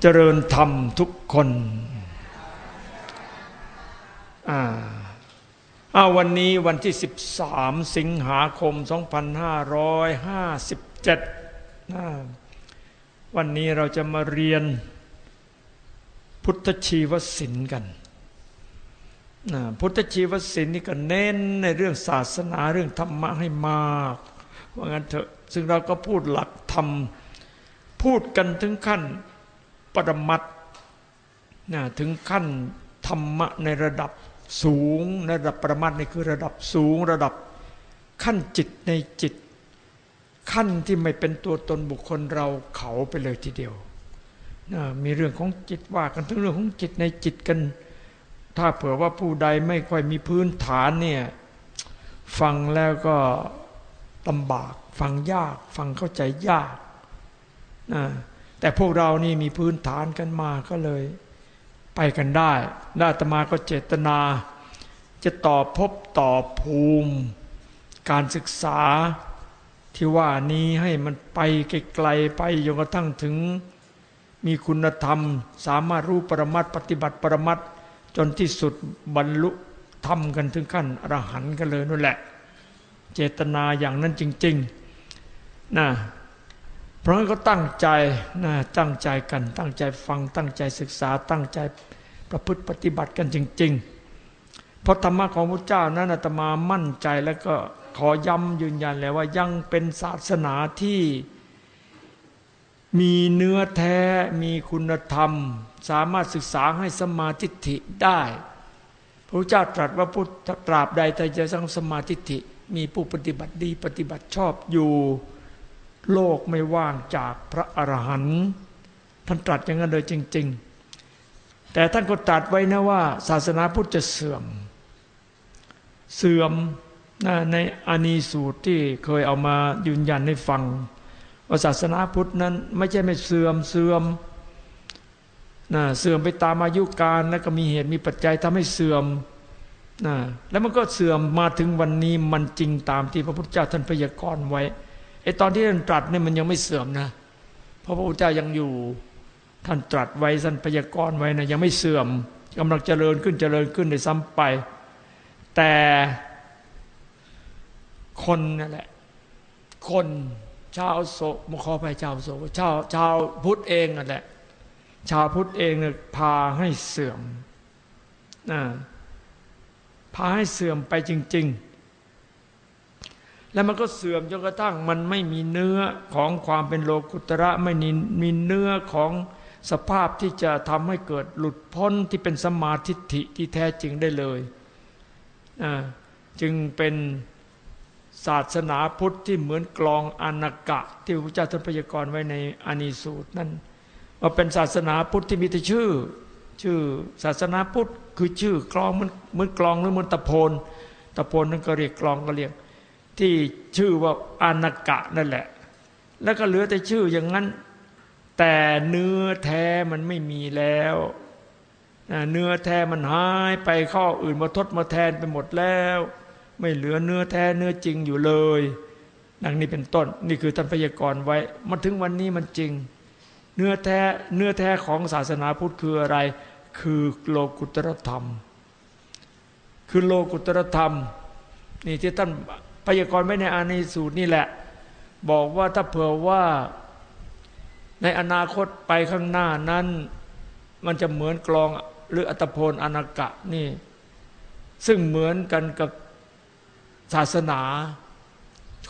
เจริญธรรมทุกคนอ่าอาวันนี้วันที่ 13 สิงหาคม 2557นะวันนี้เราจะมาเรียนพุทธชีวศิลป์กันนะพุทธชีวศิลป์นี่ก็เน้นในเรื่องศาสนาเรื่องธรรมะให้มากว่างั้นเถอะซึ่งเราก็พูดหลักธรรม พูดกันถึงขั้น ปรมัตถ์นะถึงขั้นธรรมะในระดับสูงในระดับปรมัตถ์นี่คือระดับสูงระดับขั้นจิตในจิต ขั้นที่ไม่เป็นตัวตนบุคคลเราเขาไปเลยทีเดียวนะมีเรื่องของจิตว่ากันถึงเรื่องของจิตในจิตกัน ถ้าเผื่อว่าผู้ใดไม่ค่อยมีพื้นฐานเนี่ยฟังแล้วก็ลำบาก ฟังยาก ฟังเข้าใจยากนะ แต่พวกเรานี่มีพื้นฐานกันมาก็เลย ไปกันได้และอาตมาก็เจตนา จะต่อพบต่อภูมิ การศึกษาที่ว่านี้ให้มันไปไกลๆไปจนกระทั่งถึง มีคุณธรรม สามารถรู้ปรมัตปฏิบัติปรมัตจนที่สุดบรรลุธรรมกันถึงขั้นอรหันต์กันเลยนั่นแหละ เจตนาอย่างนั้นจริง ๆนะ ราะงั้นก็ตั้งใจนะตั้งใจกัน ตั้งใจฟังตั้งใจศึกษา ตั้งใจประพฤติปฏิบัติกันจริง ๆ เพราะธรรมะของพระเจ้านั้นอาตมามั่นใจแล้วก็ขอย้ำยืนยันเลยว่ายังเป็นศาสนาที่มีเนื้อแท้มีคุณธรรม สามารถศึกษาให้สมาธิิได้พระเจ้าตรัสว่าพุทธตราบใดแต่จะสังสมาธิิมีผู้ปฏิบัติดีปฏิบัติชอบอยู่ โลกไม่ว่างจากพระอรหันต์ท่านตรัสอย่างนั้นเลยจริง ๆ แต่ท่านก็ตรัสไว้นะว่า ศาสนาพุทธจะเสื่อม เสื่อมในอานีสูตรที่เคยเอามายืนยันให้ฟัง ว่าศาสนาพุทธนั้นไม่ใช่ไม่เสื่อมเสื่อมนะเสื่อมไปตามอายุการแล้วก็มีเหตุมีปัจจัยทำให้เสื่อมนะแล้วมันก็เสื่อมมาถึงวันนี้มันจริงตามที่พระพุทธเจ้าท่านพยากรณ์ไว้ อ้ตอนที่ท่านตรัสเนี่ยมันยังไม่เสื่อมนะเพราะพระพุทธเจ้ายังอยู่ ท่านตรัสไว้ท่านพยากรณ์ไว้นะยังไม่เสื่อมกำลังเจริญขึ้นเจริญขึ้นในซ้ำไป แต่คนนั่นแหละ คนชาวโสมขอไปชาวโสชาวชาวพุทธเองนั่นแหละ ชาวพุทธเองเนี่ยพาให้เสื่อมนะพาให้เสื่อมไปจริง ๆ แล้วมันก็เสื่อมจนกระทั่งมันไม่มีเนื้อของความเป็นโลกุตระไม่มีเนื้อของสภาพที่จะทำให้เกิดหลุดพ้นที่เป็นสมาธิิที่แท้จริงได้เลยจึงเป็นศาสนาพุทธที่เหมือนกลองอนากะ ที่พระเจ้าท่านพยากรณ์ไว้ในอานิสูตรนั้นว่าเป็นศาสนาพุทธที่มีแต่ชื่อ ชื่อศาสนาพุทธคือชื่อกลองมันเหมือนกลองหรือเหมือนตะโพนตะโพนนั่นก็เรียกกลองก็เรียก ที่ชื่อว่าอานากะนั่นแหละ แล้วก็เหลือแต่ชื่ออย่างนั้น แต่เนื้อแท้มันไม่มีแล้วเนื้อแท้มันหายไปข้ออื่นมาทดมาแทนไปหมดแล้ว ไม่เหลือเนื้อแท้เนื้อจริงอยู่เลยดังนี้เป็นต้นนี่คือท่านพยากรณ์ไว้ มาถึงวันนี้มันจริง เนื้อแท้เนื้อแท้ของศาสนาพุทธคืออะไร คือโลกุตรธรรม คือโลกุตรธรรม นี่ที่ท่าน พยากรณ์ไว้ในอานิสูตรนี่แหละ บอกว่าถ้าเผื่อว่าในอนาคตไปข้างหน้านั้น มันจะเหมือนกลองหรืออัตพลอนากะนี่ ซึ่งเหมือนกันกับศาสนา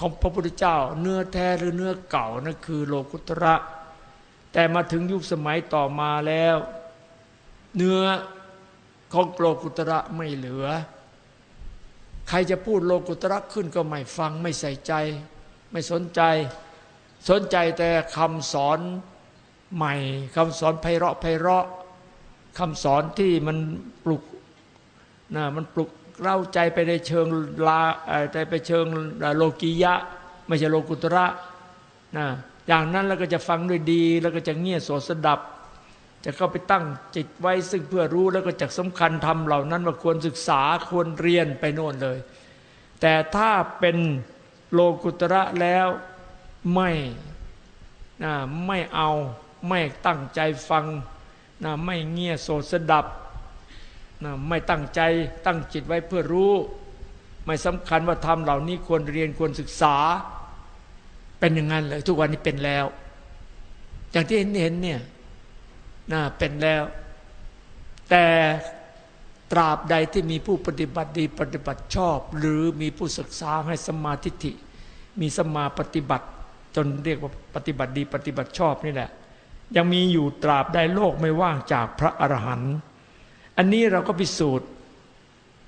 ของพระพุทธเจ้า เนื้อแท้หรือเนื้อเก่านั่นคือโลกุตระ แต่มาถึงยุคสมัยต่อมาแล้ว เนื้อของโลกุตระไม่เหลือ ใครจะพูดโลกุตระขึ้นก็ไม่ฟังไม่ใส่ใจ ไม่สนใจ สนใจแต่คำสอนใหม่คำสอนไพเราะไพเราะคำสอนที่มันปลุกนะมันปลุกเล่าใจไปในเชิงลาใจไปเชิงโลกียะ ไม่ใช่โลกุตระนะอย่างนั้นแล้วก็จะฟังด้วยดี แล้วก็จะเงียบโสสดับ จะเข้าไปตั้งจิตไว้ซึ่งเพื่อรู้แล้วก็จะสำคัญทำเหล่านั้นว่าควรศึกษาควรเรียนไปโน่นเลย แต่ถ้าเป็นโลกุตระแล้วไม่ไม่เอาไม่ตั้งใจฟังนะไม่เงียโสดสดับนะไม่ตั้งใจตั้งจิตไว้เพื่อรู้ ไม่สำคัญว่าทำเหล่านี้ควรเรียนควรศึกษา เป็นอย่างนั้นเลยทุกวันนี้เป็นแล้ว อย่างที่เห็นเห็นเนี่ย นะเป็นแล้ว แต่ตราบใดที่มีผู้ปฏิบัติดีปฏิบัติชอบ หรือมีผู้ศึกษาให้สมาธิิมีสมาปฏิบัติ จนเรียกว่าปฏิบัติดีปฏิบัติชอบนี่แหละ ยังมีอยู่ตราบใดโลกไม่ว่างจากพระอรหันต์อันนี้เราก็พิสูจน์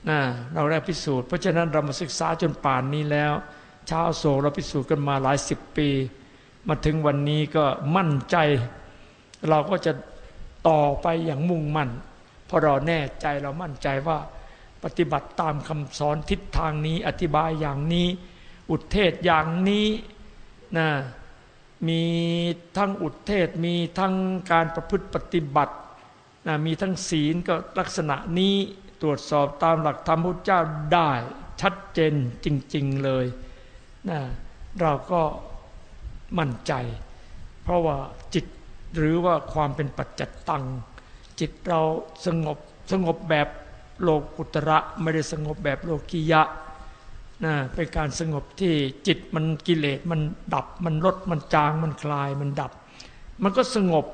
นะเราได้พิสูจน์เพราะฉะนั้นเรามาศึกษาจนป่านนี้แล้วชาวโศกเราพิสูจน์กันมาหลายสิบปี มาถึงวันนี้ก็มั่นใจ เราก็จะ ต่อไปอย่างมุ่งมั่นพราะเราแน่ใจเรามั่นใจว่า ปฏิบัติตามคำสอนทิศทางนี้ อธิบายอย่างนี้ อุทเทศอย่างนี้นะมีทั้งอุทเทศมีทั้งการประพฤติปฏิบัตินะมีทั้งศีลก็ลักษณะนี้ตรวจสอบตามหลักธรรมพุทธเจ้าได้ชัดเจนจริง ๆเลยนะเราก็มั่นใจ เพราะว่าจิต หรือว่าความเป็นปัจจตัง จิตเราสงบสงบแบบโลกุตระไม่ได้สงบแบบโลกิยะนะเป็นการสงบที่จิตมันกิเลสมันดับ มันลดมันจางมันคลายมันดับ มันก็สงบ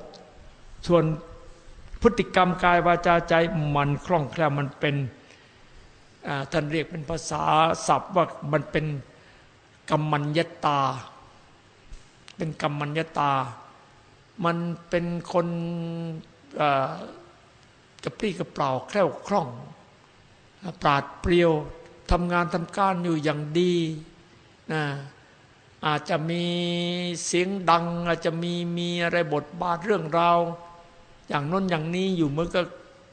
ส่วนพฤติกรรมกายวาจาใจมันคล่องแคล่วมันเป็นท่านเรียกเป็นภาษาศัพท์ว่ามันเป็นกรรมัญญตา เป็นกรรมัญญตา มันเป็นคนกระปรี้กระเปล่าแคล่วคล่อง ปราดเปรียวทำงานทำการอยู่อย่างดีนะอาจจะมีเสียงดัง อาจจะมีมีอะไรบทบาทเรื่องราว อย่างน้นอย่างนี้อยู่เหมือนกับ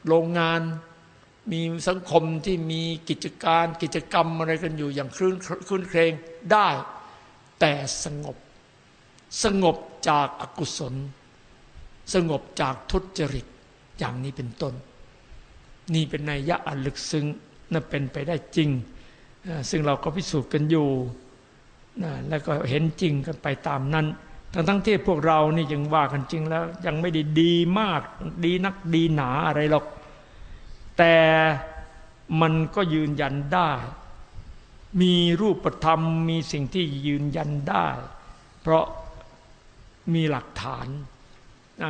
โรงงาน มีสังคมที่มีกิจการกิจกรรมอะไรกันอยู่อย่างคลื่นคลื่นเครงได้ แต่สงบ สงบ จากอากุศล สงบจากทุจริตอย่างนี้เป็นต้น นี่เป็นนัยยะอันลึกซึ้งนั่นเป็นไปได้จริง ซึ่งเราก็พิสูจน์กันอยู่แล้วก็เห็นจริงกันไปตามนั้น ทั้งทั้งที่พวกเรานี่ยังว่ากันจริงแล้ว ยังไม่ได้ดีมากดีนักดีหนาอะไรหรอก แต่มันก็ยืนยันได้ มีรูปธรรมมีสิ่งที่ยืนยันได้ เพราะ มีหลักฐาน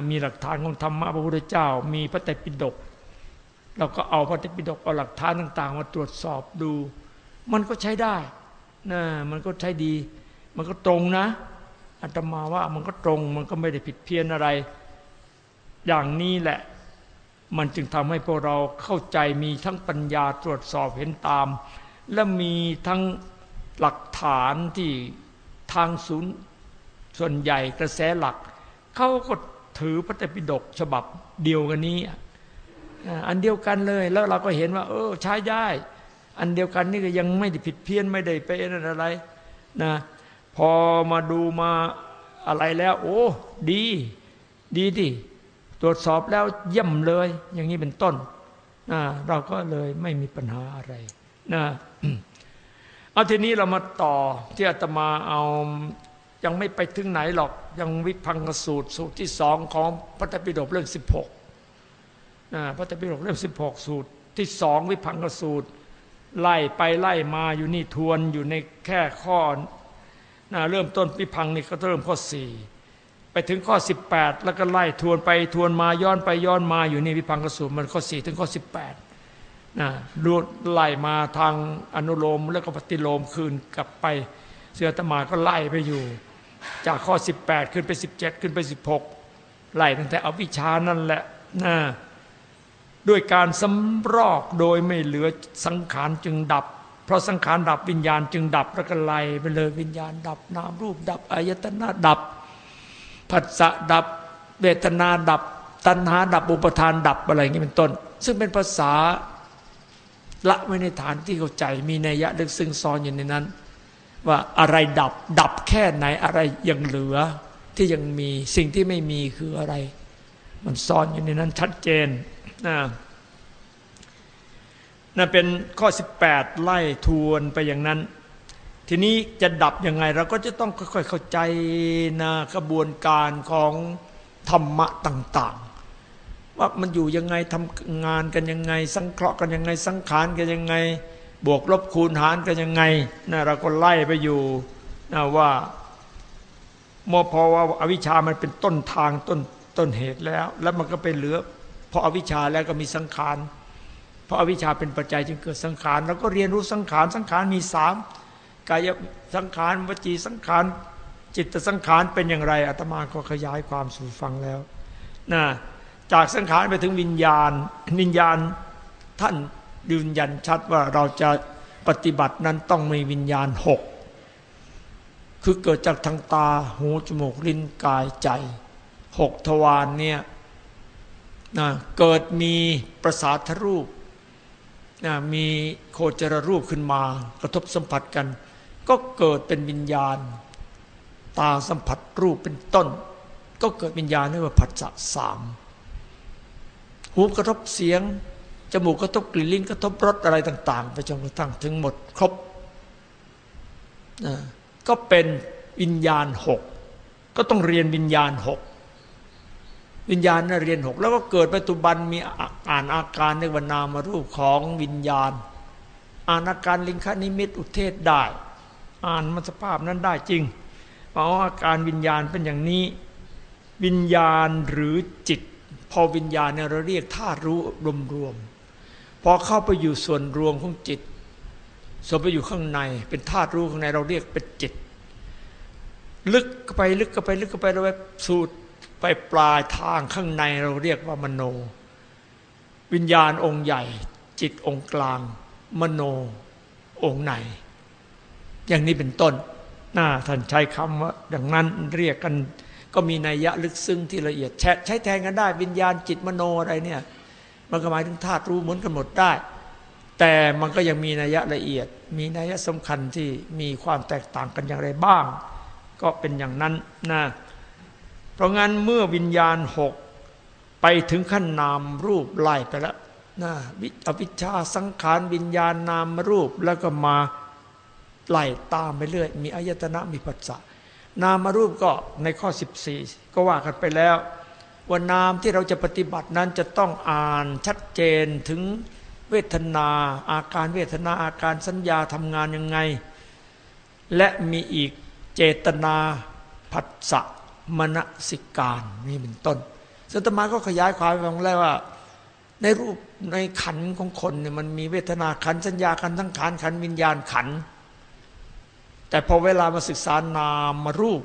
มีหลักฐานของธรรมะพระพุทธเจ้า มีพระไตรปิฎกเราก็เอาพระไตรปิฎกเอาหลักฐานต่าง ๆ มาตรวจสอบดู มันก็ใช้ได้นะมันก็ใช้ดี มันก็ตรงนะอาตมาว่ามันก็ตรงมันก็ไม่ได้ผิดเพี้ยนอะไร อย่างนี้แหละ มันจึงทำให้พวกเราเข้าใจมีทั้งปัญญาตรวจสอบเห็นตาม และมีทั้งหลักฐานที่ทางศูนย์ ส่วนใหญ่กระแสหลักเขาก็ถือพระไตรปิฎกฉบับเดียวกันนี้ อันเดียวกันเลยแล้วเราก็เห็นว่า เออใช้ได้ อันเดียวกันนี่ก็ยังไม่ได้ผิดเพี้ยนไม่ได้ไปอะไรนะพอมาดูมาอะไรแล้ว โอ้ดี ดีดิตรวจสอบแล้วเยี่ยมเลย อย่างนี้เป็นต้นนะเราก็เลยไม่มีปัญหาอะไรนะเอาทีนี้เรามาต่อที่อาตมาเอา ยังไม่ไปถึงไหนหรอกยังวิพังกสูตรสูตรที่สองของพระตปิฎกเรื่องสิบหกพระตปิฎกเรื่องสิบหกสูตรที่สองวิพังกสูตร ไล่ไปไล่มาอยู่นี่ทวนอยู่ในแค่ข้อนะเริ่มต้นวิพังนี่ก็เริ่มข้อสี่ไปถึงข้อ 18 แล้วก็ไล่ทวนไปทวนมาย้อนไปย้อนมาอยู่นี่วิพังกสูตรมันข้อ4ถึงข้อ 18นะรูดไล่มาทางอนุโลมแล้วก็ปฏิโลมคืนกลับไปเสือตมาก็ไล่ไปอยู่ จากข้อ 18 ขึ้นไป 17 ขึ้นไป 16 ไล่ตั้งแต่อวิชานั่นแหละนะด้วยการสำรอกโดยไม่เหลือสังขารจึงดับ เพราะสังขารดับวิญญาณจึงดับแล้วก็ไล่ไปเลยวิญญาณดับนามรูปดับอายตนะดับผัสสะดับเวทนาดับ ตัณหาดับอุปทานดับอะไรอย่างนี้เป็นต้น ซึ่งเป็นภาษาละไว้ในฐานที่เข้าใจมีนัยยะลึกซึ้งซ้อนอยู่ในนั้น ว่าอะไรดับ ดับแค่ไหนอะไรยังเหลือ ที่ยังมีสิ่งที่ไม่มีคืออะไร มันซ่อนอยู่ในนั้นชัดเจนนะนั่นเป็นข้อ 18 ไล่ทวนไปอย่างนั้น ทีนี้จะดับยังไง เราก็จะต้องค่อยๆเข้าใจนะกระบวนการของธรรมะต่าง ๆ ว่ามันอยู่ยังไงทำงานกันยังไง สังเคราะห์กันยังไง สังขารกันยังไง บวกลบคูณหารกันยังไงนะเราก็ไล่ไปอยู่นะว่าเมื่อพอว่าอวิชามันเป็นต้นทางต้นต้นเหตุแล้ว แล้วมันก็ไปเหลือพออวิชาแล้วก็มีสังขารเพราะอวิชชาเป็นปัจจัยจึงเกิดสังขารเราก็เรียนรู้สังขารสังขารมีสามกายสังขารวจีสังขารจิตสังขารเป็นอย่างไรอาตมาก็ขยายความสู่ฟังแล้วนะจากสังขารไปถึงวิญญาณวิญญาณท่าน ยืนยันชัดว่าเราจะปฏิบัตินั้นต้องมีวิญญาณหกคือเกิดจากทางตาหูจมูกลิ้นกายใจหกทวารเนี่ยนะเกิดมีประสาทรูปนะมีโคจรรูปขึ้นมากระทบสัมผัสกัน ก็เกิดเป็นวิญญาณ ตาสัมผัสรูปเป็นต้น ก็เกิดวิญญาณเรียกว่าผัสสะสามหูกระทบเสียง จมูกกระทบกลิ่นลิ้นกระทบรสอะไรต่าง ๆ ไปจนกระทั่งถึงหมดครบก็เป็นวิญญาณหกก็ต้องเรียนวิญญาณหกวิญญาณน่ะเรียนหกแล้วก็เกิดปัจจุบันมีอ่านอาการในวันนามารูปของวิญญาณ อ่านอาการลิงคนิมิตอุเทศได้ อ่านมันสภาพนั้นได้จริงเอาอาการวิญญาณเป็นอย่างนี้ วิญญาณหรือจิต พอวิญญาณเนี่ยเราเรียกธาตุรู้รวมๆ พอเข้าไปอยู่ส่วนรวมของจิตส่วนไปอยู่ข้างใน เป็นธาตุรู้ข้างในเราเรียกเป็นจิต ลึกไปลึกไปลึกไปเราไปสูดไปปลายทางข้างในเราเรียกว่ามโน วิญญาณองค์ใหญ่ จิตองค์กลาง มโนองค์ในอย่างนี้เป็นต้นน่าท่านใช้คำว่าดังนั้นเรียกกัน ก็มีนัยยะลึกซึ้งที่ละเอียดใช้แทนกันได้ วิญญาณจิตมโนอะไรเนี่ย มันก็หมายถึงธาตุรู้เหมือนกันหมดได้ แต่มันก็ยังมีนัยละเอียด มีนัยยะสำคัญที่มีความแตกต่างกันอย่างไรบ้าง ก็เป็นอย่างนั้นนะเพราะงั้นเมื่อวิญญาณหกไปถึงขั้นนามรูปไล่ไปแล้วนะวิอวิชชาสังขารวิญญาณนามรูปแล้วก็มาไล่ตามไปเรื่อย มีอายตนะมีปัจจะนามรูปก็ในข้อ 14 ก็ว่ากันไปแล้ว ว่านามที่เราจะปฏิบัตินั้นจะต้องอ่านชัดเจนถึงเวทนาอาการเวทนาอาการสัญญาทำงานยังไง และมีอีกเจตนาผัสสะมณสิการนี่เป็นต้นสัตมาก็ขยายความไปฟังแล้วว่า ในรูปในขันของคนเนี่ยมันมีเวทนาขันสัญญาขันทั้งขันขันวิญญาณขัน แต่พอเวลามาศึกษานามมารูป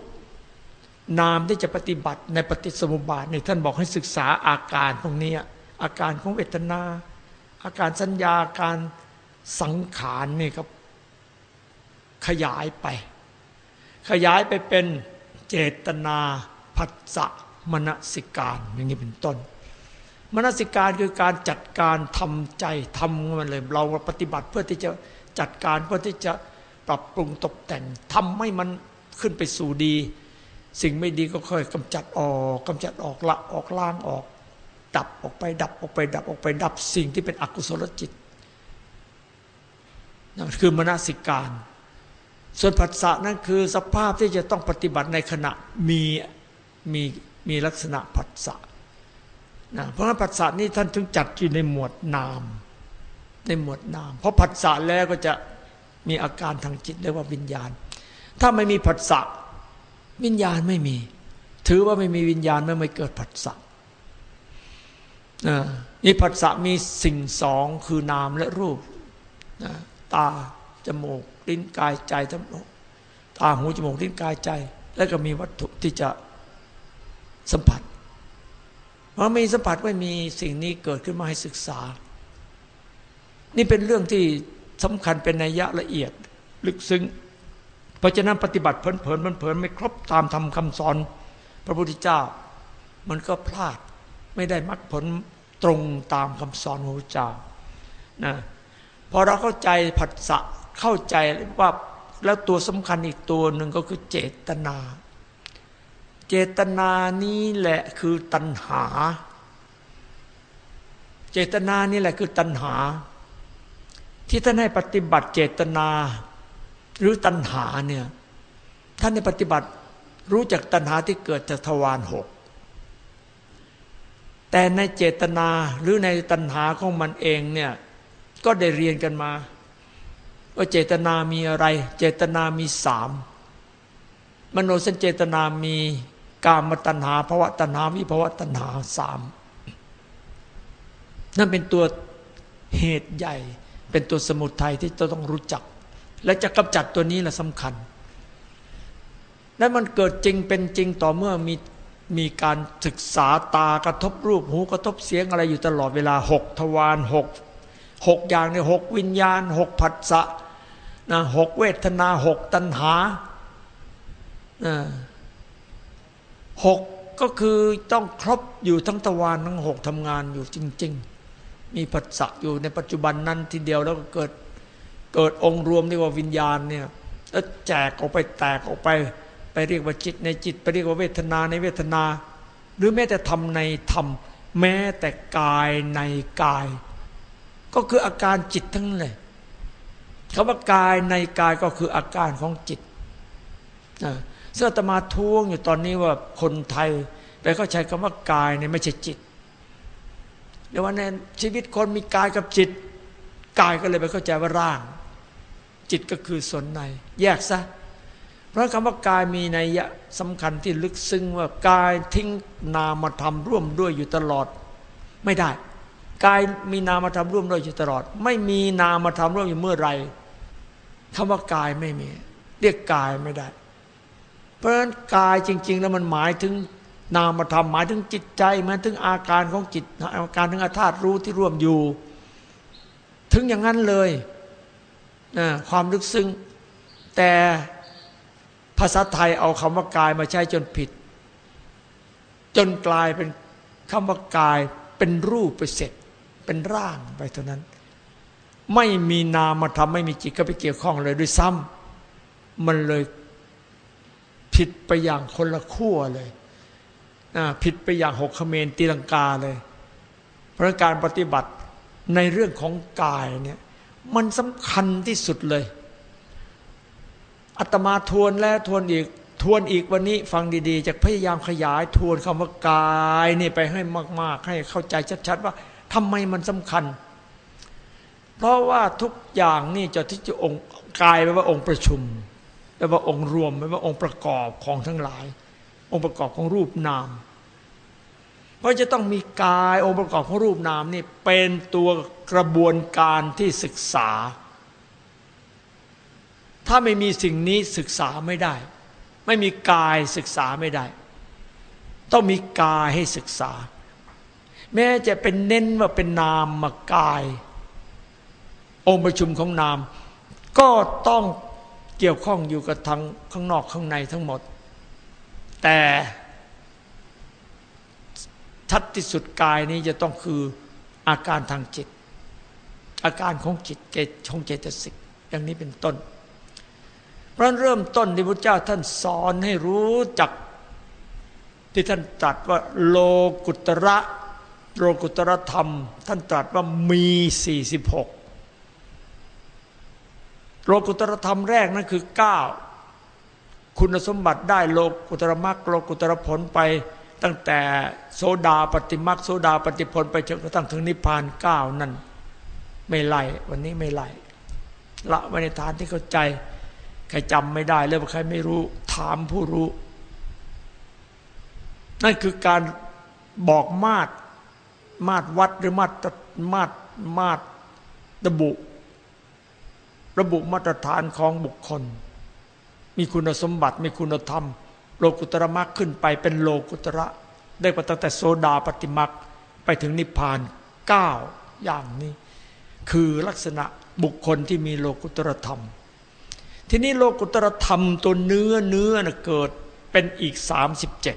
นามที่จะปฏิบัติในปฏิสมุบาทนี่ท่านบอกให้ศึกษาอาการพวกนี้อาการของเวทนา อาการสัญญาการสังขารนี่ครับขยายไป ขยายไปเป็นเจตนาผัสสะมณสิการอย่างนี้เป็นต้นมณสิการคือการจัดการทำใจทำมันเลย เราปฏิบัติเพื่อที่จะจัดการเพื่อที่จะปรับปรุงตกแต่งทำให้มันขึ้นไปสู่ดี สิ่งไม่ดีก็ค่อยกำจัดออกกำจัดออกละออกล้างออก ดับออกไป ดับออกไป ดับออกไป ดับสิ่งที่เป็นอกุศลจิตนั่นคือมณสิการ ส่วนผัสสะนั่นคือสภาพที่จะต้องปฏิบัติในขณะมีมีมีลักษณะผัสสะนะเพราะฉะนั้นผัสสะนี่ท่านถึงจัดอยู่ในหมวดนาม ในหมวดนาม เพราะผัสสะแล้วก็จะมีอาการทางจิตเรียกว่าวิญญาณ ถ้าไม่มีผัสสะ วิญญาณไม่มี ถือว่าไม่มีวิญญาณไม่ไม่เกิดผัสสะนี่ผัสสะมีสิ่งสองคือนามและรูป ตา จมูก ลิ้นกายใจทั้งตาหูจมูกลิ้นกายใจ แล้วก็มีวัตถุที่จะสัมผัสเพราะมีสัมผัสไม่มีสิ่งนี้เกิดขึ้นมาให้ศึกษา นี่เป็นเรื่องที่สำคัญเป็นนัยยะละเอียด ลึกซึ้ง เพราะฉะนั้นปฏิบัติเพลินเพลินเพลินไม่ครบตามทำคำสอน พระพุทธเจ้า มันก็พลาดไม่ได้มรรคผลตรงตามคำสอนของพระเจ้านะพอเราเข้าใจผัสสะเข้าใจว่าแล้วตัวสำคัญอีกตัวหนึ่งก็คือเจตนา เจตนานี้แหละคือตัณหา เจตนานี่แหละคือตัณหา ที่ท่านให้ปฏิบัติเจตนา หรือตัณหาเนี่ยท่านในปฏิบัติรู้จักตัณหาที่เกิดจากทวารหกแต่ในเจตนาหรือในตัณหาของมันเองเนี่ยก็ได้เรียนกันมา ว่าเจตนามีอะไร เจตนามีสามมโนสัญเจตนามีกามตัณหาภวะตัณหาวิภวะตัณหาสามนั่นเป็นตัวเหตุใหญ่ เป็นตัวสมุทัยที่เราต้องรู้จัก และจะกำจัดตัวนี้แหละสำคัญ และมันเกิดจริงเป็นจริงต่อเมื่อมีมีการศึกษาตากระทบรูปหูกระทบเสียงอะไรอยู่ตลอดเวลาหกทวารหกหกอย่างในหกวิญญาณหกผัสสะนะหกเวทนาหกตัณหาหกก็คือต้องครบอยู่ทั้งตะวันทั้งหกทำงานอยู่จริง ๆ มีผัสสะอยู่ในปัจจุบันนั้นทีเดียวแล้วก็เกิด เกิดองค์รวมเรียกว่าวิญญาณเนี่ยแล้วแจกออกไปแตกออกไป ไปเรียกว่าจิตในจิต ไปเรียกว่าเวทนาในเวทนา หรือแม้แต่ธรรมในธรรม แม้แต่กายในกาย ก็คืออาการจิตทั้งนั้นเลยคำว่ากายในกายก็คืออาการของจิตเสื้อตมาท้วงอยู่ตอนนี้ว่าคนไทยไปเข้าใจคำว่ากายเนี่ยไม่ใช่จิตเดี๋ยวว่าในชีวิตคนมีกายกับจิต กายก็เลยไปเข้าใจว่าร่าง จิตก็คือส่วนใน แยกซะ เพราะคำว่ากายมีนัยสำคัญที่ลึกซึ้งว่ากายทิ้งนามธรรมร่วมด้วยอยู่ตลอด ไม่ได้ กายมีนามธรรมร่วมด้วยอยู่ตลอด ไม่มีนามธรรมร่วมอยู่เมื่อไรคำว่ากายไม่มี เรียกกายไม่ได้ เพราะฉะนั้นกายจริง ๆ แล้วมันหมายถึงนามธรรมหมายถึงจิตใจหมายถึงอาการของจิตอาการถึงอาธาตุรู้ที่ร่วมอยู่ ถึงอย่างนั้นเลย ความลึกซึ้ง แต่ภาษาไทยเอาคำว่ากายมาใช้จนผิด จนกลายเป็นคำว่ากายเป็นรูปไปเสร็จ เป็นร่างไปเท่านั้น ไม่มีนามธรรมไม่มีจิตก็ไปเกี่ยวข้องเลยด้วยซ้ำมันเลยผิดไปอย่างคนละขั้วเลยผิดไปอย่างหกขเมนตีลังกาเลย เพราะการปฏิบัติในเรื่องของกายเนี่ย มันสำคัญที่สุดเลยอาตมาทวนแล้วทวนอีกทวนอีกวันนี้ฟังดีๆจะพยายามขยายทวนคำว่ากายนี่ไปให้มาก ๆ ให้เข้าใจชัด ๆ ว่าทำไมมันสำคัญ เพราะว่าทุกอย่างนี่จะที่จะองค์กายแปลว่าองค์ประชุมแปลว่าองค์รวมแปลว่าองค์ประกอบของทั้งหลาย องค์ประกอบของรูปนาม เพราะจะต้องมีกายองค์ประกอบของรูปนามนี่เป็นตัว กระบวนการที่ศึกษา ถ้าไม่มีสิ่งนี้ศึกษาไม่ได้ ไม่มีกายศึกษาไม่ได้ ต้องมีกายให้ศึกษา แม้จะเป็นเน้นว่าเป็นนามมากาย องค์ประชุมของนาม ก็ต้องเกี่ยวข้องอยู่กับทั้งข้างนอกข้างในทั้งหมด แต่ชัดที่สุดกายนี้จะต้องคืออาการทางจิต อาการของจิตเจของเจตสิกอย่างนี้เป็นต้น เพราะเริ่มต้นที่พระเจ้าท่านสอนให้รู้จัก ที่ท่านตรัสว่าโลกุตระโลกุตระธรรม ท่านตรัสว่ามี 46 โลกุตรธรรมแรกนั่นคือเก้าคุณสมบัติได้โลกุตรมรรคโลกุตรผลไปตั้งแต่โสดาปฏิมรรคโสดาปฏิผลไปจนกระทั่งถึงนิพพานเก้านั่น ไม่ไล่วันนี้ไม่ไล่ละไว้ในฐานที่เข้าใจ ใครจำไม่ได้เลยว่าใครไม่รู้ ถามผู้รู้ นั่นคือการบอกมาตรมาตรวัดหรือมาตรมาตรมาตรระบุ ระบุมาตรฐานของบุคคล มีคุณสมบัติ มีคุณธรรม โลกุตระมรรคขึ้นไปเป็นโลกุตระ ได้ตั้งแต่โซดาปฏิมรรคไปถึงนิพพานเก้าอย่างนี้ คือลักษณะบุคคลที่มีโลกุตรธรรม ทีนี้โลกุตรธรรมตัวเนื้อเนื้อนะเกิดเป็นอีกสามสิบเจ็ด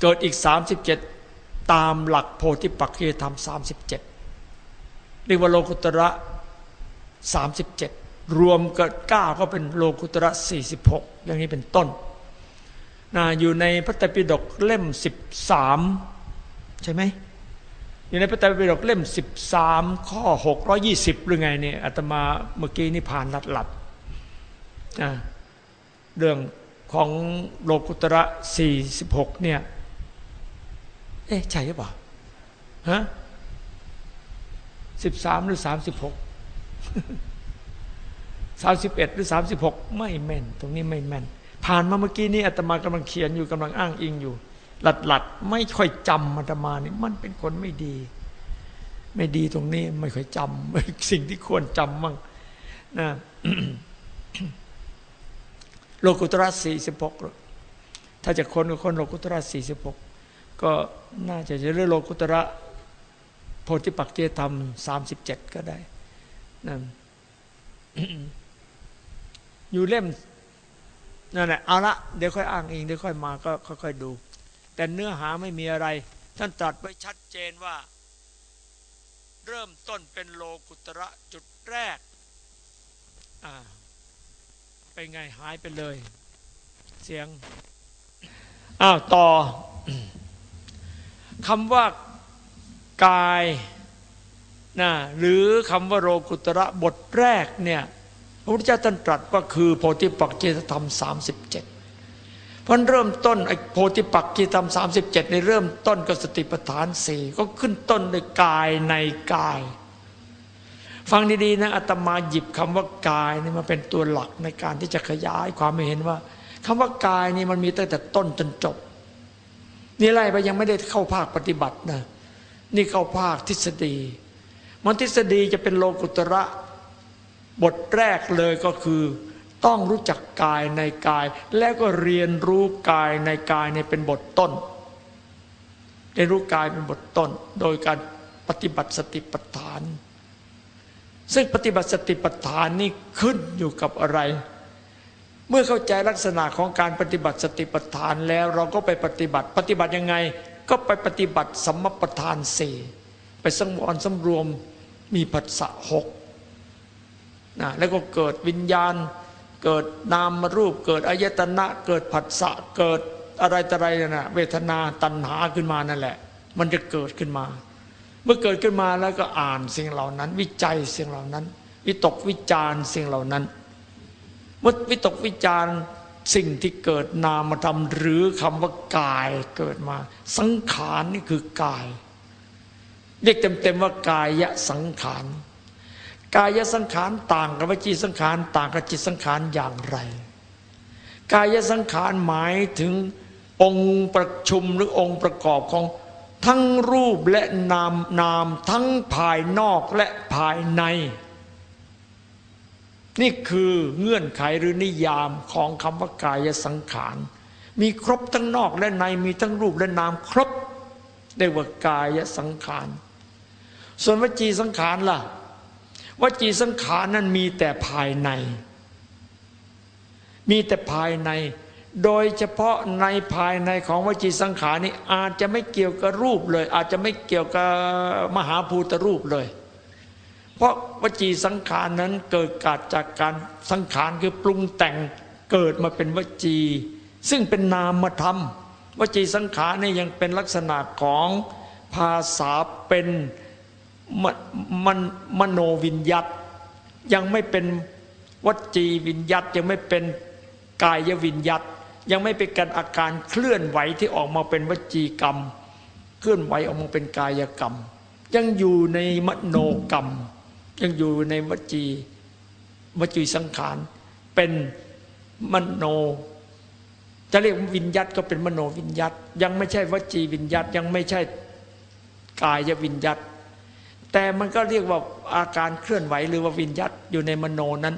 เกิดอีกสามสิบเจ็ดตามหลักโพธิปักขีธรรมสามสิบเจ็ดเรียกว่าโลกุตระสามสิบเจ็ดรวมกับเก้าก็เป็นโลกุตระสี่สิบหกอย่างนี้เป็นต้นนะอยู่ในพระไตรปิฎกเล่มสิบสามใช่ไหม อยู่ในพระไตรปิฎกเล่มสิบสามข้อหกร้อยี่สิบหรือไงเนี่ยอาตมาเมื่อกี้นี่ผ่านหลัดหลับนะเรื่องของโลกุตระสี่สิบหกเนี่ย เอ๊ะ ใช่หรือเปล่าฮะสิบสามหรือสามสิบหกสามสิบเอ็ดหรือสามสิบหกไม่แม่น ตรงนี้ไม่แม่น ผ่านมาเมื่อกี้นี้อาตมากำลังเขียนอยู่กำลังอ้างอิงอยู่ หลัดหลัดไม่ค่อยจำอาตมานี่มันเป็นคนไม่ดี ไม่ดีตรงนี้ไม่ค่อยจำสิ่งที่ควรจำมั่งนะโลกุตระสี่สิบหกถ้าจะคนก็คนโลกุตระสี่สิบหกก็น่าจะจะเรื่องโลกุตระโพธิปักเจธรรมสามสิบเจ็ดก็ได้นะอยู่เล่มนั่นแหละเอาละเดี๋ยวค่อยอ้างเองเดี๋ยวค่อยมาก็ค่อยๆดู แต่เนื้อหาไม่มีอะไร ท่านตรัสไว้ชัดเจนว่า เริ่มต้นเป็นโลกุตระจุดแรกอ่าไปไงหายไปเลย เสียงอ้าวต่อคำว่ากายนะหรือคำว่าโลกุตระบทแรกเนี่ยพระพุทธเจ้าท่านตรัสว่าคือโพธิปักจิตธรรม 37 เพราะเริ่มต้นไอ้โพธิปักจิตธรรม37ในเริ่มต้นกับสติปัฏฐานสี่ก็ขึ้นต้นด้วยกายในกาย ฟังดีๆนะอาตมาหยิบคำว่ากายนี่มาเป็นตัวหลักในการที่จะขยายความให้เห็นว่าคำว่ากายนี่มันมีตั้งแต่ต้นจนจบ นี่ไล่ไปยังไม่ได้เข้าภาคปฏิบัตินะนี่เข้าภาคทฤษฎี มันทฤษฎีจะเป็นโลกุตระบทแรกเลยก็คือ ต้องรู้จักกายในกาย แล้วก็เรียนรู้กายในกายในเป็นบทต้นเรียนรู้กายเป็นบทต้น โดยการปฏิบัติสติปัฏฐาน ซึ่งปฏิบัติสติปัฏฐานนี่ขึ้นอยู่กับอะไร เมื่อเข้าใจลักษณะของการปฏิบัติสติปัฏฐานแล้วเราก็ไปปฏิบัติปฏิบัติยังไง ก็ไปปฏิบัติสัมมปทานสี่ไปสังวรสำรวมมีปัสสะหกนะแล้วก็เกิดวิญญาณ เกิดนามรูปเกิดอายตนะ เกิดผัสสะเกิดอะไรต่อะไรนะเวทนาตัณหาขึ้นมานั่นแหละ มันจะเกิดขึ้นมา เมื่อเกิดขึ้นมาแล้วก็อ่านสิ่งเหล่านั้น วิจัยสิ่งเหล่านั้น วิตกวิจารสิ่งเหล่านั้นเมื่อวิตกวิจารสิ่งที่เกิดนามธรรมหรือคำว่ากายเกิดมา สังขารนี่คือกาย เรียกเต็มๆว่ากายะสังขาร กายสังขารต่างกับวจีสังขารต่างกับจิตสังขารอย่างไร กายสังขารหมายถึงองค์ประชุมหรือองค์ประกอบของทั้งรูปและนามนามทั้งภายนอกและภายใน นี่คือเงื่อนไขหรือนิยามของคำว่ากายสังขาร มีครบทั้งนอกและในมีทั้งรูปและนามครบได้ว่ากายสังขาร ส่วนวจีสังขารล่ะ วจีสังขารนั้นมีแต่ภายใน มีแต่ภายใน โดยเฉพาะในภายในของวจีสังขารนี้อาจจะไม่เกี่ยวกับรูปเลย อาจจะไม่เกี่ยวกับมหาภูตรูปเลย เพราะวจีสังขารนั้นเกิดกาจากการสังขารคือปรุงแต่งเกิดมาเป็นวจี ซึ่งเป็นนามธรรม วจีสังขารนี่ยังเป็นลักษณะของภาษาเป็น มันมันมโนวิญญัตยังไม่เป็นวจีวิญญัตยังไม่เป็นกายวิญญัตยังไม่เป็นการอาการเคลื่อนไหวที่ออกมาเป็นวจีกรรม เคลื่อนไหวออกมาเป็นกายกรรม ยังอยู่ในมโนกรรม ยังอยู่ในวจีวจีสังขารเป็นมโน จะเรียกวิญญัตก็เป็นมโนวิญญัตยังไม่ใช่วจีวิญญัตยังไม่ใช่กายวิญญัต แต่มันก็เรียกว่าอาการเคลื่อนไหวหรือว่าวิญญาตอยู่ในมโนนั้น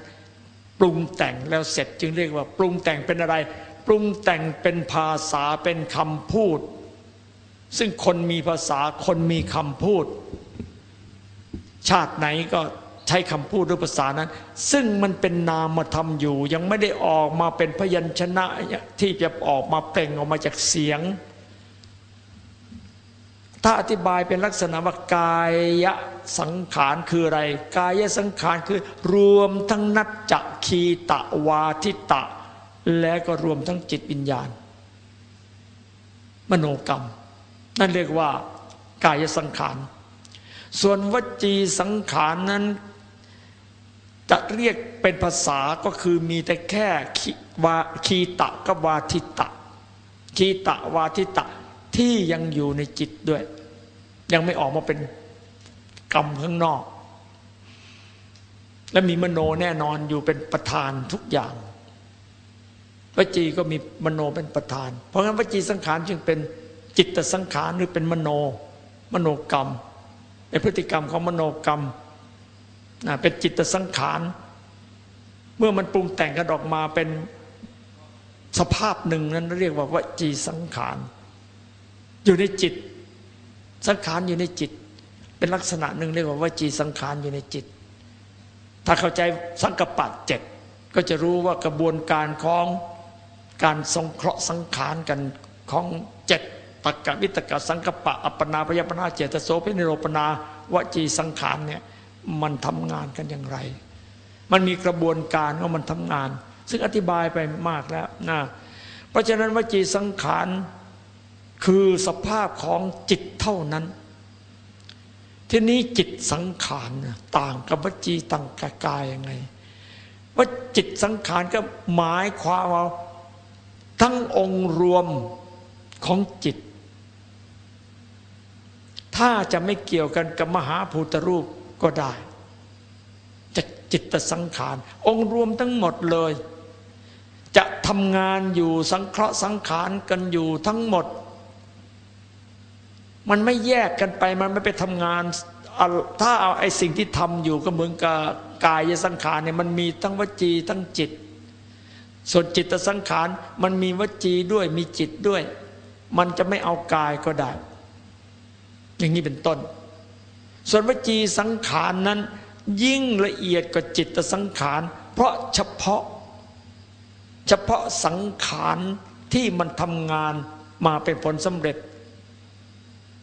ปรุงแต่งแล้วเสร็จจึงเรียกว่า ปรุงแต่งเป็นอะไร ปรุงแต่งเป็นภาษาเป็นคำพูด ซึ่งคนมีภาษาคนมีคำพูด ชาติไหนก็ใช้คำพูดหรือภาษานั้น ซึ่งมันเป็นนามธรรมอยู่ ยังไม่ได้ออกมาเป็นพยัญชนะที่จะออกมาเปล่งออกมาจากเสียง ถ้าอธิบายเป็นลักษณะว่ากายสังขารคืออะไร กายสังขารคือ รวมทั้งนัจจคีตะวาทิตะ และก็รวมทั้งจิตวิญญาณ มโนกรรม นั่นเรียกว่ากายสังขาร ส่วนวจีสังขารนั้น จะเรียกเป็นภาษาก็คือมีแต่แค่วาคีตะกับวาทิตะคีตะวาทิตะ ที่ยังอยู่ในจิตด้วย ยังไม่ออกมาเป็นกรรมข้างนอก และมีมโนแน่นอนอยู่เป็นประธานทุกอย่างวจีก็มีมโนเป็นประธาน เพราะงั้นวจีสังขารจึงเป็นจิตสังขารหรือเป็นมโน มโนกรรมเป็นพฤติกรรมของมโนกรรมเป็นจิตสังขารเมื่อมันปรุงแต่งกันออกมาเป็นสภาพหนึ่งนั้นเรียกว่าวจีสังขาร อยู่ในจิต สังขารอยู่ในจิต เป็นลักษณะหนึ่งเรียกว่าวจีสังขารอยู่ในจิต ถ้าเข้าใจสังกปะเจ็ดก็จะรู้ว่ากระบวนการของการทรงเคราะห์สังขารกันของเจ็ดตกะวิตกะสังกปะ อัปปนาพยปนาเจตโสพินิโรปนาวจีสังขารเนี่ยมันทำงานกันอย่างไร มันมีกระบวนการว่ามันทำงาน ซึ่งอธิบายไปมากแล้วนะเพราะฉะนั้นวจีสังขาร คือสภาพของจิตเท่านั้น ทีนี้จิตสังขารต่างกับวจีต่างกกายยังไง ว่าจิตสังขารก็หมายความว่าทั้งองค์รวมของจิต ถ้าจะไม่เกี่ยวกันกับมหาภูตรูปก็ได้จะจิตสังขาร องค์รวมทั้งหมดเลย จะทำงานอยู่สังเคราะห์สังขารกันอยู่ทั้งหมด มันไม่แยกกันไปมันไม่ไปทำงาน ถ้าเอาไอ้สิ่งที่ทำอยู่ก็เหมือนกับกายสังขารเนี่ยมันมีทั้งวจีทั้งจิต ส่วนจิตสังขารมันมีวจีด้วยมีจิตด้วย มันจะไม่เอากายก็ได้ อย่างนี้เป็นต้น ส่วนวจีสังขารนั้น ยิ่งละเอียดกว่าจิตสังขาร เพราะเฉพาะ เฉพาะสังขารที่มันทำงานมาเป็นผลสำเร็จ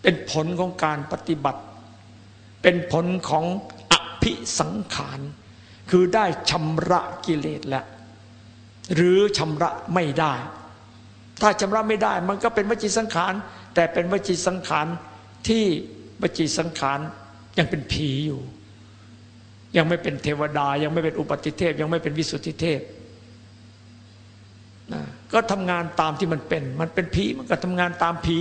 เป็นผลของการปฏิบัติ เป็นผลของอภิสังขาร คือได้ชำระกิเลสแล้วหรือชำระไม่ได้ ถ้าชำระไม่ได้มันก็เป็นวจีสังขาร แต่เป็นวจีสังขารที่วจีสังขารยังเป็นผีอยู่ ยังไม่เป็นเทวดา ยังไม่เป็นอุปติเทพ ยังไม่เป็นวิสุทธิเทพนะก็ทำงานตามที่มันเป็น มันเป็นผีมันก็ทำงานตามผี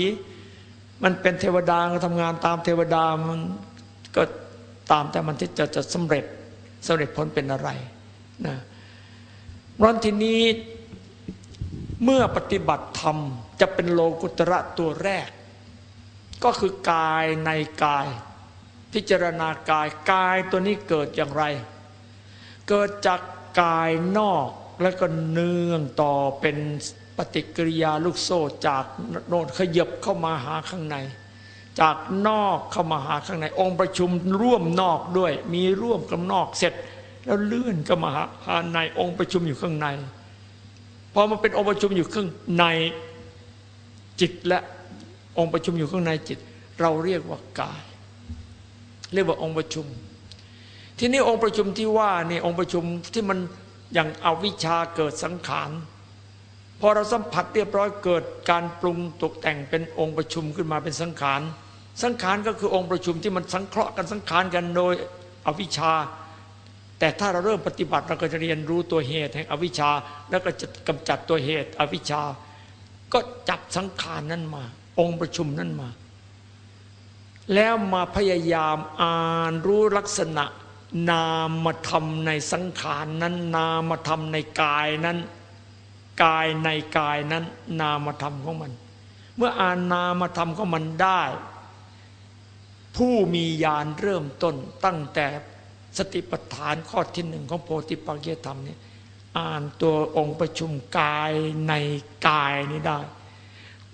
มันเป็นเทวดาก็ทำงานตามเทวดามันก็ตามแต่มันที่จะจะสำเร็จสำเร็จผลเป็นอะไรนะเพราะทีนี้เมื่อปฏิบัติธรรมจะเป็นโลกุตระตัวแรก ก็คือกายในกาย พิจารณากายกายตัวนี้เกิดอย่างไร เกิดจากกายนอกแล้วก็เนื่องต่อเป็น ปฏิกิริยาลูกโซ่จากโน่นขยับเข้ามาหาข้างใน จากนอกเข้ามาหาข้างใน องค์ประชุมร่วมนอกด้วย มีร่วมกับนอกเสร็จ แล้วเลื่อนก็มาหาในองค์ประชุมอยู่ข้างในพอมาเป็นองค์ประชุมอยู่ข้างในจิตและองค์ประชุมอยู่ข้างในจิต เราเรียกว่ากาย เรียกว่าองค์ประชุม ที่นี้องค์ประชุมที่ว่านี่องค์ประชุมที่มันอย่างเอาวิชาเกิดสังขาร พอเราสัมผัสเรียบร้อยเกิดการปรุงตกแต่งเป็นองค์ประชุมขึ้นมาเป็นสังขาร สังขารก็คือองค์ประชุมที่มันสังเคราะห์กันสังขารกันโดยอวิชชา แต่ถ้าเราเริ่มปฏิบัติเราก็จะเรียนรู้ตัวเหตุแห่งอวิชชา แล้วก็จะกำจัดตัวเหตุอวิชชา ก็จับสังขารนั้นมา องค์ประชุมนั้นมา แล้วมาพยายามอ่านรู้ลักษณะนามธรรมในสังขารนั้น นามธรรมในกายนั้น กายในกายนั้นนามธรรมของมัน เมื่ออ่านนามธรรมของมันได้ ผู้มีญาณเริ่มต้นตั้งแต่สติปัฏฐานข้อที่หนึ่งของโพธิปักเยธรรมเนี่ยอ่านตัวองค์ประชุมกายในกายนี้ได้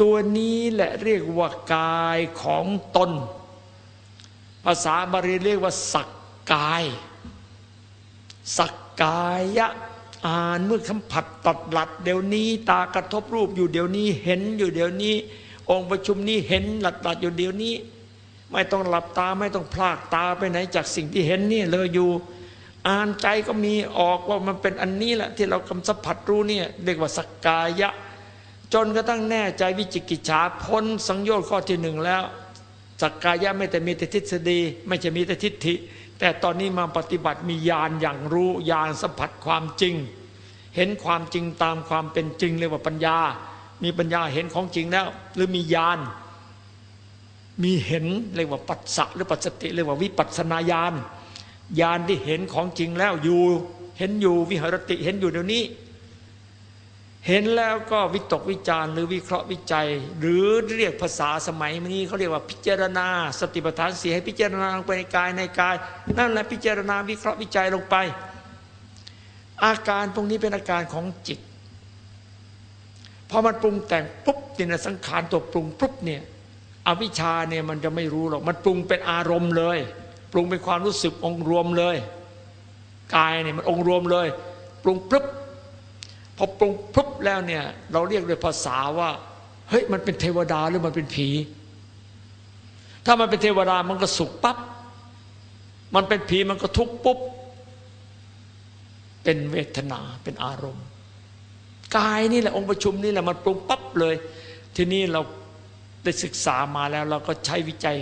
ตัวนี้แหละเรียกว่ากายของตน ภาษาบาลีเรียกว่าสักกาย สักกายะ อ่านเมื่อสัมผัสตัดหลัดเดี๋ยวนี้ ตากระทบรูปอยู่เดี๋ยวนี้เห็นอยู่เดี๋ยวนี้ องค์ประชุมนี้เห็นหลัดหลัดอยู่เดี๋ยวนี้ ไม่ต้องหลับตาไม่ต้องพลากตาไปไหนจากสิ่งที่เห็นนี่เลยอยู่อ่านใจก็มีออกว่ามันเป็นอันนี้แหละที่เรากำสัมผัสรู้เนี่ยเรียกว่าสกกายะ จนก็ตั้งแน่ใจวิจิกิจฉาพ้นสังโยชน์ข้อที่หนึ่งแล้วสักกายะไม่แต่มีแต่ทฤษฎีไม่ใช่มีแต่ทิฏฐิ แต่ตอนนี้มาปฏิบัติมีญาณอย่างรู้ญาณสัมผัสความจริง เห็นความจริงตามความเป็นจริงเรียกว่าปัญญา มีปัญญาเห็นของจริงแล้ว หรือมีญาณมีเห็นเรียกว่าปัสสะหรือปัสสติเรียกว่าวิปัสสนาญาณญาณที่เห็นของจริงแล้วอยู่ เห็นอยู่วิหรติเห็นอยู่เดี๋ยวนี้ เห็นแล้วก็วิตกวิจารหรือวิเคราะห์วิจัย หรือเรียกภาษาสมัยนี้เขาเรียกว่าพิจารณา สติปัฏฐานสีให้พิจารณาลงไปในกายในกาย นั่นแหละพิจารณาวิเคราะห์วิจัยลงไป อาการพวกนี้เป็นอาการของจิตพอมันปรุงแต่งปุ๊บเนี่ยสังขารตัวปรุงปุ๊บเนี่ยอวิชชาเนี่ยมันจะไม่รู้หรอกมันปรุงเป็นอารมณ์เลย ปรุงเป็นความรู้สึกองค์รวมเลยกายเนี่ยมันองค์รวมเลย ปรุงปุ๊บ พอปรุงปุ๊บแล้วเนี่ย เราเรียกด้วยภาษาว่าเฮ้ยมันเป็นเทวดาหรือมันเป็นผี ถ้ามันเป็นเทวดามันก็สุขปั๊บมันเป็นผีมันก็ทุกปุ๊บ เป็นเวทนาเป็นอารมณ์กายนี่แหละองค์ประชุมนี่แหละมันปรุงปั๊บเลย ทีนี้เราได้ศึกษามาแล้ว เราก็ใช้วิจัย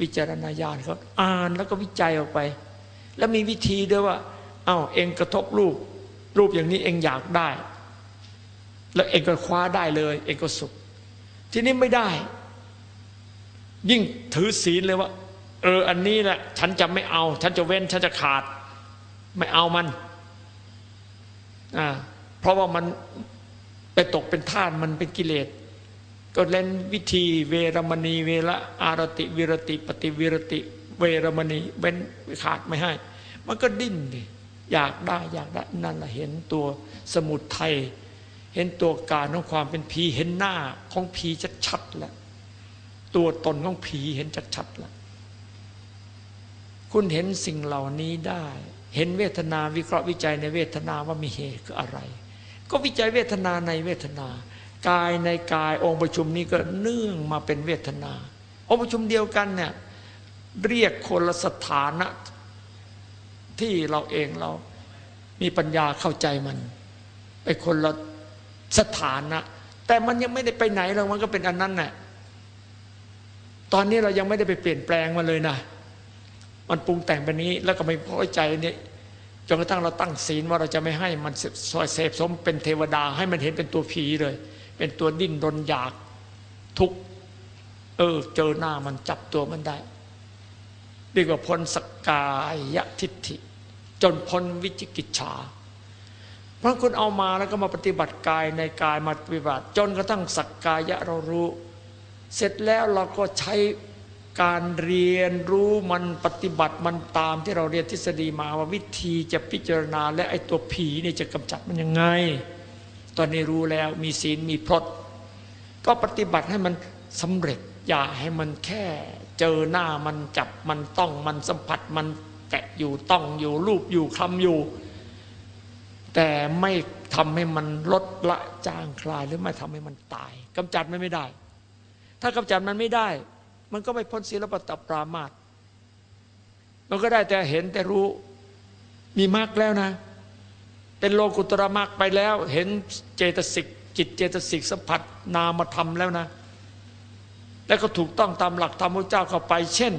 วิจารณญาณเขาอ่านแล้วก็วิจัยออกไป แล้วมีวิธีด้วยว่า เอ้าเองกระทบรูป รูปอย่างนี้เองอยากได้ แล้วเองก็คว้าได้เลย เองก็สุข ทีนี้ไม่ได้ ยิ่งถือศีลเลยว่า เออ อันนี้แหละฉันจะไม่เอา ฉันจะเว้น ฉันจะขาด ไม่เอามันอ่าเพราะว่ามันไปตกเป็นทาสมันเป็นกิเลสก็เล่นวิธีเวรมณี เวละอารติวิรติ ปฏิวิรติ เวรมณี เว้นขาดไม่ให้ มันก็ดิ้นดิอยากได้อยากได้นั่นแหละเห็นตัวสมุทไทย เห็นตัวการของความเป็นผีเห็นหน้าของผีชัดๆแล้วตัวตนของผีเห็นชัดๆแล้วคุณเห็นสิ่งเหล่านี้ได้ เห็นเวทนาวิเคราะห์วิจัยในเวทนาว่ามีเหตุคืออะไร ก็วิจัยเวทนาในเวทนากายในกายองค์ประชุมนี้ก็เนื่องมาเป็นเวทนา องค์ประชุมเดียวกันเนี่ยเรียกคนละสถานะที่เราเองเรามีปัญญาเข้าใจมัน ไปคนละ สถานะ แต่มันยังไม่ได้ไปไหนเรามันก็เป็นอันนั้นแหละตอนนี้เรายังไม่ได้ไปเปลี่ยนแปลงมันเลยนะมันปรุงแต่งแบบนี้แล้วก็ไม่พอใจเนี่ยจนกระทั่งเราตั้งศีลว่าเราจะไม่ให้มันซอยเสพสมเป็นเทวดา ให้มันเห็นเป็นตัวผีเลย เป็นตัวดิ้นรนอยากทุกเออเจอหน้ามันจับตัวมันได้เรียกว่าพ้นสกกายทิฏฐิ จนพ้นวิจิกิจฉา เพราะคุณเอามาแล้วก็มาปฏิบัติกายในกายมาปฏิบัติ จนกระทั่งสักกายะเรารู้ เสร็จแล้วเราก็ใช้การเรียนรู้มันปฏิบัติมันตามที่เราเรียนทฤษฎีมาว่าวิธีจะพิจารณาและไอ้ตัวผีนี่จะกำจัดมันยังไง ตอนนี้รู้แล้วมีศีลมีพรตก็ปฏิบัติให้มันสำเร็จอย่าให้มันแค่เจอหน้ามันจับมันต้องมันสัมผัสมันแตะอยู่ต้องอยู่รูปอยู่คลำอยู่ แต่ไม่ทำให้มันลดละจางคลายหรือไม่ทำให้มันตายกำจัดมันไม่ได้ ถ้ากำจัดมันไม่ได้ มันก็ไม่พ้นศีลปตปรามาตมันก็ได้แต่เห็นแต่รู้มีมากแล้วนะ เป็นโลกุตระมากไปแล้ว เห็นเจตสิกจิตเจตสิกสัมผัสนามธรรมแล้วนะ แล้วก็ถูกต้องตามหลักธรรมพระเจ้าเข้าไป เช่น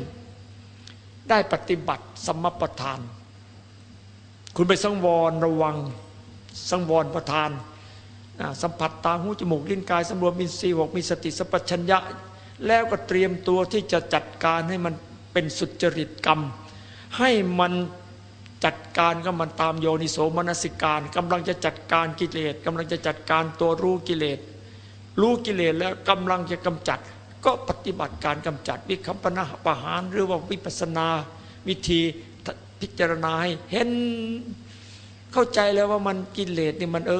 ได้ปฏิบัติสมปทาน คุณไปสังวรระวัง สังวรประทาน สัมผัสตาหูจมูกลิ้นกายสำรวมมีสีหกมีสติสัพชัญญะ แล้วก็เตรียมตัวที่จะจัดการให้มันเป็นสุจริตกรรม ให้มันจัดการกับมันตามโยนิโสมนสิการกำลังจะจัดการกิเลสกำลังจะจัดการตัวรู้กิเลสรู้กิเลสแล้วกำลังจะกำจัด ก็ปฏิบัติการกำจัดวิคัมปนาปหารหรือว่าวิปัสนา วิธีพิจารณาให้เห็น เข้าใจแล้วว่ามันกิเลสนี่มัน เอ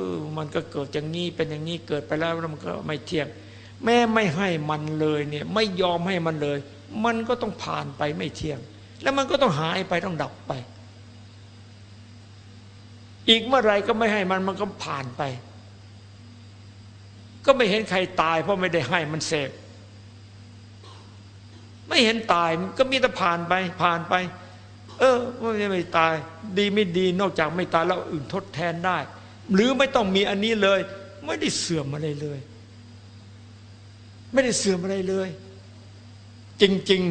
อ มันก็เกิดอย่างนี้เป็นอย่างนี้เกิดไปแล้วมันก็ไม่เที่ยง แม้ไม่ให้มันเลยเนี่ย ไม่ยอมให้มันเลย มันก็ต้องผ่านไปไม่เที่ยง แล้วมันก็ต้องหายไปต้องดับไป อีกเมื่อไรก็ไม่ให้มันมันก็ผ่านไป ก็ไม่เห็นใครตาย เพราะไม่ได้ให้มันเสพไม่เห็นตายก็มีแต่ผ่านไปผ่านไป เออไม่ไม่ตาย ดีไม่ดีนอกจากไม่ตายแล้วอื่นทดแทนได้ หรือไม่ต้องมีอันนี้เลย ไม่ได้เสื่อมอะไรเลย ไม่ได้เสื่อมอะไรเลย จริง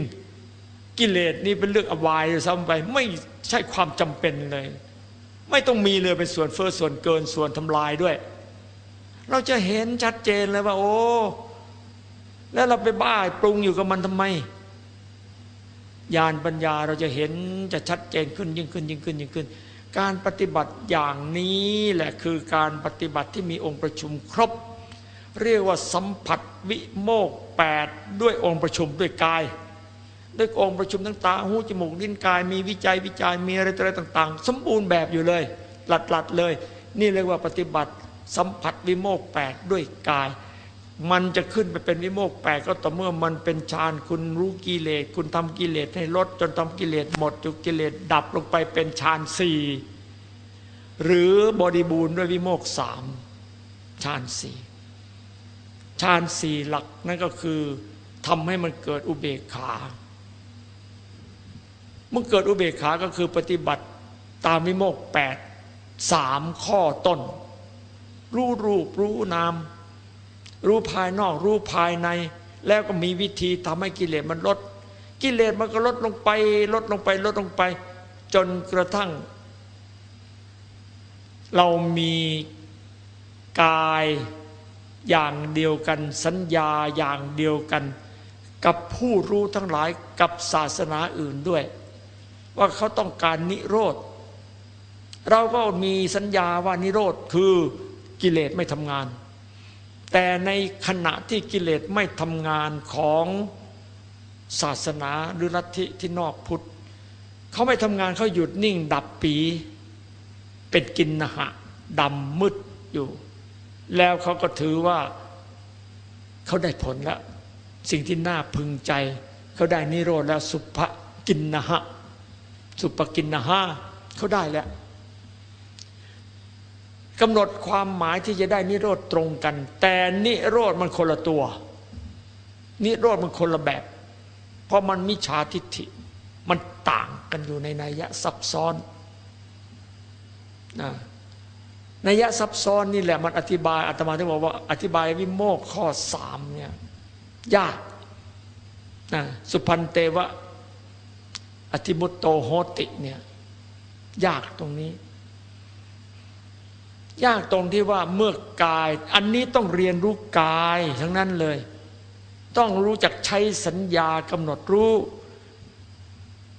ๆ กิเลสนี่เป็นเรื่องอบายซ้ำไป ไม่ใช่ความจำเป็นเลย ไม่ต้องมีเลยเป็นส่วนเฟอ้อส่วนเกินส่วนทำลายด้วย เราจะเห็นชัดเจนเลยว่า โอ้ แล้วเราไปบ้าปรุงอยู่กับมันทำไม ญาณปัญญาเราจะเห็นจะชัดเจนขึ้นยิ่งขึ้นยิ่งขึ้นยิ่งขึ้น การปฏิบัติอย่างนี้แหละคือการปฏิบัติที่มีองค์ประชุมครบ เรียกว่าสัมผัสวิโมกแปดด้วยองค์ประชุมด้วยกาย ด้วยองค์ประชุมทั้งตาหูจมูกลิ้นกาย มีวิจัยวิจัยมีอะไรต่าง ๆ สมบูรณ์แบบอยู่เลย หลัดๆเลย นี่เรียกว่าปฏิบัติสัมผัสวิโมกแปดด้วยกาย มันจะขึ้นไปเป็นวิโมกแปดก็ต่อเมื่อมันเป็นฌานคุณรู้กิเลส คุณทำกิเลสให้ลดจนทำกิเลสหมดจนกิเลสดับลงไปเป็นฌานสี่หรือบริบูรณ์ด้วยวิโมกสามฌานสี่ฌานสี่หลักนั่นก็คือทำให้มันเกิดอุเบกขาเมื่อเกิดอุเบกขาก็คือปฏิบัติตามวิโมกแปดสามข้อต้น รู้รูปรู้นาม รู้ภายนอกรู้ภายใน แล้วก็มีวิธีทำให้กิเลสมันลด กิเลสมันก็ลดลงไป ลดลงไปลดลงไป จนกระทั่ง เรามีกายอย่างเดียวกัน สัญญาอย่างเดียวกัน กับผู้รู้ทั้งหลายกับศาสนาอื่นด้วย ว่าเขาต้องการนิโรธเราก็มีสัญญาว่านิโรธคือกิเลสไม่ทำงาน แต่ในขณะที่กิเลสไม่ทำงานของศาสนาหรือลัทธิที่นอกพุทธเขาไม่ทำงานเขาหยุดนิ่งดับปี เป็นกินนะหะดำมืดอยู่ แล้วเขาก็ถือว่าเขาได้ผลแล้ว สิ่งที่น่าพึงใจเขาได้นิโรธแล้วสุภกินนะฮะสุปกินนะฮะเขาได้แล้ว กำหนดความหมายที่จะได้นิโรธตรงกัน แต่นิโรธมันคนละตัว นิโรธมันคนละแบบ เพราะมันมิจฉาทิฏฐิ มันต่างกันอยู่ในนัยยะซับซ้อนนะนัยยะซับซ้อนนี่แหละมันอธิบายอาตมาที่บอกว่า อธิบายวิโมกข้อสามเนี่ยยากนะสุพันเตวะอธิมุตโตโหติเนี่ยยากตรงนี้ ยากตรงที่ว่าเมื่อกาย อันนี้ต้องเรียนรู้กายทั้งนั้นเลย ต้องรู้จักใช้สัญญากำหนดรู้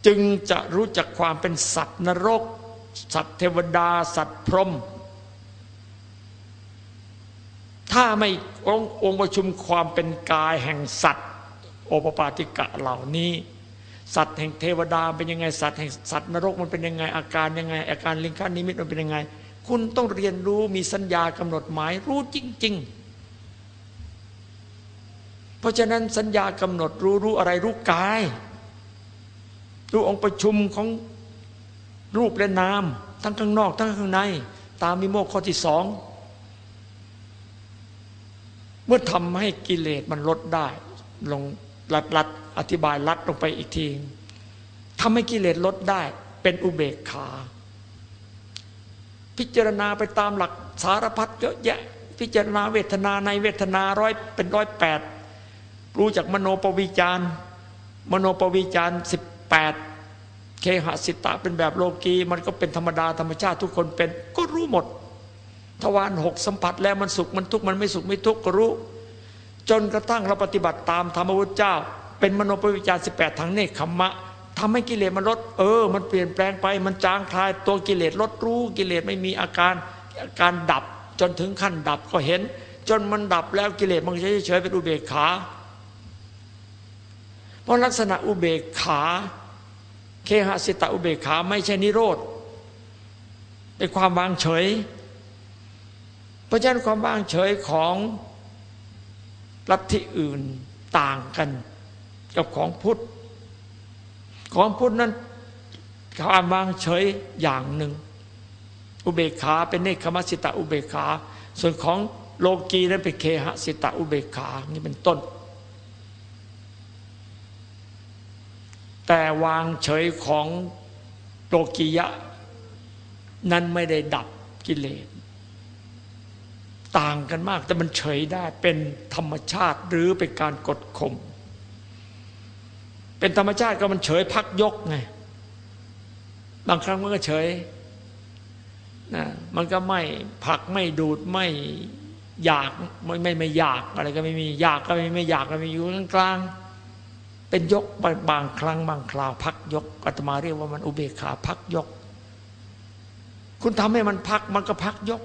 จึงจะรู้จักความเป็นสัตว์นรก สัตว์เทวดา สัตว์พรหมถ้าไม่ององค์ประชุมความเป็นกายแห่งสัตว์ โอปปาติกะเหล่านี้ สัตว์แห่งเทวดาเป็นยังไงสัตว์แห่งสัตว์นรกมันเป็นยังไงอาการยังไง อาการลิงคานิมิตมันเป็นยังไง คุณต้องเรียนรู้มีสัญญากำหนดหมายรู้จริง ๆ เพราะฉะนั้นสัญญากำหนดรู้รู้อะไรรู้กาย รู้องค์ประชุมของรูปและนาม ทั้งข้างนอก ทั้งข้างใน ตามมิโมกข้อที่สองเมื่อทำให้กิเลสมันลดได้ ลงลัดลัดอธิบายลัดลงไปอีกทีทำให้กิเลสลดได้ เป็นอุเบกขา พิจารณาไปตามหลักสารพัดเยอะแยะ พิจารณาเวทนาในเวทนาร้อยเป็นร้อยแปดรู้จากมโนปวิจารมโนปวิจารสิบแปดเคหสิตะเป็นแบบโลกีมันก็เป็นธรรมดาธรรมชาติทุกคนเป็นก็รู้หมดทวารหกสัมผัสแล้วมันสุขมันทุกข์มันไม่สุขไม่ทุกข์ก็รู้ จนกระทั่งเราปฏิบัติตามธรรมวุฒิเจ้า เป็นมโนปวิจารสิบแปดทางเนคขมมะ ทำให้กิเลสมันลด เออ มันเปลี่ยนแปลงไป มันจางคลายตัวกิเลสลดรู้กิเลสไม่มีอาการอาการดับจนถึงขั้นดับก็เห็น จนมันดับแล้วกิเลสมันเฉยๆเป็นอุเบกขา เพราะลักษณะอุเบกขา เคหสิตะอุเบกขาไม่ใช่นิโรธเป็นความวางเฉย เพราะฉะนั้นความวางเฉยของลัทธิอื่นต่างกัน กับของพุทธ ของพุทธนั้นความวางเฉยอย่างหนึ่ง อุเบกขาเป็นเนคขมัสิตะอุเบกขา ส่วนของโลกีนั้นเป็นเคหสิตะอุเบกขานี่เป็นต้น แต่วางเฉยของโลกียะ นั้นไม่ได้ดับกิเลสต่างกันมากแต่มันเฉยได้เป็นธรรมชาติหรือเป็นการกดข่ม เป็นธรรมชาติก็มันเฉยพักยกไง บางครั้งมันก็เฉยนะมันก็ไม่ผักไม่ดูดไม่อยากไม่ไม่ไม่อยากอะไรก็ไม่มีอยากก็ไม่ไม่อยากก็ไม่อยู่กลางๆเป็นยกบางครั้งบางคราว พักยกอาตมาเรียกว่ามันอุเบกขาพักยก คุณทำให้มันพักมันก็พักยก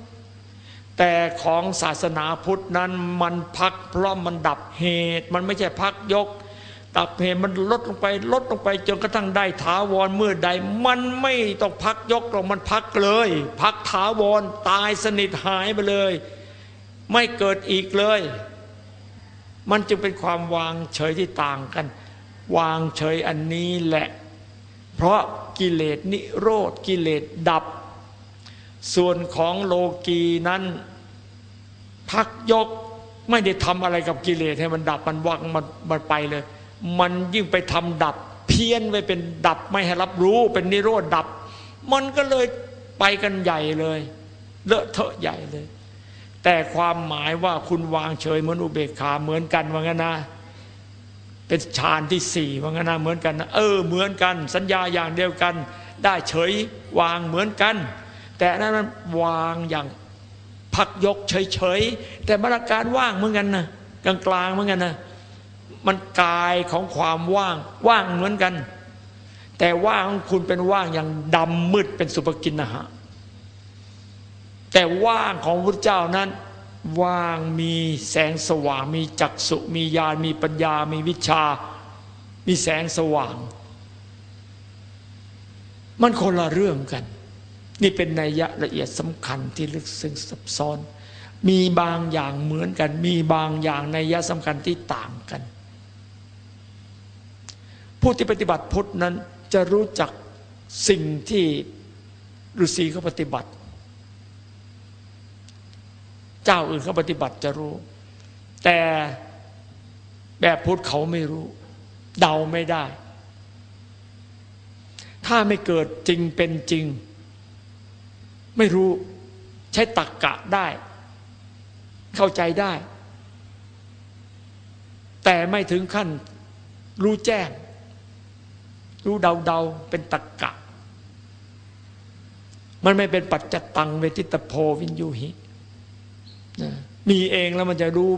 แต่ของศาสนาพุทธนั้นมันพักเพราะมันดับเหตุ มันไม่ใช่พักยก ดับเหตุมันลดลงไปลดลงไป จนกระทั่งได้ถาวรเมื่อใด มันไม่ต้องพักยกหรอกมันพักเลย พักถาวรตายสนิทหายไปเลย ไม่เกิดอีกเลย มันจึงเป็นความวางเฉยที่ต่างกัน วางเฉยอันนี้แหละ เพราะกิเลสนิโรธกิเลสดับ ส่วนของโลกีนั้น พักยกไม่ได้ทำอะไรกับกิเลสให้มันดับมันวังมันมันไปเลย มันยิ่งไปทำดับ เพี้ยนไว้เป็นดับไม่ให้รับรู้เป็นนิโรธดับ มันก็เลยไปกันใหญ่เลยเลอะเทอะใหญ่เลย แต่ความหมายว่าคุณวางเฉยเหมือนอุเบกขาเหมือนกันว่างั้นนะ เป็นฌานที่สี่ว่างั้นนะเหมือนกันนะเออเหมือนกัน สัญญาอย่างเดียวกัน ได้เฉยวางเหมือนกัน แต่นั้นมันวางอย่างพักยกเฉยๆแต่มาตรการว่างเหมือนกันนะกลางๆเหมือนกันนะ มันกายของความว่างว่างเหมือนกัน แต่ว่างของคุณเป็นว่างอย่างดำมืดเป็นสุภกินนะฮะแต่ว่างของพระเจ้านั้น ว่างมีแสงสว่าง มีจักสุมีญาณมีปัญญา มีวิชา มีแสงสว่าง มันคนละเรื่องกัน นี่เป็นนัยยะละเอียดสำคัญที่ลึกซึ้งซับซ้อนมีบางอย่างเหมือนกัน มีบางอย่างนัยยะสำคัญที่ต่างกัน ผู้ที่ปฏิบัติพุทธนั้นจะรู้จักสิ่งที่ฤาษีเขาปฏิบัติ เจ้าอื่นเขาปฏิบัติจะรู้ แต่แบบพุทธเขาไม่รู้ เดาไม่ได้ ถ้าไม่เกิดจริงเป็นจริง ไม่รู้ใช้ตักกะได้ เข้าใจได้ แต่ไม่ถึงขั้นรู้แจ้ง รู้เดาเดาเป็นตักกะ มันไม่เป็นปัจจตังเวทิตโพวินยูหิมีเองแล้วมันจะรู้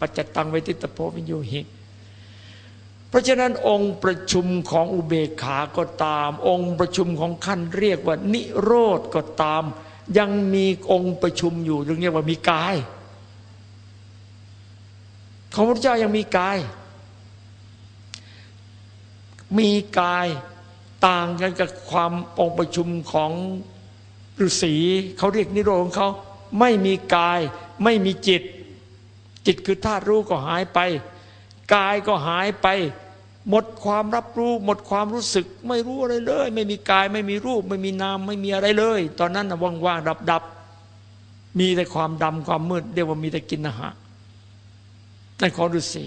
ปัจจตังเวทิตโพวิญญูหิเพราะฉะนั้นองค์ประชุมของอุเบกขาก็ตาม องค์ประชุมของขั้นเรียกว่า นิโรธก็ตาม ยังมีองค์ประชุมอยู่เรียกว่ามีกาย ของพระเจ้ายังมีกาย มีกายต่างกันกับความองค์ประชุมของฤาษีเขาเรียกนิโรธของเขาไม่มีกายไม่มีจิต จิตคือธาตุรู้ก็หายไป กายก็หายไป หมดความรับรู้ หมดความรู้สึก ไม่รู้อะไรเลย ไม่มีกายไม่มีรูป ไม่มีนามไม่มีอะไรเลย ตอนนั้นว่างๆดับๆมีแต่ความดำความมืดเรียกว่ามีแต่กินอาหารนั่นของฤาษี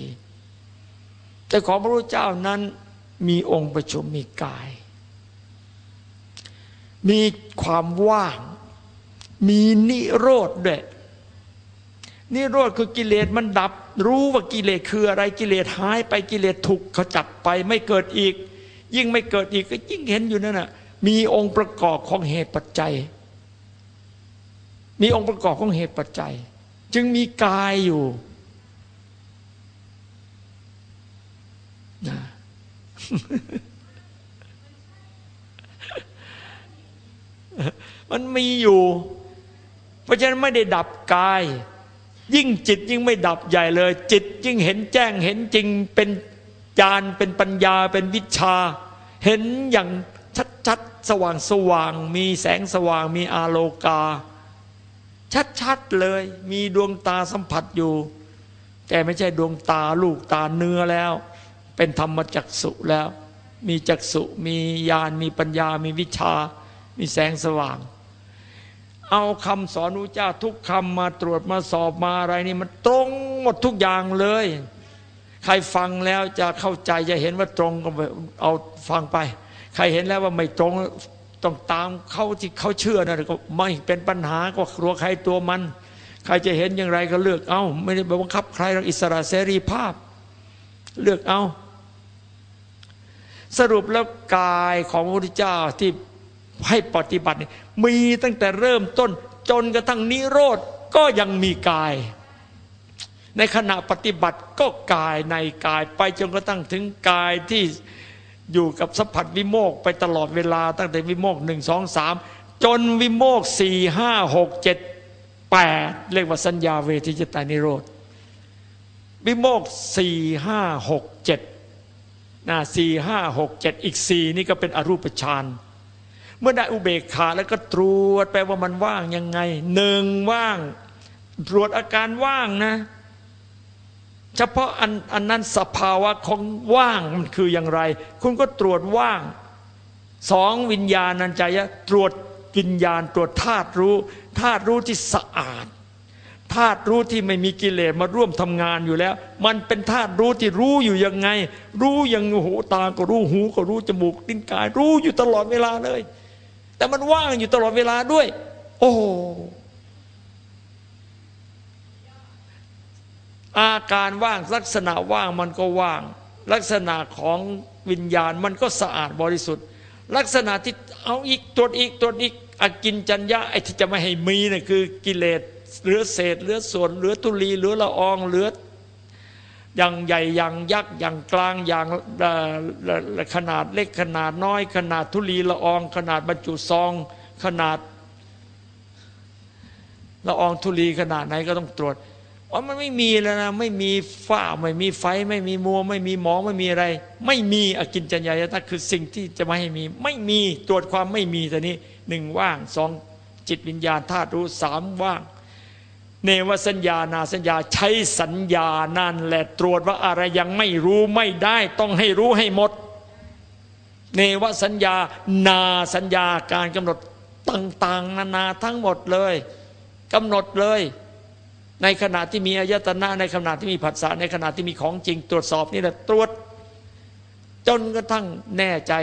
แต่ของพระพุทธเจ้านั้น มีองค์ประชุมมีกาย มีความว่าง มีนิโรธด้วยนิโรธคือกิเลสมันดับ รู้ว่ากิเลสคืออะไรกิเลสหายไปกิเลสถูกเขาจับไปไม่เกิดอีก ยิ่งไม่เกิดอีกก็ยิ่งเห็นอยู่นั่นน่ะมีองค์ประกอบของเหตุปัจจัย มีองค์ประกอบของเหตุปัจจัย จึงมีกายอยู่นะ มันมีอยู่ เพราะฉะนั้นไม่ได้ดับกาย ยิ่งจิตยิ่งไม่ดับใหญ่เลย จิตยิ่งเห็นแจ้งเห็นจริงเป็นญาณเป็นปัญญาเป็นวิชา เห็นอย่างชัดๆ สว่างสว่างมีแสงสว่างมีอาโลกา ชัดๆเลย มีดวงตาสัมผัสอยู่ แต่ไม่ใช่ดวงตาลูกตาเนื้อแล้ว เป็นธรรมจักสุแล้ว มีจักสุมีญาณมีปัญญา มีวิชา มีแสงสว่าง เอาคำสอนพระเจ้าทุกคำมาตรวจมาสอบมาอะไรนี่มันตรงหมดทุกอย่างเลย ใครฟังแล้วจะเข้าใจจะเห็นว่าตรงก็เอาฟังไป ใครเห็นแล้วว่าไม่ตรงต้องตามเขาที่เขาเชื่อนะก็ไม่เป็นปัญหาก็ครัวใครตัวมัน ใครจะเห็นอย่างไรก็เลือกเอา ไม่ได้บังคับใครเราอิสระเสรีภาพ เลือกเอา สรุปแล้วกายของพระพุทธเจ้าที่ให้ปฏิบัติมีตั้งแต่เริ่มต้นจนกระทั่งนิโรธก็ยังมีกาย ในขณะปฏิบัติก็กายในกายไปจนกระทั่งถึงกายที่อยู่กับสัมผัสวิโมกไปตลอดเวลาตั้งแต่วิโมกหนึ่งสองสามจนวิโมกสี่ห้าหกเจ็ดแปดเรียกว่าสัญญาเวทิจตานิโรธวิโมกสี่ห้าหกเจ็ด นะสี่ห้าหกเจ็ดอีกสี่นี่ก็เป็นอรูปฌานเมื่อได้อุเบกขาแล้วก็ตรวจแปลว่ามันว่างยังไงหนึ่งว่าง ตรวจอาการว่างนะ เฉพาะอันอันนั้นสภาวะของว่างมันคืออย่างไร คุณก็ตรวจว่างสองวิญญาณัญจายะตรวจวิญญาณตรวจธาตุรู้ธาตุรู้ที่สะอาด ธาตุรู้ที่ไม่มีกิเลสมาร่วมทำงานอยู่แล้ว มันเป็นธาตุรู้ที่รู้อยู่ยังไง รู้ยังหูตาก็รู้หูก็รู้จมูกลิ้นกาย รู้อยู่ตลอดเวลาเลย แต่มันว่างอยู่ตลอดเวลาด้วย โอ้อาการว่างลักษณะว่างมันก็ว่าง ลักษณะของวิญญาณมันก็สะอาดบริสุทธิ์ ลักษณะที่เอาอีกตรวจอีกตรวจอีกอกินจัญญาไอ้ที่จะไม่ให้มีนี่ยคือกิเลส เหลือเศษเหลือส่วนเหลือตุลีเหลือละอองเหลืออย่างใหญ่อย่างยักษ์อย่างกลางอย่างขนาดเล็กขนาดน้อย ขนาดทุลีละออง ขนาดบรรจุซอง ขนาดละอองทุลีขนาดไหนก็ต้องตรวจว่ามันไม่มีแล้วนะไม่มีฝ้าไม่มีไฟ ไม่มีมัว ไม่มีหมองไม่มีอะไร ไม่มีอกินจัญญายตะคือสิ่งที่จะไม่ให้มี ไม่มีตรวจความไม่มีแต่นี้หนึ่งว่างสองจิตวิญญาณธาตุรู้สามว่าง เนวสัญญานาสัญญาใช้สัญญานั่นแหละตรวจว่าอะไรยังไม่รู้ไม่ได้ต้องให้รู้ให้หมด เนวสัญญานาสัญญาการกำหนดต่างๆ นานาทั้งหมดเลยกำหนดเลย ในขณะที่มีอายตนะในขณะที่มีผัสสะในขณะที่มีของจริงตรวจสอบนี่แหละตรวจ จนกระทั่งแน่ใจ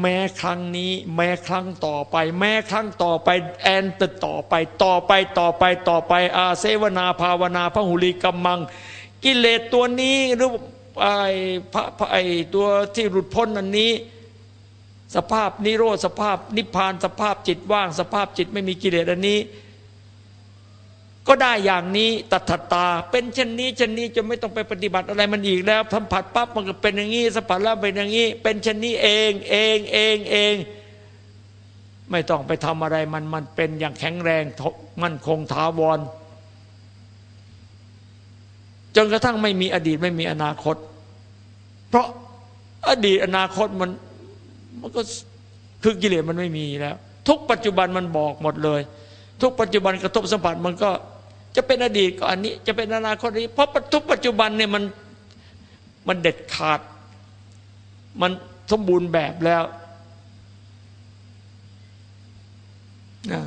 แม้ครั้งนี้ แม้ครั้งต่อไป แม้ครั้งต่อไป แอนตต่อไป ต่อไปต่อไปต่อไป อาเซวนาภาวนาพระหุลิกัมมัง กิเลสตัวนี้หรือไอ้พระไอ้ตัวที่หลุดพ้นอันนี้ สภาพนิโรธสภาพนิพพานสภาพจิตว่าง สภาพจิตไม่มีกิเลสอันนี้ ก็ได้อย่างนี้ตัทตา เป็นเช่นนี้เช่นนี้จะไม่ต้องไปปฏิบัติอะไรมันอีกแล้วสัมผัสปั๊บมันก็เป็นอย่างนี้สัมผัสแล้วเป็นอย่างนี้ เป็นเช่นนี้เองเองเองเอง ไม่ต้องไปทำอะไรมันมันเป็นอย่างแข็งแรงมั่นคงถาวร จนกระทั่งไม่มีอดีตไม่มีอนาคต เพราะอดีตอนาคตมันมันก็คือกิเลสมันไม่มีแล้ว ทุกปัจจุบันมันบอกหมดเลย ทุกปัจจุบันกระทบสัมผัสมันก็ จะเป็นอดีตก็อันนี้ จะเป็นอนาคตนี้ เพราะทุกปัจจุบันเนี่ยมันมันเด็ดขาด มันสมบูรณ์แบบแล้วนะ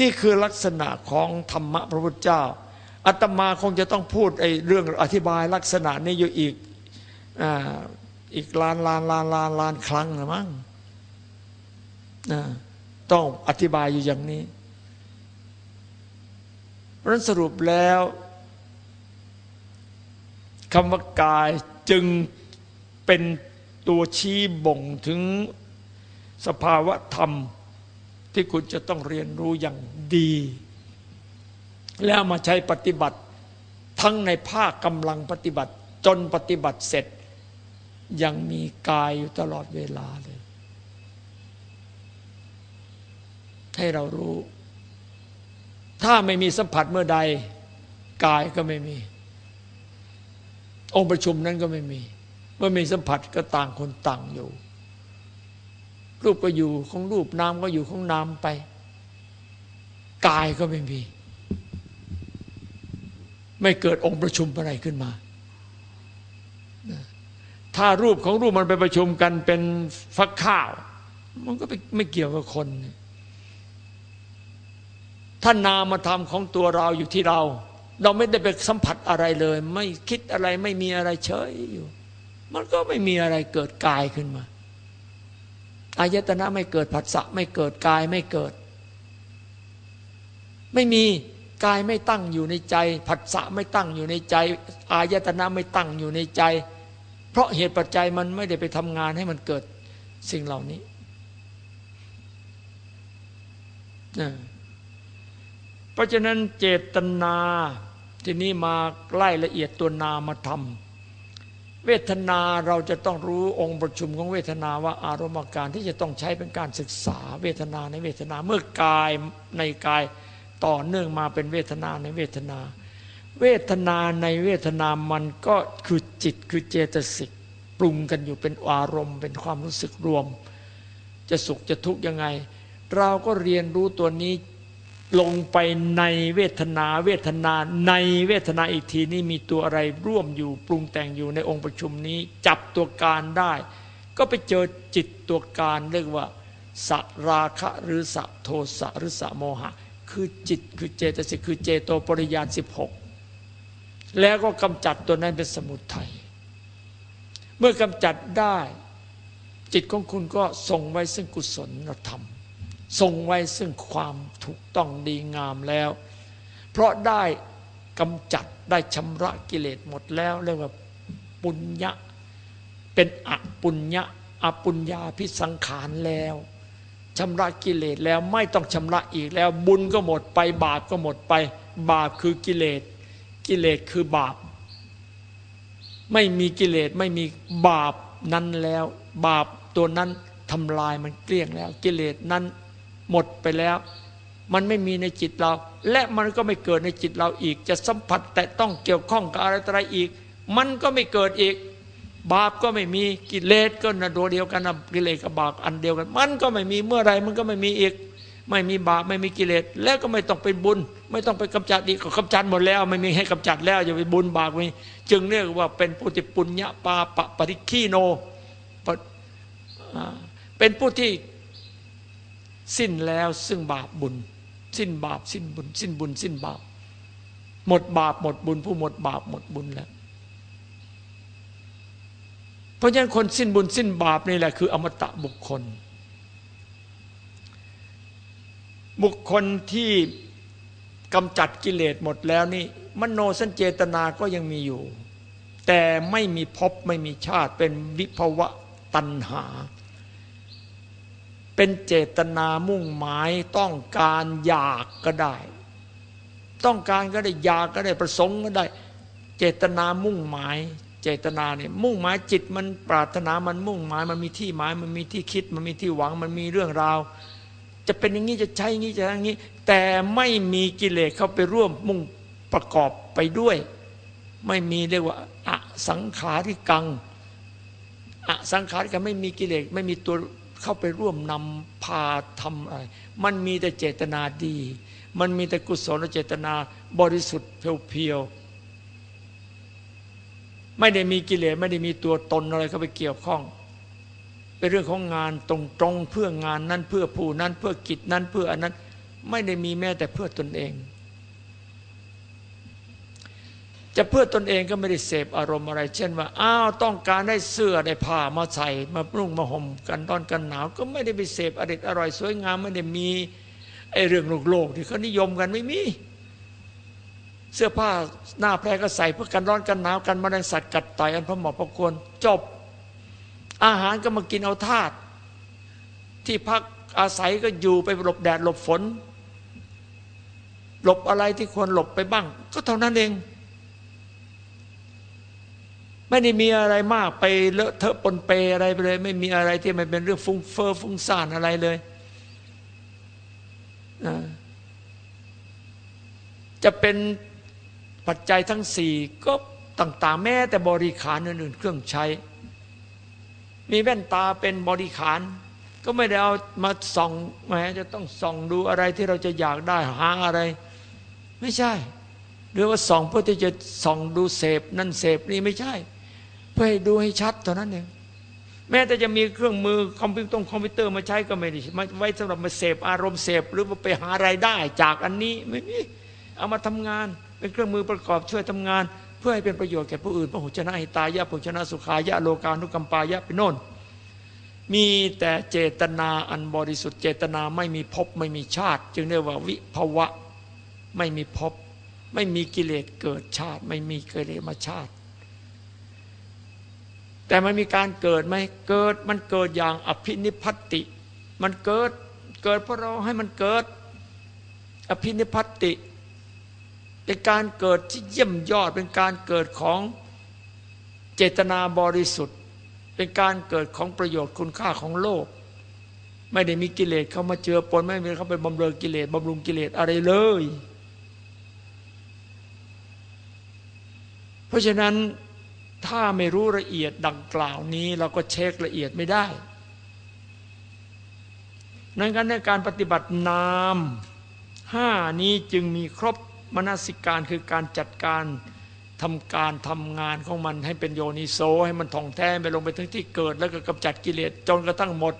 นี่คือลักษณะของธรรมะพระพุทธเจ้าอาตมาคงจะต้องพูดไอ้เรื่องอธิบายลักษณะนี้อยู่อีกอีกล้านล้านล้านล้านล้านครั้งนะมั้งต้องอธิบายอยู่อย่างนี้ ราะนั้นสรุปแล้วคำว่ากายจึงเป็นตัวชี้บ่งถึงสภาวะธรรมที่คุณจะต้องเรียนรู้อย่างดี แล้วมาใช้ปฏิบัติทั้งในภาคกำลังปฏิบัติจนปฏิบัติเสร็จ ยังมีกายอยู่ตลอดเวลาเลย ให้เรารู้ ถ้าไม่มีสัมผัสเมื่อใดกายก็ไม่มี องค์ประชุมนั้นก็ไม่มี เมื่อมีสัมผัสก็ต่างคนต่างอยู่ รูปก็อยู่ของรูปนามก็อยู่ของนามไปกายก็ไม่มี ไม่เกิดองค์ประชุมอะไรขึ้นมา ถ้ารูปของรูปมันไปประชุมกันเป็นฟักข้าว มันก็ไม่เกี่ยวกับคนเถ้านามธรรมของตัวเราอยู่ที่เรา เราไม่ได้ไปสัมผัสอะไรเลย ไม่คิดอะไรไม่มีอะไรเฉยอยู่ มันก็ไม่มีอะไรเกิดกายขึ้นมาอายตนะไม่เกิดผัสสะไม่เกิดกายไม่เกิด ไม่มีกายไม่ตั้งอยู่ในใจผัสสะไม่ตั้งอยู่ในใจ อายตนะไม่ตั้งอยู่ในใจ เพราะเหตุปัจจัยมันไม่ได้ไปทำงานให้มันเกิดสิ่งเหล่านี้น เพราะฉะนั้นเจตนาทีนี้มาไล่ละเอียดตัวนามธรรม เวทนาเราจะต้องรู้องค์ประชุมของเวทนาว่าอารมณ์การที่จะต้องใช้เป็นการศึกษา เวทนาในเวทนาเมื่อกายในกายต่อเนื่องมาเป็นเวทนาในเวทนา เวทนาในเวทนามันก็คือจิตคือเจตสิกปรุงกันอยู่เป็นอารมณ์ เป็นความรู้สึกรวม จะสุขจะทุกข์ยังไง เราก็เรียนรู้ตัวนี้ ลงไปในเวทนาเวทนาในเวทนาอีกทีนี้มีตัวอะไรร่วมอยู่ปรุงแต่งอยู่ในองค์ประชุมนี้ จับตัวการได้ ก็ไปเจอจิตตัวการเรียกว่าสราคะหรือสะโทสะหรือสะโมหะ คือจิตคือเจตสิกคือเจโตปริยานสิบหกแล้วก็กำจัดตัวนั้นเป็นสมุทัยเมื่อกำจัดได้ จิตของคุณก็ส่งไว้ซึ่งกุศลธรรม ทรงไว้ซึ่งความถูกต้องดีงามแล้ว เพราะได้กำจัดได้ชำระกิเลสหมดแล้วเรียกว่าปุญญะเป็นอปุญญะอปุญญาพิสังขารแล้วชำระกิเลสแล้วไม่ต้องชำระอีกแล้ว บุญก็หมดไป บาปก็หมดไป บาปคือกิเลส กิเลสคือบาป ไม่มีกิเลสไม่มีบาปนั้นแล้ว บาปตัวนั้นทำลายมันเกลี้ยงแล้ว กิเลสนั้น หมดไปแล้ว มันไม่มีในจิตเรา และมันก็ไม่เกิดในจิตเราอีก จะสัมผัสแต่ต้องเกี่ยวข้องกับอะไรอะไรอีก มันก็ไม่เกิดอีก บาปก็ไม่มีกิเลสก็นะตัวเดียวกันนะกิเลสกับบาปอันเดียวกัน มันก็ไม่มีเมื่อไรมันก็ไม่มีอีก ไม่มีบาปไม่มีกิเลสแล้วก็ไม่ต้องไปบุญ ไม่ต้องไปกำจัดอีกก็กำจัดหมดแล้ว ไม่มีให้กำจัดแล้วอย่าไปบุญบาปมีจึงเรียกว่าเป็นปุติปุญญาปาปะปริคีโนเป็นผู้ที่ สิ้นแล้วซึ่งบาปบุญ สิ้นบาปสิ้นบุญ สิ้นบุญ สิ้นบาป หมดบาปหมดบุญ ผู้หมดบาปหมดบุญแล้วเพราะฉะนั้นคนสิ้นบุญสิ้นบาปนี่แหละคืออมตะบุคคล บุคคลที่กำจัดกิเลสหมดแล้วนี่มโนสัญเจตนาก็ยังมีอยู่ แต่ไม่มีภพไม่มีชาติเป็นวิภวะตัณหา เป็นเจตนามุ่งหมายต้องการอยากก็ได้ ต้องการก็ได้อยากก็ได้ประสงค์ก็ได้ เจตนามุ่งหมาย เจตนาเนี่ยมุ่งหมายจิตมันปรารถนามันมุ่งหมาย มันมีที่หมายมันมีที่คิดมันมีที่หวังมันมีเรื่องราว จะเป็นอย่างนี้จะใช้อย่างนี้จะอย่างนี้ แต่ไม่มีกิเลสเข้าไปร่วมมุ่งประกอบไปด้วย ไม่มีเรียกว่าอสังขาริกังอสังขาริกังไม่มีกิเลสไม่มีตัว เข้าไปร่วมนำพาทำอะไร มันมีแต่เจตนาดี มันมีแต่กุศลเจตนาบริสุทธิ์เพียวๆ ไม่ได้มีกิเลสไม่ได้มีตัวตนอะไรเข้าไปเกี่ยวข้อง เป็นเรื่องของงานตรงๆ เพื่องานนั้นเพื่อผู้นั้นเพื่อกิจนั้นเพื่ออันนั้น ไม่ได้มีแม้แต่เพื่อตนเอง จะเพื่อตนเองก็ไม่ได้เสพอารมณ์อะไร เช่นว่าอ้าวต้องการได้เสื้อได้ผ้ามาใส่มาปรุงมาห่มกันตอนกันหนาว ก็ไม่ได้ไปเสพอริดอร่อยสวยงามไม่ได้มีไอเรื่องโลกโลกที่เขานิยมกันไม่มี เสื้อผ้าหน้าแพรก็ใส่เพื่อกันร้อนกันหนาวกันมาแรงสัตว์กัดต่อยอันพระหมอประควรจบ อาหารก็มากินเอาธาตุที่พักอาศัยก็อยู่ไปหลบแดดหลบฝน หลบอะไรที่ควรหลบไปบ้าง ก็เท่านั้นเอง ไม่ได้มีอะไรมากไปเลอะเทอะปนเปอะไรไปเลย ไม่มีอะไรที่มันเป็นเรื่องฟุ้งเฟอ้อฟุ้งซ่านอะไรเลยจะเป็นปัจจัยทั้งสี่ก็ต่างๆ แม้แต่บริขารอื่นๆ เครื่องใช้ มีแว่นตาเป็นบริขาร ก็ไม่ได้เอามาส่องแม้จะต้องส่องดูอะไรที่เราจะอยากได้หาอะไร ไม่ใช่หรือว่าส่องเพื่อที่จะส่องดูเสพนั่นเสพนี่ไม่ใช่ เพื่อให้ดูให้ชัดเท่านั้นเองแม้แต่จะมีเครื่องมือคอมพิวตอร์คอมพิวเตอร์มาใช้ก็ไม่ได้มาไว้สำหรับมาเสพอารมณ์เสพหรือว่าไปหารายได้จากอันนี้ไม่มีเอามาทำงาน เป็นเครื่องมือประกอบช่วยทำงาน เพื่อให้เป็นประโยชน์แก่ผู้อื่นพระหุชนะหิตายะพหุชนะสุขายะโลกานุกัมปายะเป็นโน่นมีแต่เจตนาอันบริสุทธิ์เจตนาไม่มีภพไม่มีชาติ จึงเรียกว่าวิภวะไม่มีภพไม่มีกิเลสเกิดชาติ ไม่มีกิเลสมาชาติ แต่มันมีการเกิดไหมเกิดมันเกิดอย่างอภินิพัติ มันเกิดเกิดเพราะเราให้มันเกิด อภินิพัติเป็นการเกิดที่เยี่ยมยอดเป็นการเกิดของเจตนาบริสุทธิ์ เป็นการเกิดของประโยชน์คุณค่าของโลก ไม่ได้มีกิเลสเข้ามาเจือปนไม่มีเข้าไปบำเรอกิเลสบำรุงกิเลสอะไรเลย เพราะฉะนั้น ถ้าไม่รู้ละเอียดดังกล่าวนี้ เราก็เช็คละเอียดไม่ได้ นั้นกันในการปฏิบัตินามห้านี้จึงมีครบมนสิการคือการจัดการทำการทำงานของมันให้เป็นโยนิโสให้มันท่องแท้ไปลงไปถึงที่เกิด แล้วก็กำจัดกิเลสจนกระทั่งหมด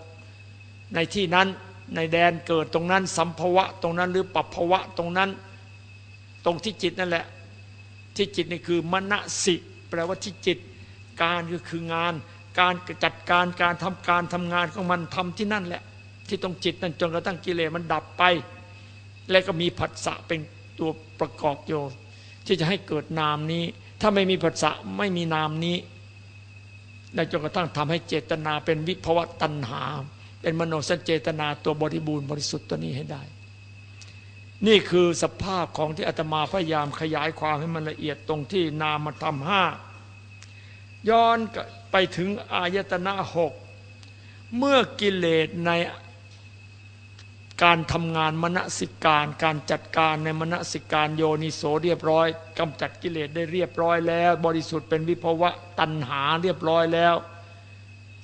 ในที่นั้นในแดนเกิดตรงนั้น สัมภวะตรงนั้นหรือปัภวะตรงนั้น ตรงที่จิตนั่นแหละ ที่จิตนี่คือมณสิ ลว่าที่จิต การก็คืองาน การจัดการการทำการทำงานของมันทำที่นั่นแหละ ที่ตรงจิตนั่นจนกระทั่งกิเลสมันดับไป แล้วก็มีผัสสะเป็นตัวประกอบโยที่จะให้เกิดนามนี้ ถ้าไม่มีผัสสะไม่มีนามนี้และจนกระทั่งทำให้เจตนาเป็นวิภวตัณหา เป็นมโนสัญเจตนาตัวบริบูรณ์บริสุทธิ์ตัวนี้ให้ได้ นี่คือสภาพของที่อาตมาพยายามขยายความให้มันละเอียดตรงที่นามธรรมห้า ย้อนไปถึงอายตนะหกเมื่อกิเลสในการทำงานมณสิการ การจัดการในมณสิการโยนิโสเรียบร้อยกำจัดกิเลสได้เรียบร้อยแล้ว บริสุทธิ์เป็นวิภวะตัณหาเรียบร้อยแล้ว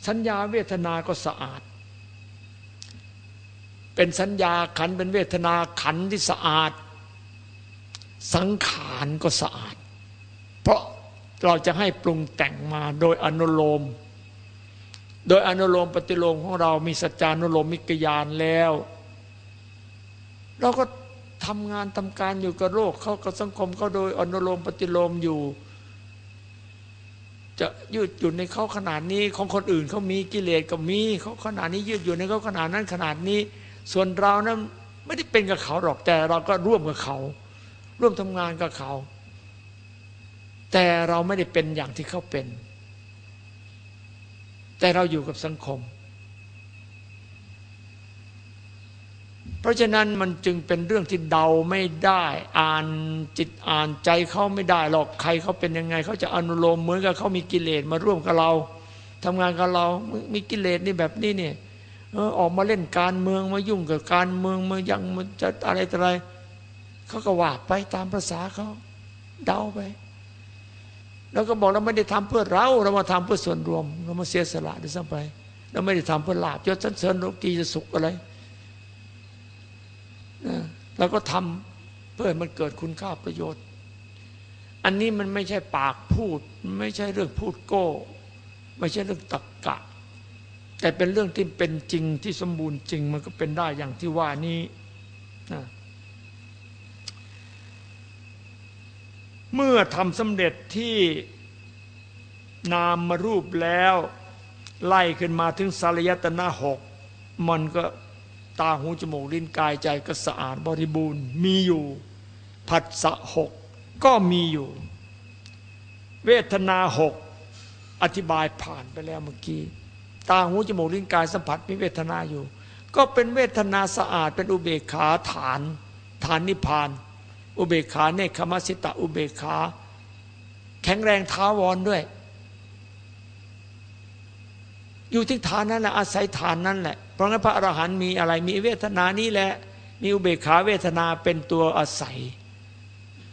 สัญญาเวทนาก็สะอาด เป็นสัญญาขันเป็นเวทนาขันที่สะอาด สังขารก็สะอาด เพราะ เราจะให้ปรุงแต่งมาโดยอนุโลม โดยอนุโลมปฏิโลมของเรามีสัจจานุโลมมิกยานแล้ว เราก็ทำงานทำการอยู่กับโลกเขากับสังคมเขาโดยอนุโลมปฏิโลมอยู่ จะยืดอยู่นในเขาขนาดนี้ของคนอื่นเขามีกิเลสก็มีเขาขนาดนี้ยืดอยู่ในเขาขนาดนั้นขนาดนี้ ส่วนเรานั้นไม่ได้เป็นกับเขาหรอกแต่เราก็ร่วมกับเขา ร่วมทำงานกับเขา แต่เราไม่ได้เป็นอย่างที่เขาเป็น แต่เราอยู่กับสังคม เพราะฉะนั้นมันจึงเป็นเรื่องที่เดาไม่ได้ อ่านจิตอ่านใจเขาไม่ได้หรอกใครเขาเป็นยังไงเขาจะอนุโลมเหมือนกับเขามีกิเลสมาร่วมกับเราทำงานกับเรา มีกิเลสนี่แบบนี้เนี่ยออกมาเล่นการเมืองมายุ่งกับการเมืองมายังมันจะอะไรอะไรเขาก็ว่าไปตามภาษาเขาเดาไป แล้วก็บอกเราไม่ได้ทำเพื่อเรา เรามาทำเพื่อส่วนรวม เรามาเสียสละด้วยซ้ำไป เราไม่ได้ทำเพื่อลาบยศสันเสริญโลกีจะสุขอะไรนะเราก็ทำเพื่อมันเกิดคุณค่าประโยชน์ อันนี้มันไม่ใช่ปากพูด ไม่ใช่เรื่องพูดโก้ ไม่ใช่เรื่องตักกะ แต่เป็นเรื่องที่เป็นจริงที่สมบูรณ์จริง มันก็เป็นได้อย่างที่ว่านี้นะ เมื่อทำสำเร็จที่นามมารูปแล้ว ไล่ขึ้นมาถึงสารยตนะหกมันก็ตาหูจมูกลิ้นกายใจก็สะอาดบริบูรณ์มีอยู่ผัสสะหกก็มีอยู่ เวทนาหกอธิบายผ่านไปแล้วเมื่อกี้ตาหูจมูกลิ้นกายสัมผัสมีเวทนาอยู่ ก็เป็นเวทนาสะอาดเป็นอุเบกขาฐาน ฐานนิพพาน อุเบกขาเนคขมัสิตะอุเบกขา แข็งแรงท้าวรด้วย อยู่ที่ฐานนั้นแหละอาศัยฐานนั้นแหละ เพราะงั้นพระอรหันต์มีอะไรมีเวทนานี้แหละ มีอุเบกขาเวทนาเป็นตัวอาศัย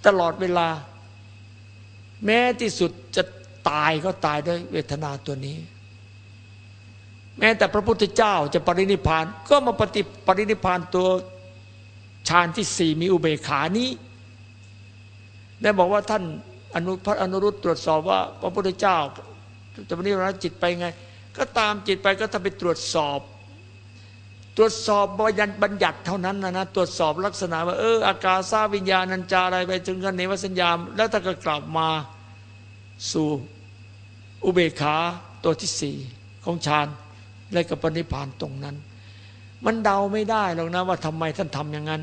ตลอดเวลา แม้ที่สุดจะตายก็ตายด้วยเวทนาตัวนี้ แม้แต่พระพุทธเจ้าจะปรินิพานก็มาปฏิปรินิพานตัวฌานที่สี่มีอุเบกขานี้ ได้บอกว่าท่านอนุพระอนุรุตตรวจสอบว่าพระพุทธเจ้าจะปนิพานจิตไปไง ก็ตามจิตไปก็ถ้าไปตรวจสอบ ตรวจสอบบัญญัติเท่านั้นนะนะตรวจสอบลักษณะว่าเอออากาซาวิญญาณัญจาอะไรไปถึงกันเนวสัญญาแล้วถ้าก็กลับมาสู่อุเบกขาตัวที่สี่ของฌานและกับปณิพานตรงนั้น มันเดาไม่ได้หรอกนะว่าทำไมท่านทำอย่างนั้น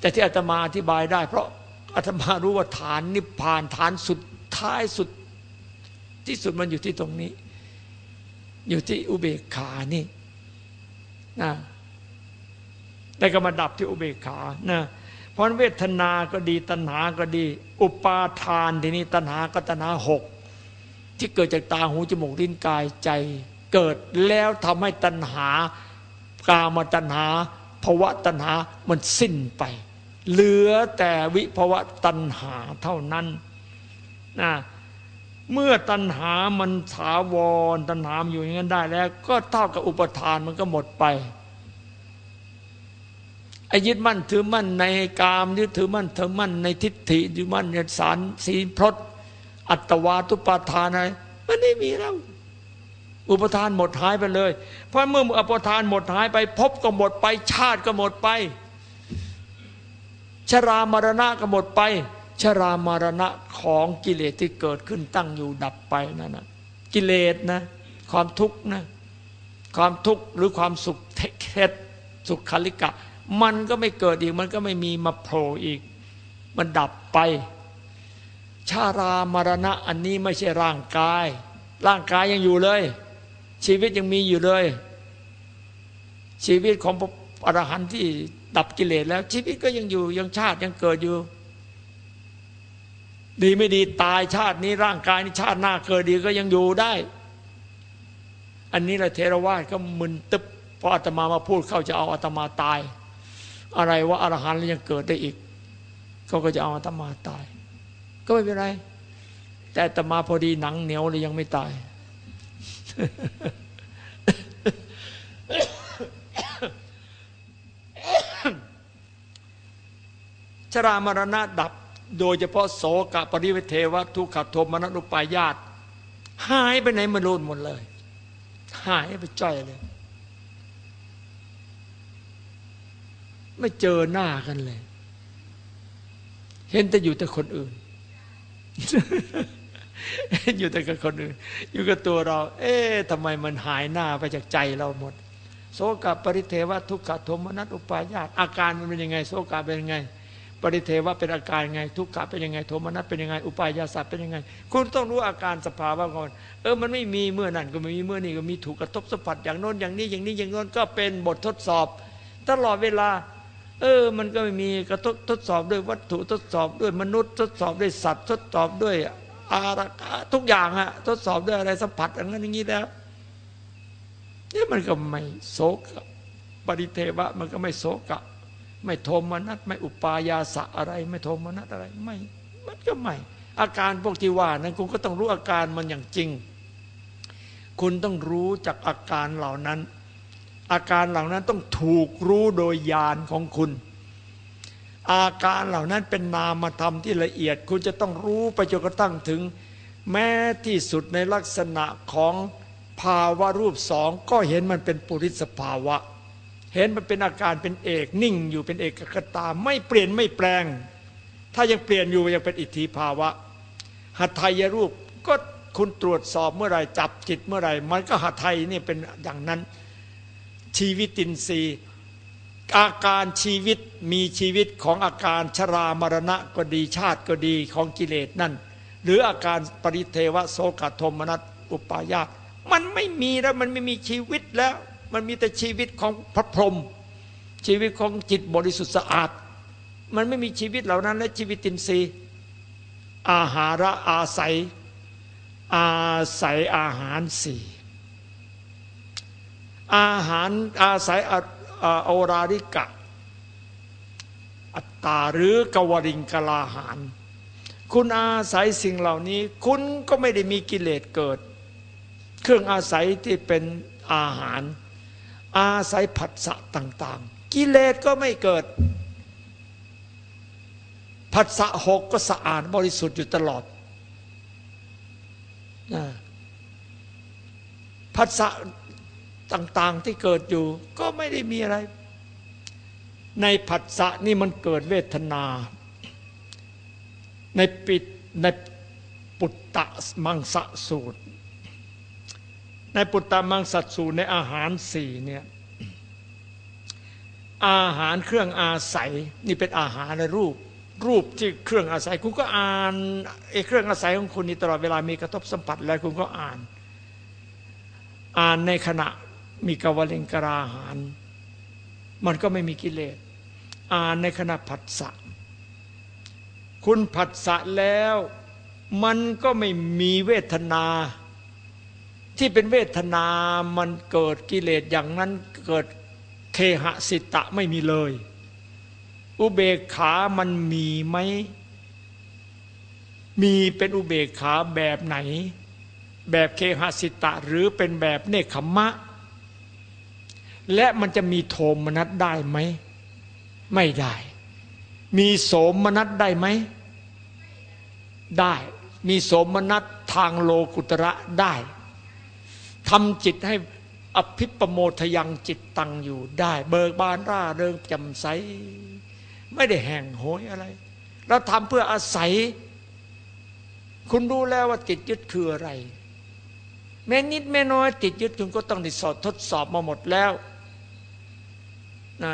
แต่ที่อาตมาอธิบายได้เพราะ อาตมารู้ว่าฐานนิพพานฐานสุดท้ายสุด ที่สุดมันอยู่ที่ตรงนี้ อยู่ที่อุเบกขานี่นะแต่ก็มาดับที่อุเบกขานะเพราะเวทนาก็ดีตัณหาก็ดี อุปาทานทีนี้ตัณหาก็ตัณหาหกที่เกิดจากตาหูจมูกลิ้นกายใจเกิดแล้วทำให้ตัณหากามตัณหาภวะตัณหามันสิ้นไป เหลือแต่วิภวะตัณหาเท่านั้นนะเมื่อตัณหามันถาวรตัณหามอยู่อย่างนั้นได้แล้ว ก็เท่ากับอุปทานมันก็หมดไปไอ้ยึดมั่นถือมั่นในกามยึดถือมั่นถือมั่นในทิฏฐิยึดมั่นในสารสีพรตอัตวาทุปาทานอะไรมันไม่มีแล้วอุปทานหมดหายไปเลย เพราะเมื่ออุปทานหมดหายไปพบก็หมดไปชาติก็หมดไป ชรามรณะก็หมดไป ชรามรณะของกิเลสที่เกิดขึ้นตั้งอยู่ดับไปนั่นนะกิเลสนะ ความทุกข์นะ ความทุกข์หรือความสุขเท็จสุขคลิกะ มันก็ไม่เกิดอีก มันก็ไม่มีมาโผล่อีก มันดับไป ชารามรณะอันนี้ไม่ใช่ร่างกาย ร่างกายยังอยู่เลย ชีวิตยังมีอยู่เลย ชีวิตของอรหันต์ที่ ดับกิเลสแล้ว ชีวิตก็ยังอยู่ยังชาติยังเกิดอยู่ ดีไม่ดีตายชาตินี้ร่างกายนี้ชาติหน้าเกิดดีก็ยังอยู่ได้ อันนี้แหละเทรวาสก็มึนตึบพออาตมามาพูดเข้าจะเอาอาตมาตาย อะไรว่าอรหันต์ยังเกิดได้อีกเขาก็จะเอาอาตมาตาย ก็ไม่เป็นไร แต่อาตมาพอดีหนังเหนียวเลยยังไม่ตาย ชรามรณะดับ โดยเฉพาะโสกปริเวเทวทุกขโทมนันุปายาตหายไปไหนมาโลนหมดเลย หายไปจ้อยเลย ไม่เจอหน้ากันเลย เห็นแต่อยู่แต่คนอื่น อยู่แต่กับคนอื่น อยู่กับตัวเรา เอ๊ะทำไมมันหายหน้าไปจากใจเราหมดโสกปริเทวะทุกขโทมนัสอุปายาตอาการมันเป็นยังไง โสกเป็นยังไง ปริเทวะเป็นอาการไง ทุกขะเป็นยังไงโทมนัสเป็นยังไง อุปายาสัตเป็นยังไง คุณต้องรู้อาการสภาวะก่อนเออมันไม่มีเมื่อนั้นก็ไม่มีเมื่อนี้ก็มีถูกกระทบสัมผัสอย่างโน้นอย่างนี้อย่างนี้อย่างโน้นก็เป็นบททดสอบ ตลอดเวลา เออ มันก็ไม่มีกระทบทดสอบด้วยวัตถุทดสอบด้วยมนุษย์ทดสอบด้วยสัตว์ทดสอบด้วยอารักทุกอย่างอะทดสอบด้วยอะไรสัมผัสอย่างนั้นอย่างนี้แล้วนี่มันก็ไม่โศกปริเทวะมันก็ไม่โศกะ ไม่โทมนัสไม่อุปายาสะอะไร ไม่โทมนัสอะไรไม่มันก็ไม่ อาการพวกที่ว่านั้นคุณก็ต้องรู้อาการมันอย่างจริง คุณต้องรู้จากอาการเหล่านั้น อาการเหล่านั้นต้องถูกรู้โดยญาณของคุณ อาการเหล่านั้นเป็นนามธรรมที่ละเอียด คุณจะต้องรู้ไปจนกระทั่งถึง แม้ที่สุดในลักษณะของภาวะรูปสองก็เห็นมันเป็นปุริสภาวะ เห็นมันเป็นอาการเป็นเอกนิ่งอยู่เป็นเอกกตา ไม่เปลี่ยนไม่แปลง ถ้ายังเปลี่ยนอยู่ยังเป็นอิทธิภาวะ หัตถยรูปก็คุณตรวจสอบเมื่อไรจับจิตเมื่อไรมันก็หัตถยนี่เป็นอย่างนั้น ชีวิตินทรีย์อาการชีวิตมีชีวิตของอาการชรามรณะก็ดีชาติก็ดีของกิเลสนั่น หรืออาการปริเทวโสกโทมนัสอุปายาตมันไม่มีแล้วมันไม่มีชีวิตแล้ว มันมีแต่ชีวิตของพระพรหมชีวิตของจิตบริสุทธิ์สะอาด มันไม่มีชีวิตเหล่านั้น และชีวิตินทรีย์อาหาระอาศัย อาศัยอาหารสี่อาหารอาศัยโอราริกะ อัตตาหรือกวริงกลาหาร คุณอาศัยสิ่งเหล่านี้ คุณก็ไม่ได้มีกิเลสเกิด เครื่องอาศัยที่เป็นอาหาร อาศัยผัสสะต่าง ๆ กิเลสก็ไม่เกิด ผัสสะหกก็สะอาดบริสุทธิ์อยู่ตลอดผัสสะต่างๆที่เกิดอยู่ ก็ไม่ได้มีอะไร ในผัสสะนี่มันเกิดเวทนา ในปิดในปุตตะมังสะสูตร ในปุตตะมังสะสูในอาหารสี่เนี่ยอาหารเครื่องอาศัยนี่เป็นอาหารในรูป รูปที่เครื่องอาศัย คุณก็อ่านไอ้เครื่องอาศัยของคุณนี่ตลอดเวลามีกระทบสัมผัสแล้วคุณก็อ่าน อ่านในขณะมีกวเลงกราหาร มันก็ไม่มีกิเลสอ่านในขณะผัสสะคุณผัสสะแล้ว มันก็ไม่มีเวทนา ที่เป็นเวทนามันเกิดกิเลสอย่างนั้นเกิดเคหสิตะไม่มีเลย อุเบกขามันมีไหมมีเป็นอุเบกขาแบบไหน แบบเคหสิตะหรือเป็นแบบเนคขมะ และมันจะมีโทมนัสได้ไหม ไม่ได้ มีโสมนัสได้ไหม ได้ มีโสมนัสทางโลกุตระได้ ทำจิตให้อภิปโมทยังจิตตังอยู่ได้ เบิกบานร่าเริงจำใส ไม่ได้แห่งโหยอะไร เราทำเพื่ออาศัย คุณรู้แล้วว่าติดยึดคืออะไร แม้นิดแม้น้อย ติดยึดคุณก็ต้องได้สอบทดสอบมาหมดแล้ว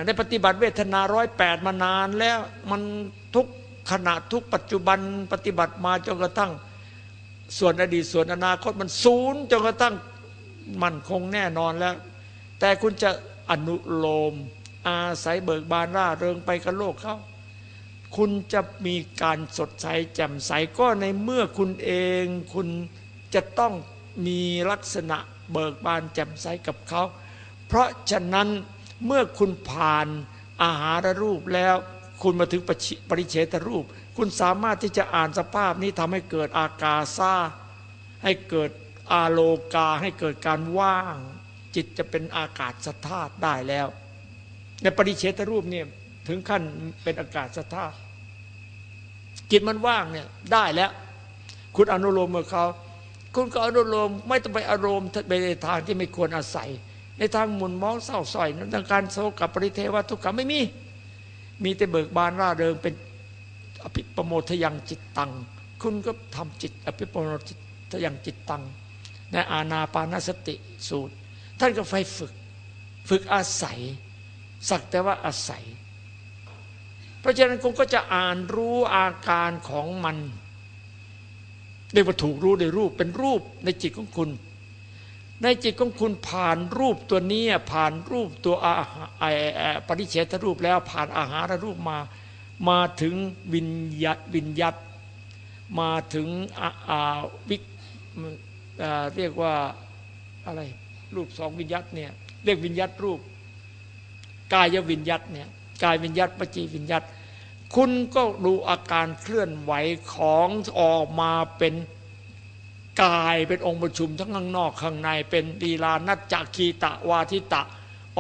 ได้ปฏิบัติเวทนาร้อยแปดมานานแล้ว มันทุกขณะทุกปัจจุบันปฏิบัติมาจนกระทั่ง ส่วนอดีตส่วนอนาคตมันศูนย์จนกระทั่ง มันคงแน่นอนแล้ว แต่คุณจะอนุโลม อาศัยเบิกบานร่าเริงไปกับโลกเขาคุณจะมีการสดใสแจ่มใสก็ในเมื่อคุณเองคุณจะต้องมีลักษณะเบิกบานแจ่มใสกับเขา เพราะฉะนั้นเมื่อคุณผ่านอาหารรูปแล้ว คุณมาถึงปริเฉตรูป คุณสามารถที่จะอ่านสภาพนี้ทำให้เกิดอากาซาให้เกิด อาโลกาให้เกิดการว่าง จิตจะเป็นอากาศสธาตุได้แล้ว ในปริเฉตรูปเนี่ยถึงขั้นเป็นอากาศสธาตุจิตมันว่างเนี่ยได้แล้ว คุณอนุโลมกับเขาคุณก็อนุโลมไม่ต้องไปอารมณ์ไปในทางที่ไม่ควรอาศัย ในทางหมุนมองเศร้าสอยในทางการโศกกับปริเทวทุกข์ไม่มี มีแต่เบิกบานร่าเริงเป็นอภิปโมทยังจิตตัง คุณก็ทำจิต อภิปโมทยังจิตตัง ในอาณาปานสติสูตร ท่านก็ไฟฝึก ฝึกอาศัย สักแต่ว่าอาศัย เพราะฉะนั้นคุณก็จะอ่านรู้อาการของมันเรียกว่าถูกรู้ในรูปเป็นรูปในจิตของคุณ ในจิตของคุณผ่านรูปตัวนี้ผ่านรูปตัวอาปริเฉทรูปแล้วผ่านอาหารรูปมา มาถึงวิญญาตวิญญาตมาถึงวิ เรียกว่าอะไรรูปสองวิญญาตเนี่ยเรียกวิญญาตรูปกายวิญญาตเนี่ยกายวิญญาตปจีวิญญาตคุณก็ดูอาการเคลื่อนไหวของออกมาเป็นกายเป็นองค์ประชุมทั้งข้างนอกข้างในเป็นดีลานัจจคีตะวาทิตะ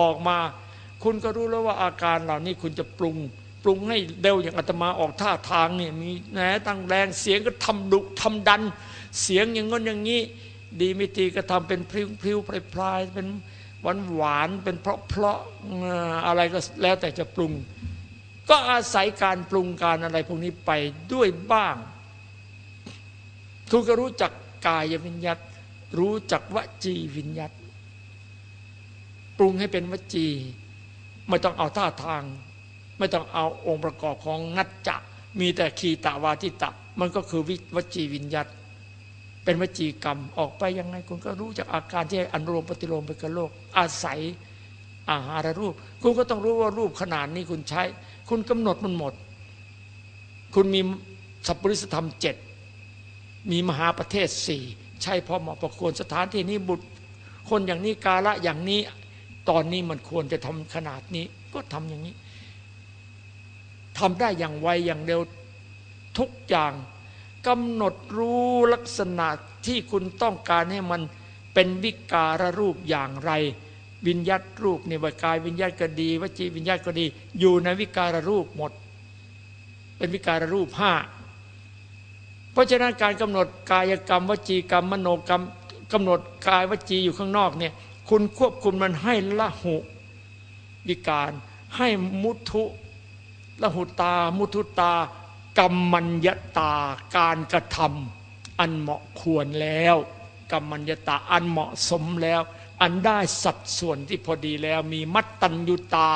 ออกมา คุณก็รู้แล้วว่าอาการเหล่านี้คุณจะปรุง ปรุงให้เร็วอย่างอาตมาออกท่าทางเนี่ยมีแหนตั้งแรงเสียงก็ทำดุทำดัน เสียงอย่างง้นอย่างนี้ ดีไม่ดีก็ทำเป็นพริ้วพริ้วพลายเป็นหวานหวานเป็นเพราะเพราะอะไรก็แล้วแต่จะปรุง ก็อาศัยการปรุงการอะไรพวกนี้ไปด้วยบ้าง คุณก็รู้จักกายวิญญัตรู้จักวจีวิญญัตปรุงให้เป็นวจี ไม่ต้องเอาท่าทาง ไม่ต้องเอาองค์ประกอบของนัจจะมีแต่ขีตาวาทิตะ มันก็คือวิวจีวิญญัต เป็นวจีกรรมออกไปยังไงคุณก็รู้จากอาการที่อนุโลมปฏิโลมไปกับโลก อาศัยอาหารรูป คุณก็ต้องรู้ว่ารูปขนาดนี้คุณใช้ คุณกำหนดมันหมด คุณมีสัพปริสธรรมเจ็ดมีมหาประเทศสี่ใช่พอเหมาะประควรสถานที่นี้บุตร คนอย่างนี้กาละอย่างนี้ตอนนี้มันควรจะทำขนาดนี้ก็ทำอย่างนี้ทำได้อย่างไวอย่างเร็วทุกอย่าง กำหนดรู้ลักษณะที่คุณต้องการให้มันเป็นวิการรูปอย่างไร วิญญาตรูปในวกายวิญญาตก็ดีวจีวิญญาตก็ดี อยู่ในวิการรูปหมด เป็นวิการรูปห้าเพราะฉะนั้นการกำหนดกายกรรม วจีกรรม มโนกรรมกำหนดกายวจีอยู่ข้างนอกเนี่ยคุณควบคุมมันให้ละหุวิการ ให้มุทุละหุตา มุทุตา กรรมัญญตาการกระทำอันเหมาะควรแล้วกรรมัญญตาอันเหมาะสมแล้ว อันได้สัดส่วนที่พอดีแล้ว มีมัตตัญญุตา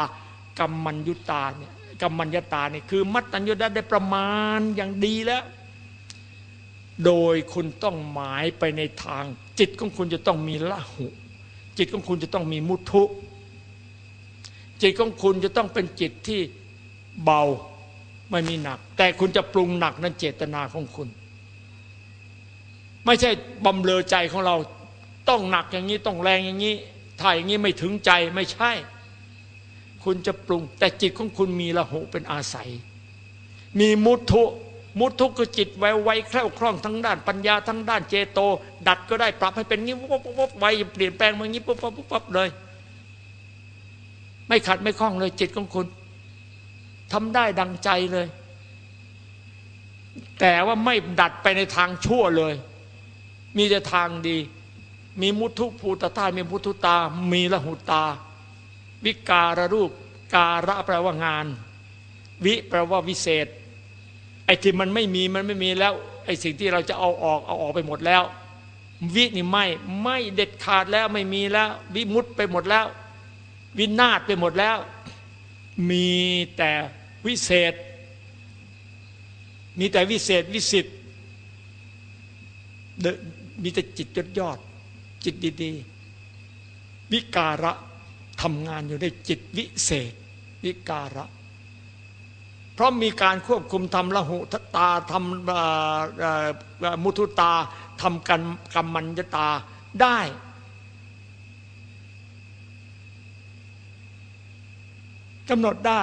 กรรมัญญุตาเนี่ยกรรมัญญตาเนี่ยคือ มัตตัญญุตาได้ประมาณอย่างดีแล้ว โดยคุณต้องหมายไปในทาง จิตของคุณจะต้องมีละหุ จิตของคุณจะต้องมีมุทุจิตของคุณจะต้องเป็นจิตที่เบา ไม่มีหนัก แต่คุณจะปรุงหนักนั้นเจตนาของคุณ ไม่ใช่บำเลอใจของเราต้องหนักอย่างนี้ต้องแรงอย่างนี้ถ้าอย่างนี้ไม่ถึงใจไม่ใช่ คุณจะปรุง แต่จิตของคุณมีละหุเป็นอาศัย มีมุทุมุทุคือจิตไวไวแคล่วคล่องทั้งด้านปัญญาทั้งด้านเจโต ดัดก็ได้ปรับให้เป็นงี้ปุ๊บปุ๊บปุ๊บไวเปลี่ยนแปลงมางี้ปุ๊บปุ๊บปุ๊บปุ๊บเลย ไม่ขัดไม่คล้องเลยจิตของคุณ ทำได้ดังใจเลย แต่ว่าไม่ดัดไปในทางชั่วเลย มีแต่ทางดี มีมุทุภูตตามีมุทุตา มีละหุตา วิการรูป การะแปลว่างาน วิแปลว่าวิเศษ ไอ้ที่มันไม่มีมันไม่มีแล้วไอ้สิ่งที่เราจะเอาออกเอาออกไปหมดแล้ว วินี่ไม่ไม่เด็ดขาดแล้วไม่มีแล้ว วิมุตไปหมดแล้ว วินาศไปหมดแล้ว มีแต่ วิเศษ มีแต่วิเศษวิสิทธิ์มีแต่จิตยอดยอด จิตดีๆ วิการะทำงานอยู่ในจิตวิเศษ วิการะ เพราะมีการควบคุมทำละหุทตาทำมุทุตาทำกันกรรมัญญตาได้กำหนดได้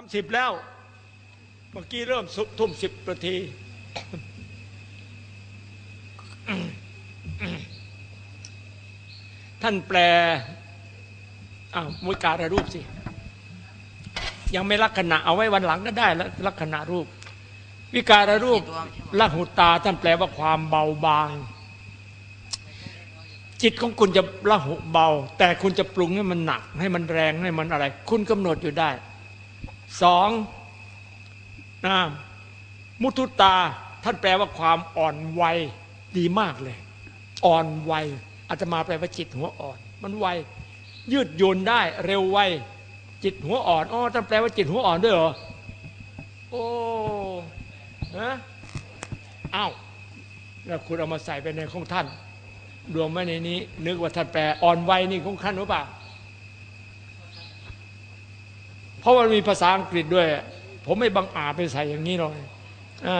ามสิบแล้ว เมื่อกี้เริ่มสุทุ่มสิบนาทีท่านแปลอ้าวมุการรูปสิ ยังไม่ลักษณะเอาไว้วันหลังก็ได้แล้วลักษณะรูป วิการรูปละหุตา ท่านแปลว่าความเบาบาง จิตของคุณจะละหุเบา แต่คุณจะปรุงให้มันหนัก ให้มันแรงให้มันอะไร คุณกำหนดอยู่ได้ สองนะมุทุตาท่านแปลว่าความอ่อนวัยดีมากเลย อ่อนวัยอาตมาแปลว่าจิตหัวอ่อน มันไวยืดหยุ่นได้เร็วไวจิตหัวอ่อนอ๋อท่านแปลว่าจิตหัวอ่อนด้วยเหรอโอ้ฮะอ้าวแล้วคุณเอามาใส่ไปในของท่านรวมไว้ในนี้ นึกว่าท่านแปลอ่อนวัยนี่ของท่านหรือเปล่า เพราะมันมีภาษาอังกฤษด้วย ผมไม่บังอาจไปใส่อย่างนี้หรอกอ่า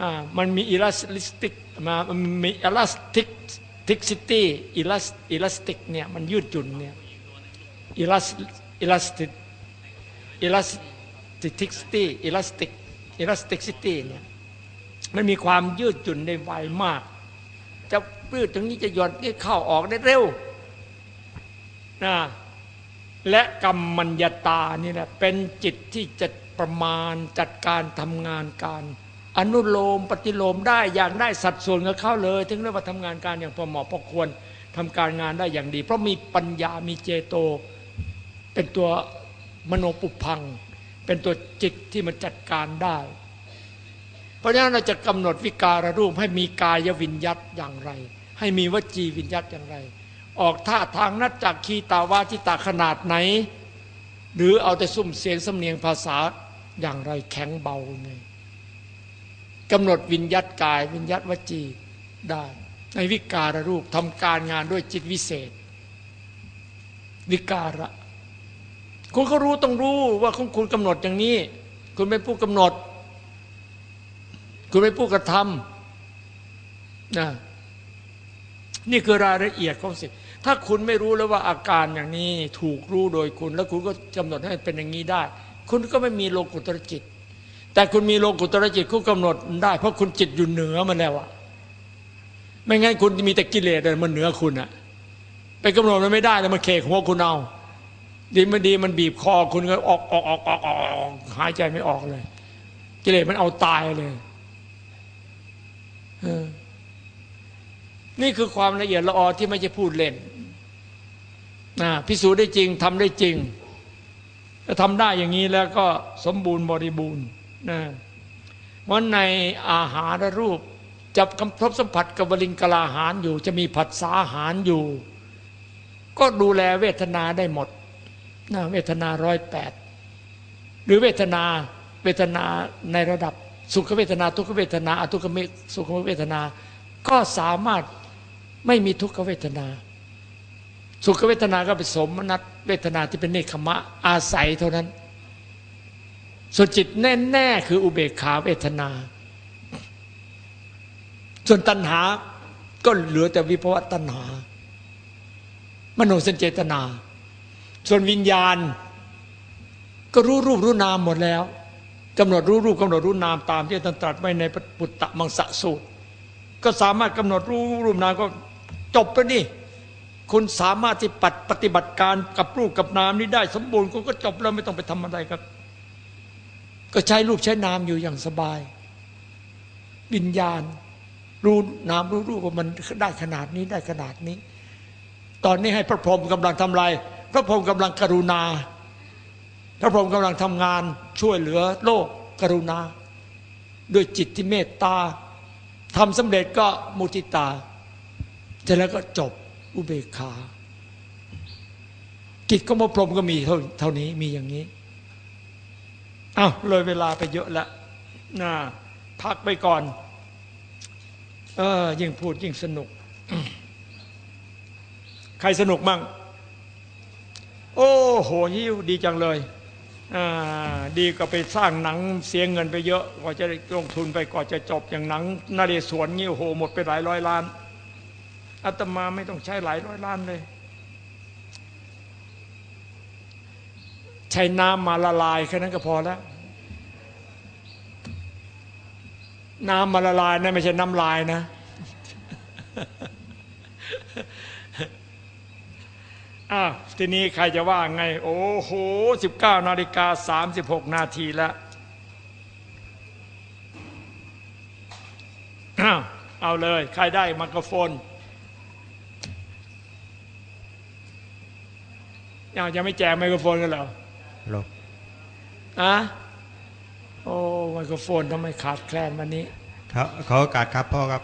อ่ามันมี elastic มามันมี elasticity elas- elastic เนี่ยมันยืดหยุ่นเนี่ย elas- elastic elasticity elastic elasticity เนี่ยมันมีความยืดหยุ่นได้ไวมาก จะยืดตรงนี้จะหย่อนนี่เข้าออกได้เร็วนะ และกัมมัญญตานี่แหละเป็นจิตที่จะประมาณจัดการทำงานการ อนุโลมปฏิโลมได้อย่างได้สัดส่วนกับเขาเลย ถึงเรียกว่าทำงานการอย่างพอเหมาะพอควรทำการงานได้อย่างดี เพราะมีปัญญามีเจโต เป็นตัวมโนปุพัง เป็นตัวจิตที่มันจัดการได้ เพราะฉะนั้นเราจะกำหนดวิการรูปให้มีกายวิญญัตอย่างไร ให้มีวจีวิญญัตอย่างไร ออกท่าทางนัดจากคีตาวาทิตาขนาดไหน หรือเอาแต่ซุ่มเสียงสำเนียงภาษาอย่างไรแข็งเบาไงกำหนดวิญญัตกาย วิญญัตวจีได้ ในวิการรูปทำการงานด้วยจิตวิเศษ วิการะคุณก็รู้ต้องรู้ว่าคุณคุณกำหนดอย่างนี้ คุณเป็นผู้กำหนด คุณเป็นผู้กระทำนะนี่คือรายละเอียดของสิ่ง ถ้าคุณไม่รู้แล้วว่าอาการอย่างนี้ถูกรู้โดยคุณ แล้วคุณก็กำหนดให้เป็นอย่างนี้ได้ คุณก็ไม่มีโลกุตรจิต แต่คุณมีโลกุตรจิตคุณกำหนดได้ เพราะคุณจิตอยู่เหนือมันแล้วอะไม่งั้นคุณมีแต่กิเลสมันเหนือคุณอะไปกำหนดมันไม่ได้แล้วมันเคหัวคุณเอาดีมันดีมันบีบคอคุณก็ออกออกออกออกออกหายใจไม่ออกเลย กิเลสมันเอาตายเลยนี่คือความละเอียดละออที่ไม่ใช่พูดเล่น นะพิสูจน์ได้จริงทำได้จริงถ้าทำได้อย่างนี้แล้วก็สมบูรณ์บริบูรณ์นะวันในอาหารรูปจับคำทบสัมผัสกับวลิงกลาหารอยู่ จะมีผัสสาหารอยู่ ก็ดูแลเวทนาได้หมดนะเวทนาร้อยแปดหรือเวทนาเวทนาในระดับสุขเวทนา ทุกเวทนาอทุกขเมสุขเวทนา ก็สามารถไม่มีทุกขเวทนา สุขเวทนาก็เป็นสมนัตเวทนาที่เป็นเนคขมะ อาศัยเท่านั้นส่วนจิตแน่ๆคืออุเบกขาเวทนา ส่วนตัณหาก็เหลือแต่วิภวะตัณหา มโนสัญเจตนา ส่วนวิญญาณ ก็รู้รูปรู้นามหมดแล้วกำหนดรู้รูปกำหนดรู้นามตามที่ท่านตรัสไว้ในปุตตะมังสะสูตร ก็สามารถกำหนดรู้รูปนามก็จบไปนี่ คุณสามารถที่ปัดปฏิบัติการกับรูปกับนามนี้ได้ สมบูรณ์คุณก็จบแล้วไม่ต้องไปทำอะไรครับ ก็ใช้รูปใช้นามอยู่อย่างสบาย วิญญาณ รู้นามรู้รูปว่ามันได้ขนาดนี้ได้ขนาดนี้ ตอนนี้ให้พระพรหมกำลังทำลายพระพรหมกำลังกรุณา พระพรหมกำลังทำงานช่วยเหลือโลกกรุณา ด้วยจิตที่เมตตาทำสำเร็จก็มุติตาเสร็จแล้วก็จบ อุเบกขา กิจก็มพรมก็มีเท่าเท่านี้มีอย่างนี้อ้าวเลยเวลาไปเยอะล้วนะพักไปก่อน เออยิ่งพูดยิ่งสนุก ใครสนุกมั่ง โอ้โหยิวดีจังเลยดีก็ไปสร้างหนังเสียเงินไปเยอะกว่าจะลงทุนไปก่อนจะจบอย่างหนังนาเรศวรงี้โอ้โหหมดไปหลายร้อยล้าน อาตมาไม่ต้องใช้หลายร้อยล้านเลย ใช้น้ำมาละลายแค่นั้นก็พอแล้ว น้ำมาละลายนะไม่ใช่น้ำลายนะ อ้าวทีนี้ใครจะว่าไง โอ้โหสิบเก้านาฬิกาสามสิบหกนาทีแล้วอ้าวเอาเลย ใครได้ไมโครโฟน ยังยังไม่แจกไมโครโฟนกันเหรอหลบอะโอ้ไมโครโฟนทำไมขาดแคลนวันนี้เขาขอโอกาสครับพ่อครับ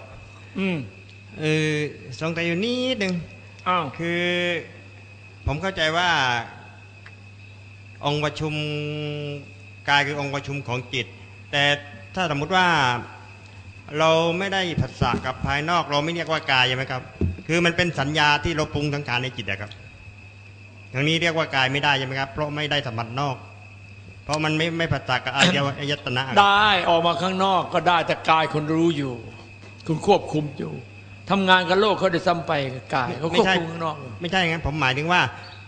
อืมเออสงสัยอยู่นิดหนึ่งอ้าวคือ ผมเข้าใจว่า องค์ประชุมกายคือองค์ประชุมของจิต แต่ถ้าสมมุติว่าเราไม่ได้ผัสสะกับภายนอก เราไม่เรียกว่ากายใช่ไหมครับ คือมันเป็นสัญญาที่เราปรุงทั้งการในจิตอะครับ อย่างนี้เรียกว่ากายไม่ได้ใช่ไหมครับ เพราะไม่ได้สัมผัสนอก เพราะมันไม่ไม่ผัสสะกับอายอายตนะครับได้ออกมาข้างนอกก็ได้แต่กายคนรู้อยู่ คุณควบคุมอยู่ทำงานกับโลกเขาได้ซ้ำไปกับกายเขาควบคุมข้างนอก ไม่ใช่งั้นผมหมายถึงว่า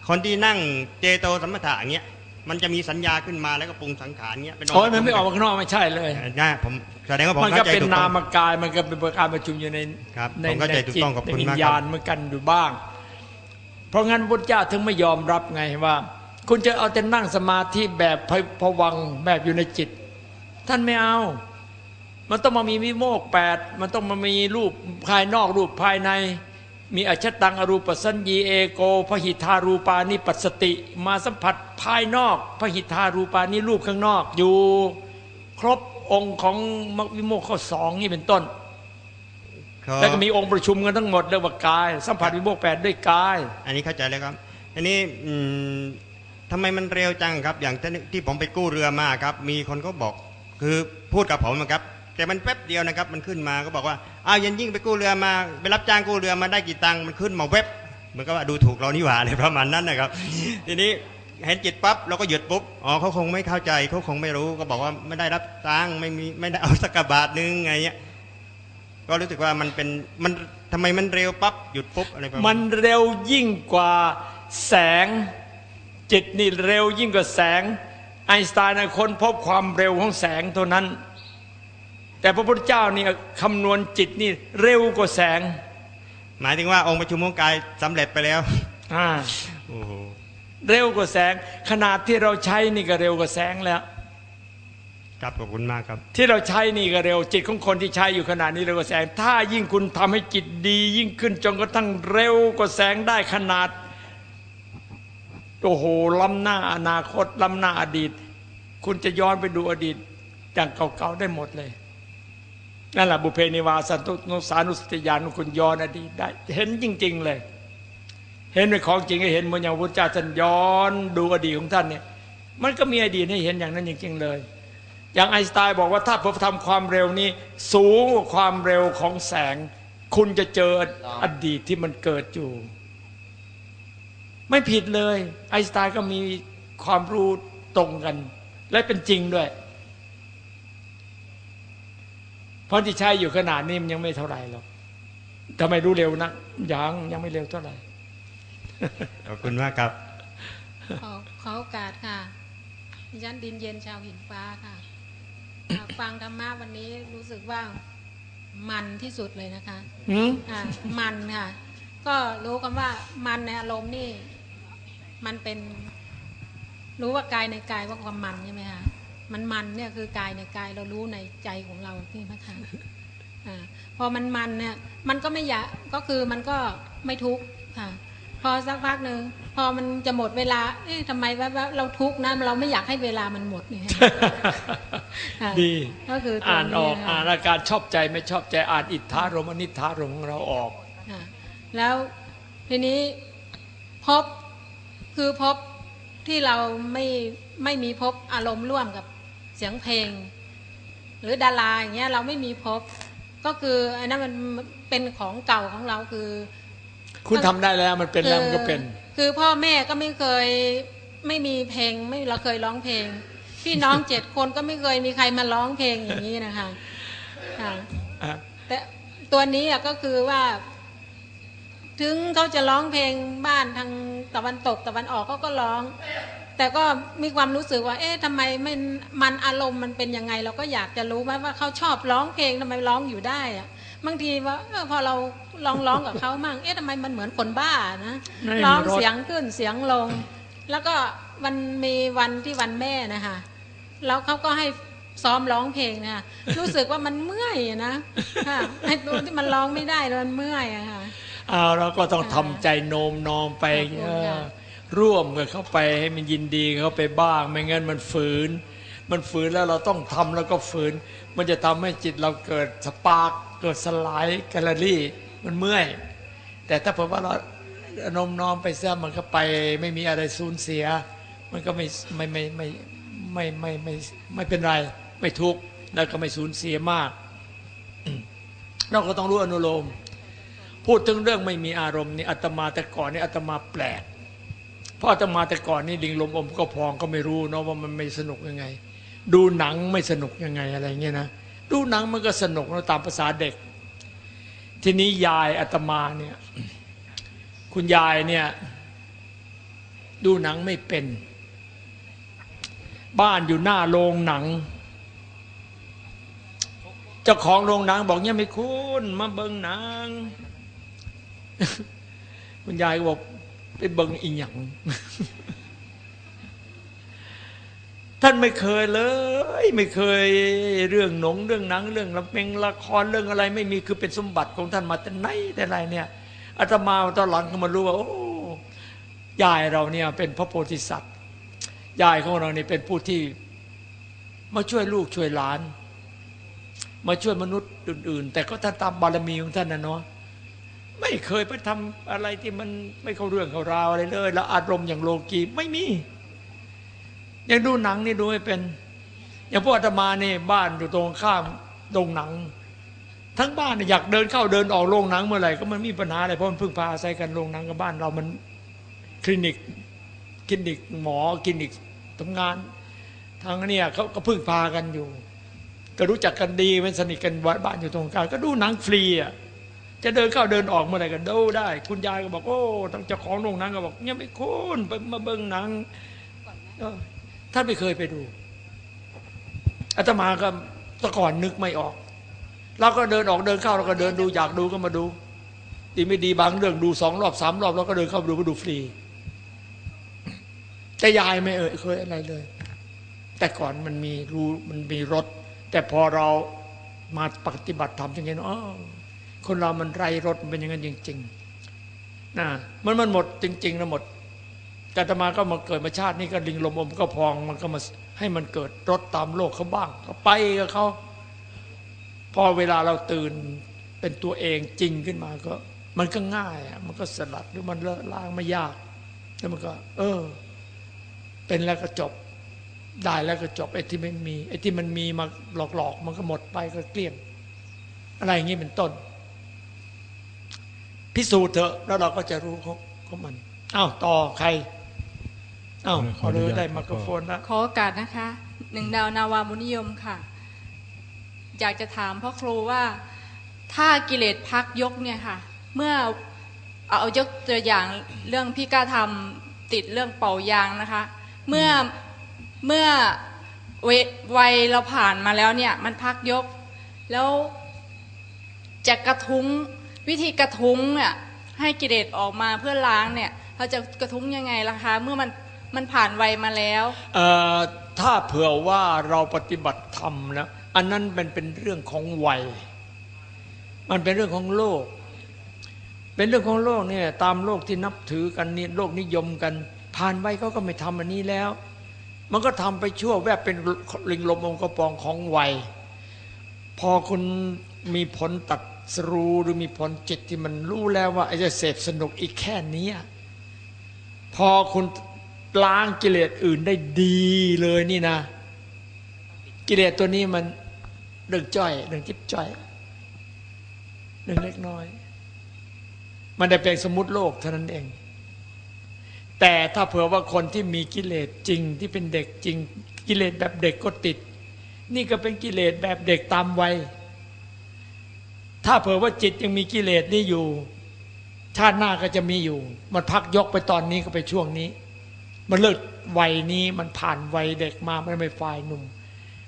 คนที่นั่งเจโตสัมปทะอย่างเงี้ยมันจะมีสัญญาขึ้นมาแล้วก็ปรุงสังขารเงี้ยเป็นโอ้ยมันไม่ออกมาข้างนอกไม่ใช่เลยนะผมแสดงว่าผมมันก็เข้าใจเป็นถูกนาต้องมกายมันก็เป็นการประชุมอยู่ในครับในผมเข้าใจในถูกจิตต้องขอบในคุณวิญมากญาคณรับเหมือนกันอยู่บ้าง เพราะงั้นพุทธเจ้าถึงไม่ยอมรับไงว่า คุณจะเอาแต่นั่งสมาธิแบบพวังแบบอยู่ในจิต ท่านไม่เอา มันต้องมามีวิโมกแปดมันต้องมามีรูปภายนอกรูปภายใน มีอชตังอรูปสัญญีเอโกพหิทารูปานิปัสสติ มาสัมผัสภายนอกพหิทารูปานิรูปข้างนอกอยู่ ครบองค์ของมรรควิโมกข้อสองนี่เป็นต้น แล้วก็มีองค์ประชุมกันทั้งหมดเรียกว่ากาย สัมผัสวิโมกข์แปดด้วยกาย อันนี้เข้าใจแล้วครับอันนี้อืมทำไมมันเร็วจังครับ อย่างที่ที่ผมไปกู้เรือมาครับ มีคนก็บอก คือพูดกับผมนะครับ แต่มันแป๊บเดียวนะครับ มันขึ้นมาก็บอกว่าอ้าวยันยิ่งไปกู้เรือมาไปรับจ้างกู้เรือมาได้กี่ตังค์มันขึ้นมาเว็บเหมือนกับว่าดูถูกเรานี่หว่าอะไรประมาณนั้นนะครับ ทีนี้เห็นจิตปั๊บเราก็หยุดปุ๊บอ๋อเขาคงไม่เข้าใจเขาคงไม่รู้ก็บอกว่าไม่ได้รับตังค์ไม่มีไม่ได้เอาสักกะบาทนึงไงเงี้ย ก็รู้สึกว่ามันเป็นมันทำไมมันเร็วปั๊บหยุดปุ๊บอะไรประมาณมันเร็วยิ่งกว่าแสงจิตนี่เร็วยิ่งกว่าแสง ไอน์สไตน์นะค้นพบความเร็วของแสงเท่านั้น แต่พระพุทธเจ้านี่คำนวณจิตนี่เร็วกว่าแสง หมายถึงว่าองค์ประชุมของกายสำเร็จไปแล้วอ่าโอ้โหเร็วกว่าแสง ขนาดที่เราใช้นี่ก็เร็วกว่าแสงแล้ว ครับขอบคุณมากครับ ที่เราใช้นี่ก็เร็ว จิตของคนที่ใช้อยู่ขนาดนี้เร็วกว่าแสง ถ้ายิ่งคุณทำให้จิตดี ยิ่งขึ้นจนกระทั่งเร็วกว่าแสงได้ขนาดโอ้โหล้ำหน้าอนาคตล้ำหน้าอดีต คุณจะย้อนไปดูอดีตอย่างเก่าๆได้หมดเลยนั่นแหละบุเพนิวาสันตุนุสานุสติญาณของคุณย้อนอดีตได้ เห็นจริง ๆ เลย เห็นเป็นของจริงให้เห็นเหมือนอย่างพระพุทธเจ้าท่านย้อนดูอดีตของท่านเนี่ยมันก็มีอดีตให้เห็นอย่างนั้นจริงๆเลย อย่างไอน์สไตน์บอกว่าถ้าผมทำความเร็วนี้ สูงกว่าความเร็วของแสง คุณจะเจออดีตที่มันเกิดอยู่ ไม่ผิดเลย ไอน์สไตน์ก็มีความรู้ตรงกัน และเป็นจริงด้วย เพราะที่ใช้อยู่ขนาดนี้มันยังไม่เท่าไหร่หรอกทำไมรู้เร็วนักยังยังไม่เร็วเท่าไหร่ขอบคุณมากครับขอขอโอกาสค่ะดิฉันดินเย็นชาวหินฟ้าค่ะอ่า ฟังธรรมะวันนี้รู้สึกว่ามันที่สุดเลยนะคะหืมอ่ามันค่ะ ก็รู้กันว่ามันในอารมณ์นี่ มันเป็นรู้ว่ากายในกายว่าความมันใช่ไหมคะมันมันเนี่ยคือกายในกายเรารู้ในใจของเราที่พระคะอ่าพอมันมันเนี่ย มันก็ไม่อยากก็คือมันก็ไม่ทุกข์ค่ะพ อสักพักหนึ่งพอมันจะหมดเวลา เอ๊ะทำไมแวบๆเราทุกข์นะเราไม่อยากให้เวลามันหมดเนี่ยค่ะดีก็คือตัวอ่านออกค่ะอ่านอาการชอบใจไม่ชอบใจอ่านอิทธารมอนิธารมของเราออกค่ะแล้วทีนี้พบคือพบที่เราไม่ไม่มีพบอารมณ์ร่วมกับเสียงเพลง หรือดาราอย่างเงี้ยเราไม่มีพบก็คืออันนั้นมันเป็นของเก่าของเราคือ คุณทำได้แล้วมันเป็นแล้วมันก็เป็นคือคือพ่อแม่ก็ไม่เคยไม่มีเพลงไม่เราเคยร้องเพลง พี่น้องเจ็ดคนก็ไม่เคยมีใครมาร้องเพลงอย่างนี้นะคะค่ะอะแต่ตัวนี้อะก็คือว่า ถึงเขาจะร้องเพลงบ้านทางตะวันตกตะวันออกเขาก็ร้อง แต่ก็มีความรู้สึกว่า เอ๊ะทำไมไม่มันอารมณ์มันเป็นยังไง เราก็อยากจะรู้ว่าว่าเขาชอบร้องเพลงทำไมร้องอยู่ได้อะ บางทีว่าเออพอเราลองร้องกับเขามั่งเอ๊ะทำไมมันเหมือนคนบ้านะไม่มีร้องรสเสียงขึ้นเสียงลง แล้วก็วันมีวันที่วันแม่นะคะแล้วเขาก็ให้ซ้อมร้องเพลงนะคะรู้สึกว่ามันเมื่อยอะนะค่ะไอ้ตัวที่มันร้องไม่ได้เลยมันเมื่อยอะค่ะเอาเราก็ต้องทำใจโนมนอมไปขอบคุณเออค่ะร่วมกับเขาไปให้มันยินดีกับเขาไปบ้าง ไม่งั้นมันฝืน มันฝืนแล้วเราต้องทำแล้วก็ฝืน มันจะทำให้จิตเราเกิดสปาร์ก เกิดสลายแกลเลอรี่มันเมื่อย แต่ถ้าเผื่อว่าเราโนมน้อมไปเสียมันก็ไปไม่มีอะไรสูญเสีย มันก็ไม่ไม่ไม่ไม่ไม่ไม่ไม่ไม่เป็นไร ไม่ทุกข์แล้วก็ไม่สูญเสียมาก เราก็ต้องรู้อนุโลม พูดถึงเรื่องไม่มีอารมณ์นี่อาตมาแต่ก่อนนี่อาตมาแปลกเพราะอาตมาแต่ก่อนนี่ลิงลมอมก็พองก็ไม่รู้เนาะว่ามันไม่สนุกยังไง ดูหนังไม่สนุกยังไงอะไรเงี้ยนะ ดูหนังมันก็สนุกนะตามภาษาเด็ก ทีนี้ยายอาตมาเนี่ยคุณยายเนี่ยดูหนังไม่เป็น บ้านอยู่หน้าโรงหนัง เจ้าของโรงหนังบอกเนี่ยไม่คุณมาเบิงหนัง คุณยายบอกไปเบิงอีหยัง ท่านไม่เคยเลย ไม่เคยเรื่องหนงเรื่องหนัง เรื่องละเพลงละครเรื่องอะไร ไม่มีคือเป็นสมบัติของท่านมาแต่ไหนแต่ไรเนี่ยอาตมาตอนหลังก็มารู้ว่าโอ้ยายเราเนี่ยเป็นพระโพธิสัตว์ยายของเราเนี่ยเป็นผู้ที่ มาช่วยลูกช่วยหลาน มาช่วยมนุษย์อื่น ๆ แต่ก็ท่านตามบารมีของท่านนะเนาะไม่เคยไปทำอะไรที่มันไม่เข้าเรื่องเข้าราวอะไรเลย แล้วอารมณ์อย่างโลกีไม่มี ยังดูหนังนี่ดูไม่เป็น อย่างพวกอาตมาเนี่ยบ้านอยู่ตรงข้ามโรงหนัง ทั้งบ้านเนี่ยอยากเดินเข้าเดินออกโรงหนังเมื่อไหร่ก็มันมีปัญหาอะไรเพราะมันพึ่งพาอาศัยกันโรงหนังกับบ้านเรามันคลินิกคลินิกหมอคลินิกทำงานทางเนี้เขาก็พึ่งพากันอยู่ ก็รู้จักกันดีมันสนิทกันวัดบ้านอยู่ตรงกลางก็ดูหนังฟรีอะจะเดินเข้าเดินออกเมื่อไหร่กันดูได้ คุณยายก็บอกโอ้ทั้งเจ้าของโรงหนังก็บอกเนี่ยไม่คุณไปมาเบิ่งหนังเออ ท่านไม่เคยไปดูอาตมาก็แตะก่อนนึกไม่ออกเราก็เดินออกเดินเข้าเราก็เดินดูอยากดูก็มาดู ดีไม่ดีบางเรื่องดูสองรอบสามรอบเราก็เดินเข้าดูก็ดูฟรีแต่ยายไม่เอ่ยเคยอะไรเลย แต่ก่อนมันมีรู้มันมีรถ แต่พอเรามาปฏิบัติธรรมอย่างนี้อ๋อคนเรามันไรรถมันเป็นอย่างนั้นจริง ๆนะมันมันหมดจริงๆนะหมด แต่ตมาก็มาเกิดมาชาตินี้ก็ลิงลมอมก็พองมันก็มาให้มันเกิดรถตามโลกเขาบ้าง ก็ไปกับเขาพอเวลาเราตื่นเป็นตัวเองจริงขึ้นมาก็ มันก็ง่ายอะมันก็สลัดหรือมันเลอะล้างไม่ยากแล้วมันก็ เออ เป็นแล้วก็จบได้แล้วก็จบไอ้ที่ไม่มีไอ้ที่มันมีมาหลอกๆ มันก็หมดไปก็เกลี้ยง อะไรอย่างนี้เป็นต้น พิสูจน์เถอะ แล้วเราก็จะรู้ของของมันอ้าวต่อใคร อ้าวขขอออนุเลยญาตได้ครับไมโครโฟนแล้วขอโอกาสนะคะ หนึ่งดาวนาวามุนิยมค่ะ อยากจะถามพ่อครูว่าถ้ากิเลสพักยกเนี่ยค่ะ เมื่อเอาเอายกตัวอย่างเรื่องพี่กล้าทำติดเรื่องเป่ายางนะคะ เมื่อเมื่อเววัยเราผ่านมาแล้วเนี่ย มันพักยก แล้วจะกระทุ้งวิธีกระทุ้งเนี่ยให้กิเลสออกมาเพื่อล้างเนี่ย เราจะกระทุ้งยังไงล่ะคะ เมื่อมัน มันผ่านวัยมาแล้วถ้าเผื่อว่าเราปฏิบัติธรรมนะอันนั้นเป็นเป็นเรื่องของวัย มันเป็นเรื่องของโลก เป็นเรื่องของโลกเนี่ยตามโลกที่นับถือกันนี่โลกนิยมกัน ผ่านไปเขาก็ไม่ทำอันนี้แล้ว มันก็ทำไปชั่วแวบเป็นลิงลมองกระปองของวัย พอคุณมีผลตัดสรู้หรือมีผลจิตที่มันรู้แล้วว่าไอ้จะเสพสนุกอีกแค่นี้พอคุณ ล้างกิเลสอื่นได้ดีเลยนี่นะ กิเลสตัวนี้มันเรื่งจ้อยเรื่งจิ๊บจ้อยเรื่งเล็กน้อย มันได้เป็นสมมติโลกเท่านั้นเอง แต่ถ้าเผื่อว่าคนที่มีกิเลสจริงที่เป็นเด็กจริง กิเลสแบบเด็กก็ติด นี่ก็เป็นกิเลสแบบเด็กตามวัยถ้าเผื่อว่าจิตยังมีกิเลสนี่อยู่ ชาติหน้าก็จะมีอยู่ มันพักยกไปตอนนี้ก็ไปช่วงนี้ มันเลิกวัยนี้มันผ่านวัยเด็กมามันไม่ฝ่ายหนุ่ม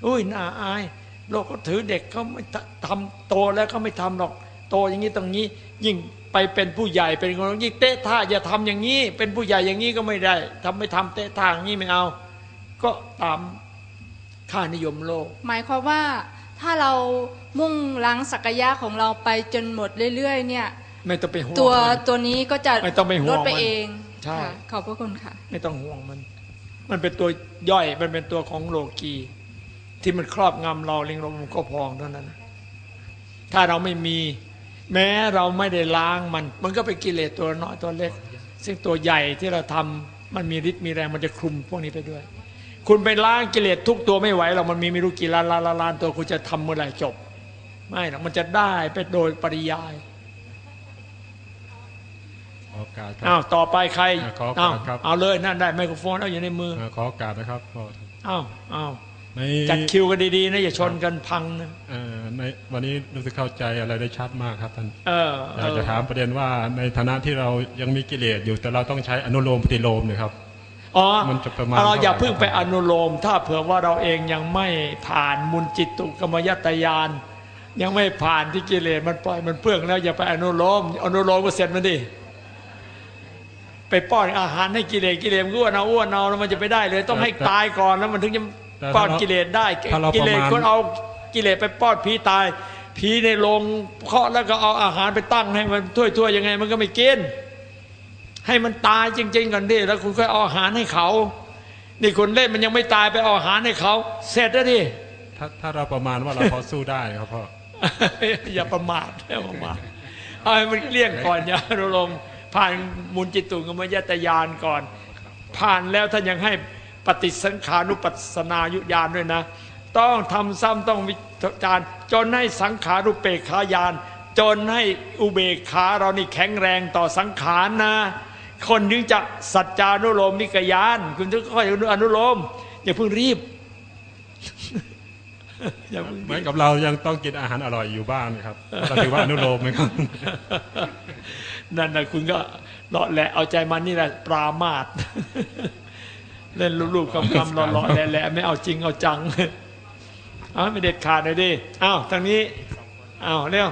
อุ้ยน่าอายโลกก็ถือเด็กเขาไม่ทำโตแล้วเขาไม่ทำหรอก โตอย่างนี้ตรงนี้ ยิ่งไปเป็นผู้ใหญ่เป็นคนยิ่งเตะท่าอย่าทำอย่างนี้ เป็นผู้ใหญ่อย่างนี้ก็ไม่ได้ทำไม่ทำเตะท่าอย่างนี้ไม่เอา ก็ตามค่านิยมโลก หมายความว่าถ้าเรามุ่งล้างศักยะของเราไปจนหมดเรื่อยๆ เนี่ย ไม่ต้องไปห่วงตัวมันตัวนี้ก็จะไม่ต้องไปห่วงลดไปมันเอง ใช่ค่ะขอบพระคุณค่ะ ไม่ต้องห่วงมัน มันเป็นตัวย่อยมันเป็นตัวของโลกีที่มันครอบงำเราลิงลมก็พองเท่านั้น ถ้าเราไม่มี แม้เราไม่ได้ล้างมัน มันก็เป็นกิเลสตัวน้อยตัวเล็ก ซึ่งตัวใหญ่ที่เราทำมันมีฤทธิ์มีแรงมันจะคลุมพวกนี้ไปด้วย คุณไปล้างกิเลสทุกตัวไม่ไหวหรอกมันมีไม่รู้กี่ล้านล้านล้านล้านตัวคุณจะทำเมื่อไหร่จบ ไม่หรอกมันจะได้ไปโดยปริยายข อโอกาสคอ้ารัวบต่อไปใครอ่าขอโอกาอ้าวสครับเอาเลยนั่นได้ไมโครโฟนเอาอยู่ในมืออ่าขอโอกาสนะครับพ่ออ้าวอ้าวในจัดคิวกันดีๆนะอย่าชนกันพังนะเอ่อในวันนี้รู้สึกเข้าใจอะไรได้ชัดมากครับท่านเอออยากจะถามประเด็นว่าในฐานะที่เรายังมีกิเลสอยู่แต่เราต้องใช้อนุโลมปฏิโลมเนี่ยครับอ๋อมันจะประมาณเราอย่าเท่าไหร่เพิ่งไปครับอนุโลม ถ้าเผื่อว่าเราเองยังไม่ผ่านมุนจิตตุกรรมยตยานยังไม่ผ่านที่กิเลสมันปล่อยมันเปื้องแล้วอย่าไปอนุโลมอนุโลมก็เสร็จมันดิ ไปป้อนอาหารให้กิเลสกิเลสมันก็อ้วนเอาอ้วนเอาแล้วมันจะไปได้เลย ต้องให้ตายก่อนแล้วมันถึงจะแต่ป้อนถ้าเรากิเลสได้ถ้าเรากิเลสประมาณคนเอากิเลสไปป้อนผีตาย ผีในโรงเคาะแล้วก็เอาอาหารไปตั้งให้มันถ้วยๆยังไง มันก็ไม่กินให้มันตายจริง ๆก่อนดิแล้วคุณค่อยเอาอาหารให้เขา นี่คนเล่นมันยังไม่ตายไปเอาอาหารให้เขาเสร็จแล้วดิถ้าถ้าเราประมาณว่าเราพอสู้ได้ครับพ่ออย่าประมาทอย่าประมาทเอาให้มันเกลี้ยงก่อนอย่าอารมณ์ ผ่านมุนจิตุงมยตยานก่อน ผ่านแล้วท่านยังให้ปฏิสังขานุปัสสนายุญาณด้วยนะ ต้องทำซ้ำต้องวิจารณ์จนให้สังขารุเปกขายาน จนให้อุเบกขาเรานี่แข็งแรงต่อสังขารนะ คนถึงจะสัจจานุโลมนิกยาน คุณถึงค่อยอนุโลมอย่าเพิ่งรีบเหมือนกับเรายังต้องกินอาหารอร่อยอยู่บ้านะครับเราถือว่าอนุโลมไหมครับ นั่นนะคุณก็เลาะแหละเอาใจมันนี่แหละปรามาสเล่นลูกๆคำคำๆเลาะๆแหละๆไม่เอาจริงเอาจังเอาไม่เด็ดขาดเลยดิอ้าวทางนี้อ้าวเร็ว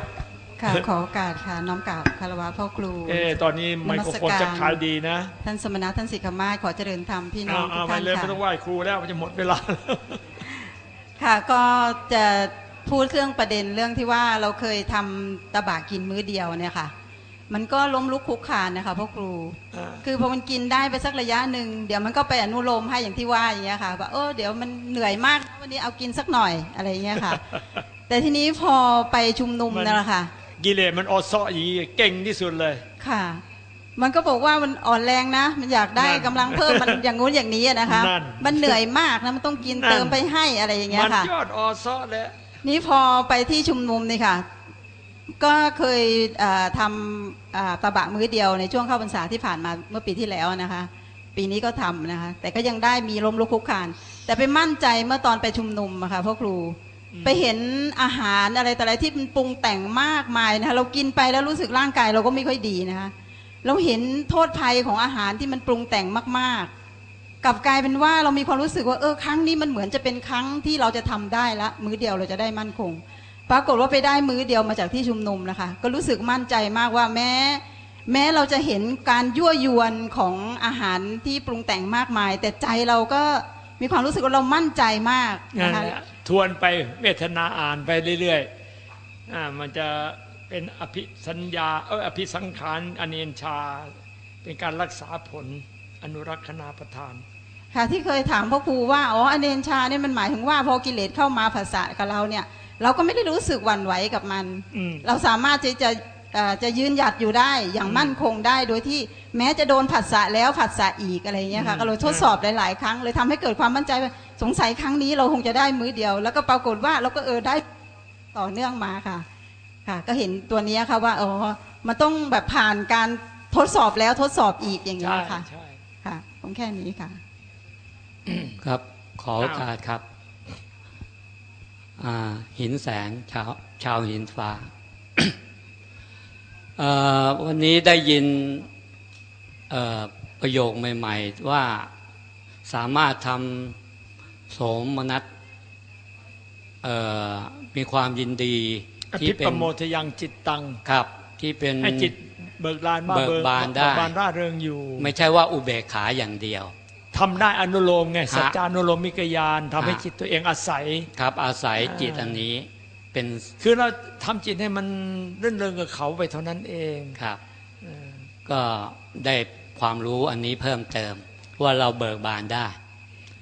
ค่ะขอโอกาสค่ะน้อมกราบคารวะพ่อครู เออตอนนี้ไมโครโฟนนมัสการจะขายดีนะ ท่านสมณะท่านสิกขมาศขอเจริญธรรมพี่น้อ้าอวงทุอ้าวกไปท่านเลยไม่ค่ะต้องไหว้ครูแล้วมันจะหมดเวลา ค่ะก็จะพูดเรื่องประเด็นเรื่องที่ว่าเราเคยทำตะบากกินมื้อเดียวเนี่ยค่ะ มันก็ล้มลุกคลุกคลานนะคะพ่อครูอ่าคือพอมันกินได้ไปสักระยะหนึ่งเดี๋ยวมันก็ไปอนุโลมให้อย่างที่ว่าอย่างเงี้ยค่ะว่าเออเดี๋ยวมันเหนื่อยมากวันนี้เอากินสักหน่อยอะไรอย่างเงี้ยค่ะ แต่ทีนี้พอไปชุมนุมมันนั่นแหละค่ะ กิเลสมันออซออีเก่งที่สุดเลยค่ะ มันก็บอกว่ามันอ่อนแรงนะ มันอยากได้นั่นกำลังเพิ่มมันอย่างงู้นอย่างนี้อะนะคะนั่นมันเหนื่อยมากนะมันต้องกินนั่นเติมไปให้อะไรอย่างเงี้มัยค่ะยอดออซอแล้วนี่พอไปที่ชุมนุมนี่ค่ะ ก็เคยเอ่อทำอ่าตะบะมื้อเดียวในช่วงเข้าพรรษาที่ผ่านมาเมื่อปีที่แล้วนะคะ ปีนี้ก็ทำนะคะ แต่ก็ยังได้มีลมลุกคลุกคลาน แต่ไปมั่นใจเมื่อตอนไปชุมนุมอะค่ะพ่อครู ไปเห็นอาหารอะไรแต่อะไรที่มันปรุงแต่งมากมายนะคะเรากินไปแล้วรู้สึกร่างกายเราก็ไม่ค่อยดีนะคะ เราเห็นโทษภัยของอาหารที่มันปรุงแต่งมาก ๆ กลับกลายเป็นว่าเรามีความรู้สึกว่าเออครั้งนี้มันเหมือนจะเป็นครั้งที่เราจะทำได้ละมื้อเดียวเราจะได้มั่นคง ปรากฏว่าไปได้มื้อเดียวมาจากที่ชุมนุมนะคะ ก็รู้สึกมั่นใจมากว่าแม้ แม้เราจะเห็นการยั่วยวนของอาหารที่ปรุงแต่งมากมาย แต่ใจเราก็มีความรู้สึกว่าเรามั่นใจมากนั่นนะคะแหละทวนไปเวทนาอ่านไปเรื่อยๆอ่ามันจะเป็นอภิสัญญาเอออภิสังขารอเนนชา เป็นการรักษาผลอนุรักษณาประทาน ค่ะที่เคยถามพ่อครูว่าอ๋ออเนนชาเนี่ยมันหมายถึงว่าพอกิเลสเข้ามาภาษากับเราเนี่ย เราก็ไม่ได้รู้สึกหวั่นไหวกับมันอืมเราสามารถที่จะเอ่อจะยืนหยัดอยู่ได้อย่างมั่นคงได้โดยที่แม้จะโดนผัสสะแล้วผัสสะอีกอะไรอย่างเงี้ยค่ะอืมก็เลยทดสอบหลาย ๆ ครั้งเลยทำให้เกิดความมั่นใจว่าสงสัยครั้งนี้เราคงจะได้มื้อเดียว แล้วก็ปรากฏว่าเราก็เออได้ต่อเนื่องมาค่ะ ค่ะ ก็เห็นตัวเนี้ยค่ะว่าอ๋อมันต้องแบบผ่านการทดสอบแล้วทดสอบอีกอย่างเงี้ใช่ยค่ะใช่ค่ะ ผมแค่นี้ค่ะ ครับ ขอโอกาสครับอ่า หินแสงชาวชาวหินฟ้าเอ่อวันนี้ได้ยินเอ่อประโยคใหม่ ๆ ว่าสามารถทำโสมนัสเอ่อมีความยินดีอที่ภิเป็ปนโมทยังจิตตังครับ ที่เป็นให้จิตเบิกบานบ้าเบิกบานได้เบิกบานร่าเริงอยู่ ไม่ใช่ว่าอุเบกขาอย่างเดียว ทำได้อนุโลมไงฮะสัจจานุโลมมิกยานทำให้ฮะจิตตัวเองอาศัยครับ อาศัยอ่าจิตอันนี้เป็นคือเราทำจิตให้มันเรื่นเริงกับเขาไปเท่านั้นเองครับก็ได้ความรู้อันนี้เพิ่มเติม ว่าเราเบิกบานได้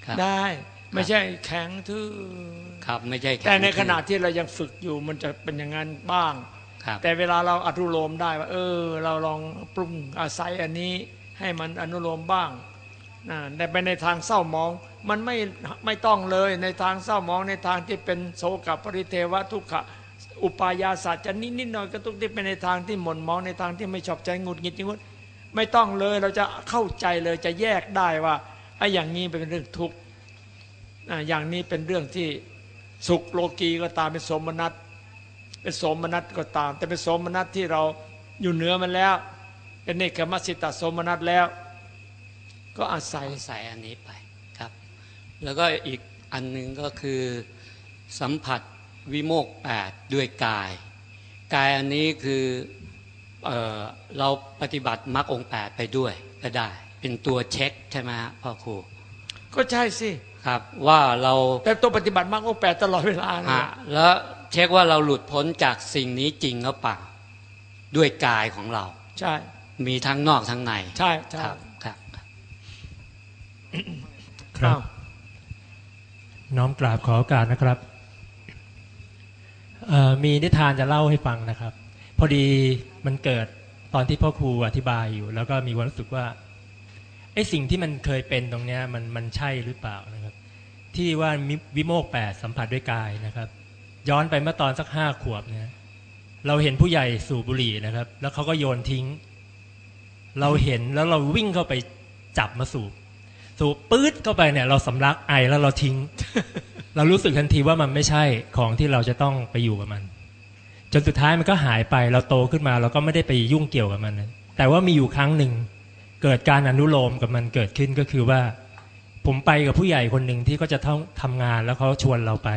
ครับได้ไม่ใช่แข็งทื่อครับไม่ใช่ข็งแต่ในขณะทื่อที่เรายังฝึกอยู่มันจะเป็นอย่างนั้นบ้างครับแต่เวลาเราอนุโลมได้ว่าเออ เราลองปรุงอาศัยอันนี้ให้มันอนุโลมบ้าง นไปในทางเศร้ามอง มันไม่ไม่ต้องเลยในทางเศร้ามองในทางที่เป็นโสกปริเทวทุกขะอุปายาสัจจะนิดนิดหน่อยก็ตุกที่เป็นในทางที่หม่นมองในทางที่ไม่ชอบใจงุดหงิดงุดไม่ต้องเลยเราจะเข้าใจเลยจะแยกได้ว่าไอ้อย่างนี้เป็นเรื่องทุกข์อ่าอย่างนี้เป็นเรื่องที่สุขโลกีก็ตามเป็นสมนัตเป็นสมนัสก็ตาม แต่เป็นสมนัสที่เราอยู่เหนือมันแล้วเป็นเนกขมัสสิตาสมนัสแล้ว ก็อาศัยอาศัยอันนี้ไปครับ แล้วก็อีกอันหนึงก็คือสัมผัสวิโมกแปดด้วยกาย กายอันนี้คือเออเราปฏิบัติมรรคองค์แปดไปด้วยก็ได้ เป็นตัวเช็คใช่ไหมฮะพ่อครูก็ใช่สิครับว่าเราแต่ตัวปฏิบัติมรรคองค์แปดตลอดเวลานะฮะแล้วเช็คว่าเราหลุดพ้นจากสิ่งนี้จริงหรือเปล่าด้วยกายของเรา ใช่ มีทั้งนอกทั้งใน ใช่ใช่ ครับ น้อมกราบขอโอกาสนะครับ มีนิทานจะเล่าให้ฟังนะครับ พอดีมันเกิดตอนที่พ่อครูอธิบายอยู่ แล้วก็มีความรู้สึกว่าไอ้สิ่งที่มันเคยเป็นตรงเนี้ยมันมันใช่หรือเปล่านะครับ ที่ว่าวิโมกแปดสัมผัสด้วยกายนะครับ ย้อนไปเมื่อตอนสักห้าขวบเนี่ยเราเห็นผู้ใหญ่สูบบุหรี่นะครับ แล้วเขาก็โยนทิ้ง เราเห็นแล้วเราวิ่งเข้าไปจับมาสูบ สูบปื๊ดเข้าไปเนี่ย เราสำลักไอแล้วเราทิ้ง เรารู้สึกทันทีว่ามันไม่ใช่ของที่เราจะต้องไปอยู่กับมัน จนสุดท้ายมันก็หายไปเราโตขึ้นมา เราก็ไม่ได้ไปยุ่งเกี่ยวกับมันแต่ว่ามีอยู่ครั้งหนึ่งเกิดการอนุโลมกับมันเกิดขึ้นก็คือว่า ผมไปกับผู้ใหญ่คนหนึ่งที่ก็จะต้องทำงานแล้วเขาชวนเราไป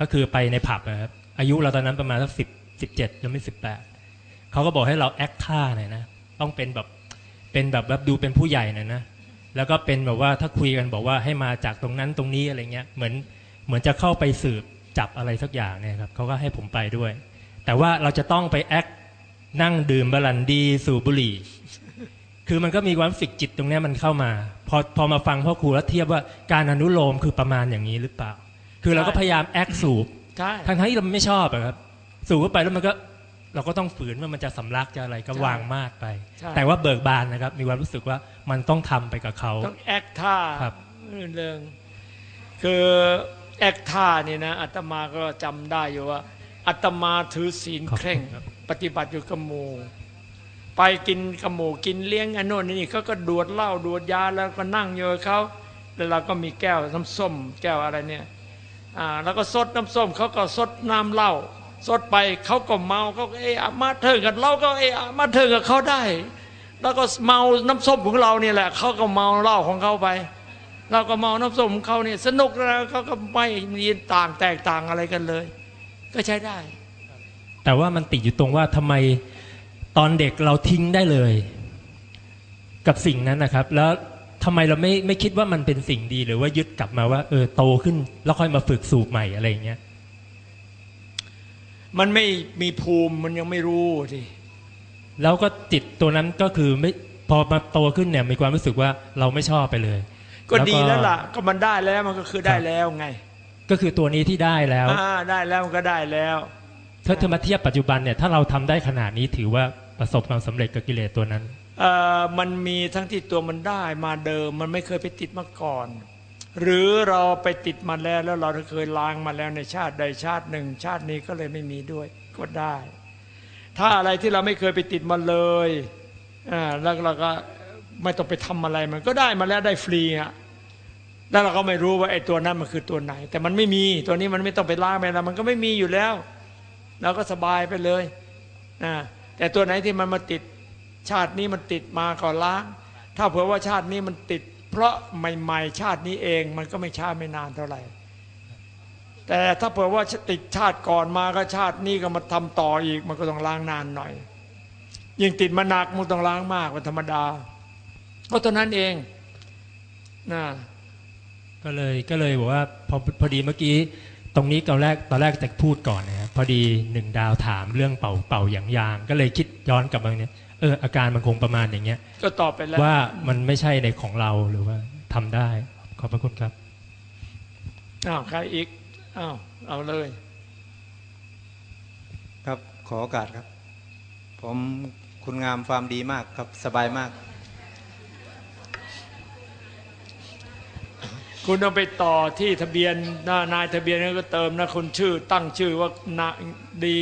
ก็คือไปในผับนะครับอายุเราตอนนั้นประมาณสักสิบสิบเจ็ดยังไม่สิบแปดเขาก็บอกให้เราแอคท่าหน่อยนะต้องเป็นแบบเป็นแบบแบบดูเป็นผู้ใหญ่หน่อยนะ แล้วก็เป็นแบบว่าถ้าคุยกันบอกว่าให้มาจากตรงนั้นตรงนี้อะไรเงี้ยเหมือนเหมือนจะเข้าไปสืบจับอะไรสักอย่างเนี่ยครับเขาก็ให้ผมไปด้วย แต่ว่าเราจะต้องไปแอคนั่งดื่มบรันดีสูบบุหรี่ คือมันก็มีความรู้สึกจิตตรงเนี้ยมันเข้ามา พอพอมาฟังพ่อครูแล้วเทียบว่าการอนุโลมคือประมาณอย่างนี้หรือเปล่า คือเราก็พยายาม act สูบใช่ทั้งทั้งที่เราไม่ชอบอะครับ สูบเข้าไปแล้วมันก็ เราก็ต้องฝืนว่ามันจะสำลักจะอะไรก็วางมาดไปใช่แต่ว่าเบิกบานนะครับ มีความรู้สึกว่ามันต้องทำไปกับเขาต้อง act ท่าครับเรื่องคือ act ท่านี่นะอาตมาก็จำได้อยู่ว่าอาตมาถือศีลเคร่งครับปฏิบัติอยู่กับหมู่ไปกินกับหมู่กินเลี้ยงอันโน่นนี่เขาก็ดวดเหล้าดวดยาแล้วก็นั่งอยู่กับเขาแล้วเราก็มีแก้วน้ำส้ม แก้วอะไรเนี่ยอ่าแล้วก็ซดน้ำส้มเขาก็ซดน้ำเหล้า ซดไปเขาก็เมาเขาก็เอะอะมาเถิงกันเราก็เอะอะมาเถิงกับเขาได้ แล้วก็เมาน้ำส้มของเราเนี่ยแหละเขาก็เมาเหล้าของเขาไป เราก็เมาน้ำส้มของเขาเนี่ยสนุกแล้วเขาก็ไม่มีต่างแตกต่างอะไรกันเลย ก็ใช้ได้ แต่ว่ามันติดอยู่ตรงว่าทำไมตอนเด็กเราทิ้งได้เลย กับสิ่งนั้นนะครับ แล้วทำไมเราไม่ไม่คิดว่ามันเป็นสิ่งดีหรือว่ายึดกลับมาว่าเออโตขึ้นแล้วค่อยมาฝึกสูบใหม่อะไรอย่างเงี้ย มันไม่มีภูมิมันยังไม่รู้สิแล้วก็จิตตัวนั้นก็คือไม่พอมาโตขึ้นเนี่ยมีความรู้สึกว่าเราไม่ชอบไปเลย ก็ดีแล้วล่ะ ก็มันได้แล้วมันก็คือได้แล้วไง ก็คือตัวนี้ที่ได้แล้วอ่าได้แล้วมันก็ได้แล้วถ้าเธอมาเทียบปัจจุบันเนี่ยถ้าเราทำได้ขนาดนี้ถือว่าประสบความสำเร็จกับกิเลสตัวนั้นเอ่อมันมีทั้งที่ตัวมันได้มาเดิมมันไม่เคยไปติดมาก่อน หรือเราไปติดมาแล้วแล้วเราเคยล้างมาแล้วในชาติใดชาติหนึ่ง ชาตินี้ก็เลยไม่มีด้วยก็ได้ ถ้าอะไรที่เราไม่เคยไปติดมาเลยอ่าแล้วเราก็ไม่ต้องไปทำอะไรมันก็ได้มาแล้วได้ฟรีอะแล้วเราก็ไม่รู้ว่าไอ้ตัวนั้นมันคือตัวไหน แต่มันไม่มีตัวนี้มันไม่ต้องไปล้างไปแล้วมันก็ไม่มีอยู่แล้วเราก็สบายไปเลยอ่าแต่ตัวไหนที่มันมาติดชาตินี้มันติดมาก่อนล้าง ถ้าเผื่อว่าชาตินี้มันติด เพราะใหม่ๆชาตินี้เองมันก็ไม่ช้าไม่นานเท่าไหร่ แต่ถ้าเผื่อว่าติดชาติก่อนมาก็ชาตินี้ก็มาทำต่ออีก มันก็ต้องล้างนานหน่อย ยิ่งติดมาหนักมันต้องล้างมากกว่าธรรมดา ก็ตัวนั้นเองนะก็เลยก็เลยบอกว่าพอพอดีเมื่อกี้ตรงนี้ตอนแรกตอนแรกจะพูดก่อนนะครับพอดีหนึ่งดาวถามเรื่องเป่าเป่าอย่างยาง ก็เลยคิดย้อนกลับมาเนี่ย อออาการมันคงประมาณอย่างเงี้ย ก็ตอบไปแล้วว่ามันไม่ใช่ในของเราหรือว่าทำได้ ขอบพระคุณครับอ้าวใครอีกอ้าวเอาเลย ครับขอโอกาสครับ ผมคุณงามฟาร์มดีมากครับสบายมาก คุณต้องไปต่อที่ทะเบียนหน้านายทะเบียนแล้วก็เติมนะคนชื่อ ตั้งชื่อว่านาดี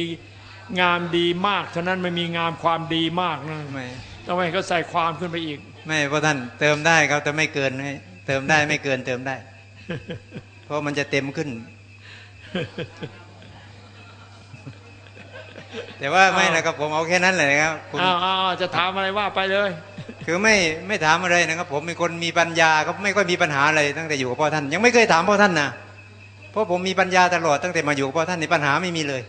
งามดีมากเท่านั้นไม่มีงามความดีมากนะไม่ต้องให้เขาใส่ความขึ้นไปอีก ไม่เพราะท่านเติมได้ครับแต่ไม่เกินให้เติมได้ไม่เกินเติมได้ เพราะมันจะเต็มขึ้น แต่ว่าไม่นะครับผมเอาแค่นั้นเลยนะครับคุณอ้าวอ้าวจะถามอะไรว่าไปเลย คือไม่ไม่ถามอะไรนะครับ ผมเป็นคนมีปัญญาครับไม่ค่อยมีปัญหาอะไรตั้งแต่อยู่กับพ่อท่าน ยังไม่เคยถามพ่อท่านนะเพราะผมมีปัญญาตลอดตั้งแต่มาอยู่กับพ่อท่านในปัญหาไม่มีเลย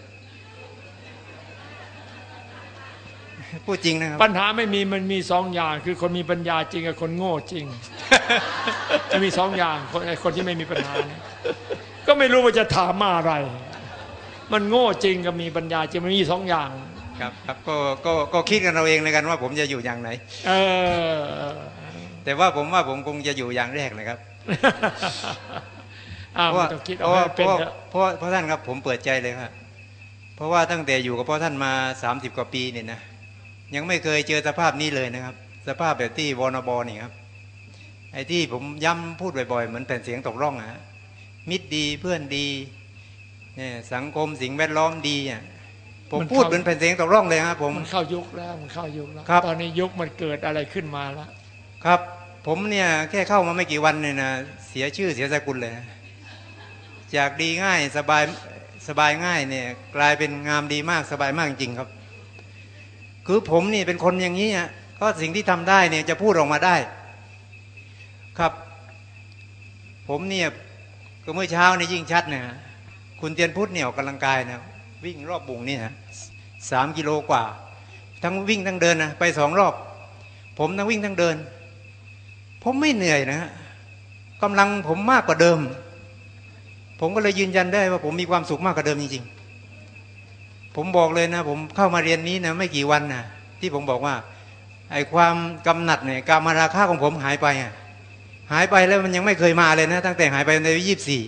พูดจริงนะครับ ปัญหาไม่มีมันมีสองอย่าง คือคนมีปัญญาจริงกับคนโง่จริง จะมีสองอย่างคนไอ้คนที่ไม่มีปัญหาเนี่ยก็ไม่รู้ว่าจะถามมาอะไร มันโง่จริงกับมีปัญญาจริงมันมีสองอย่างครับครับก็ก็ก็คิดกันเราเองเลยกันว่าผมจะอยู่อย่างไหน เออ แต่ว่าผมว่าผมคงจะอยู่อย่างแรกเลยครับอ้าวเพราะไม่ว่าต้องคิดเพเอาราะว่าให้เพเป็นราะเถอะเพราะเพราะท่านครับผมเปิดใจเลยครับเพราะว่าตั้งแต่อยู่กับพ่อท่านมา 30 กว่าปีเนี่ยนะ ยังไม่เคยเจอสภาพนี้เลยนะครับ สภาพแบบที่วนบนี่ครับไอ้ที่ผมย้ำพูดบ่อยๆเหมือนแผ่นเสียงตกร่องอะฮะมิตรดีเพื่อนดีเนี่ยสังคมสิ่งแวดล้อมดีอะผมพูดเหมือนแผ่นเสียงตกร่องเลยครับผมมันเข้ายุคแล้วมันเข้ายุคแล้วครับตอนนี้ยุคมันเกิดอะไรขึ้นมาแล้วครับ ผมเนี่ยแค่เข้ามาไม่กี่วันเนี่ยนะเสียชื่อเสียสกุลเลยนะจากดีง่ายสบายสบายง่ายเนี่ยกลายเป็นงามดีมากสบายมากจริงครับ คือผมนี่เป็นคนอย่างนี้อะก็สิ่งที่ทำได้เนี่ยจะพูดออกมาได้ ครับ ผมเนี่ยก็เมื่อเช้านี่ยิ่งชัดนะฮะคุณเตียนพุทธเนี่ยออกกำลังกายนะวิ่งรอบบุงนี่นะสามกิโลกว่า ทั้งวิ่งทั้งเดินนะไปสองรอบ ผมทั้งวิ่งทั้งเดิน ผมไม่เหนื่อยนะฮะกำลังผมมากกว่าเดิม ผมก็เลยยืนยันได้ว่าผมมีความสุขมากกว่าเดิมจริงๆ ผมบอกเลยนะ ผมเข้ามาเรียนนี้นะไม่กี่วันนะที่ผมบอกว่าไอ้ความกำหนัดเนี่ยการมาราคาของผมหายไปอะหายไปแล้วมันยังไม่เคยมาเลยนะ ตั้งแต่หายไปในยี่สิบสี่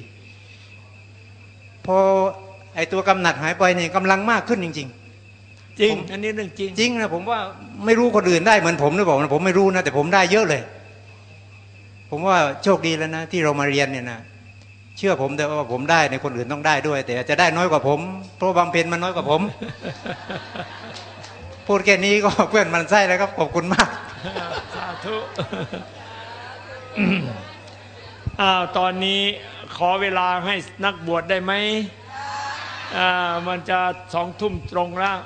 พอไอ้ตัวกำหนัดหายไปเนี่ยกำลังมากขึ้นจริง ๆจริงผมอันนี้เรื่องจริง จริงนะผมว่าไม่รู้คนอื่นได้เหมือนผมหรือเปล่านะผมไม่รู้นะแต่ผมได้เยอะเลย ผมว่าโชคดีแล้วนะ ที่เรามาเรียนเนี่ยนะ เชื่อผมเถอะว่าผมได้ในคนอื่นต้องได้ด้วย แต่จะได้น้อยกว่าผมเพราะบำเพ็ญมันน้อยกว่าผม พูดแค่นี้ก็เพื่อนมันไส้แล้วครับขอบคุณมากสาธุอ้าวตอนนี้ขอเวลาให้นักบวชได้ไหมอ่ามันจะสองทุ่มตรงแล้ว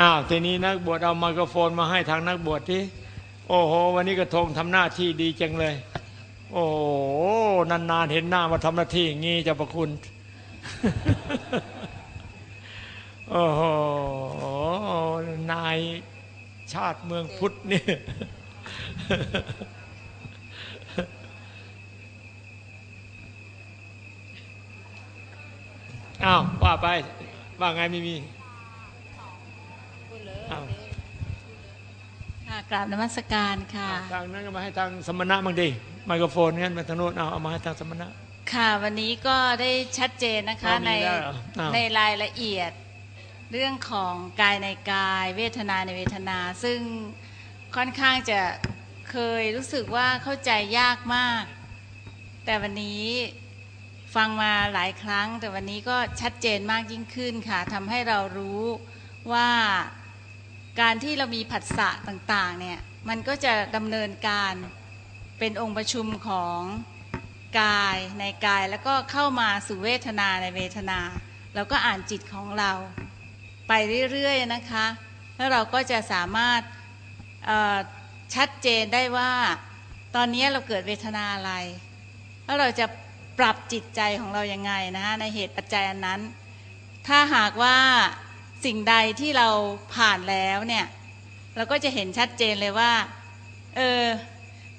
อ้าวทีนี้นักบวชเอาไมโครโฟนมาให้ทางนักบวชที่โอ้โห วันนี้กระทงทำหน้าที่ดีจังเลย โอ้โหนานๆเห็นหน้ามาทำหน้าที่อย่างนี้เจ้าประคุณ โอ้โหนายชาติเมืองพุทธนี่อ้าวว่าไป ว่าไงไม่มีอ้าวค่ะกราบนมัสการค่ะ ทางนั้นก็มาให้ทางสมณะบ้างดิ ไมโครโฟนงั้นมาทางโน้นเอาเอามาให้ทางสมณะ ค่ะ วันนี้ก็ได้ชัดเจนนะคะอ้าวมีในแล้วเหรออ้าวในรายละเอียด เรื่องของกายในกาย เวทนาในเวทนา ซึ่งค่อนข้างจะเคยรู้สึกว่าเข้าใจยากมาก แต่วันนี้ฟังมาหลายครั้ง แต่วันนี้ก็ชัดเจนมากยิ่งขึ้นค่ะทำให้เรารู้ว่าการที่เรามีผัสสะต่างๆเนี่ยมันก็จะดำเนินการ เป็นองค์ประชุมของกายในกายแล้วก็เข้ามาสู่เวทนาในเวทนาเราก็อ่านจิตของเรา ไปเรื่อยๆนะคะ แล้วเราก็จะสามารถชัดเจนได้ว่า ตอนนี้เราเกิดเวทนาอะไร แล้วเราจะปรับจิตใจของเรายังไงนะคะในเหตุปัจจัยอันนั้น ถ้าหากว่าสิ่งใดที่เราผ่านแล้วเนี่ย เราก็จะเห็นชัดเจนเลยว่า เออ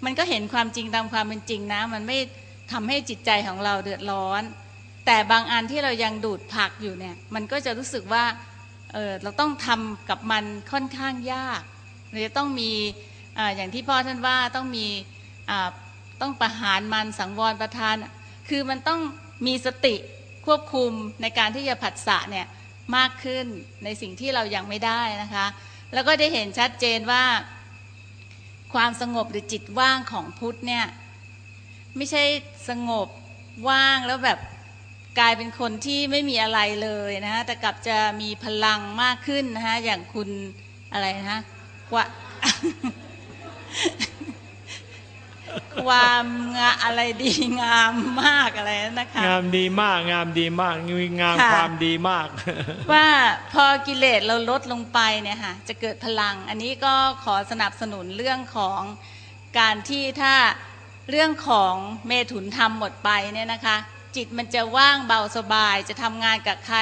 มันก็เห็นความจริงตามความเป็นจริงนะ มันไม่ทำให้จิตใจของเราเดือดร้อน แต่บางอันที่เรายังดูดผักอยู่เนี่ย มันก็จะรู้สึกว่าเออเราต้องทำกับมันค่อนข้างยากหรือต้องมีออย่างที่พ่อท่านว่าต้องมีต้องประหารมันสังวรประทาน คือมันต้องมีสติควบคุมในการที่จะผัสสะเนี่ยมากขึ้นในสิ่งที่เรายังไม่ได้นะคะ แล้วก็ได้เห็นชัดเจนว่า ความสงบหรือจิตว่างของพุทธเนี่ยไม่ใช่สงบว่างแล้วแบบกลายเป็นคนที่ไม่มีอะไรเลยนะฮะแต่กลับจะมีพลังมากขึ้นนะฮะอย่างคุณอะไรนะฮะกว่า ความงาอะไรดีงามมากอะไรนะคะงามดีมากงามดีมากมีงามค่ะความดีมาก ว่าพอกิเลสเราลดลงไปเนี่ยค่ะจะเกิดพลัง อันนี้ก็ขอสนับสนุนเรื่องของการที่ถ้าเรื่องของเมถุนธรรมหมดไปเนี่ยนะคะ จิตมันจะว่างเบาสบาย จะทำงานกับใคร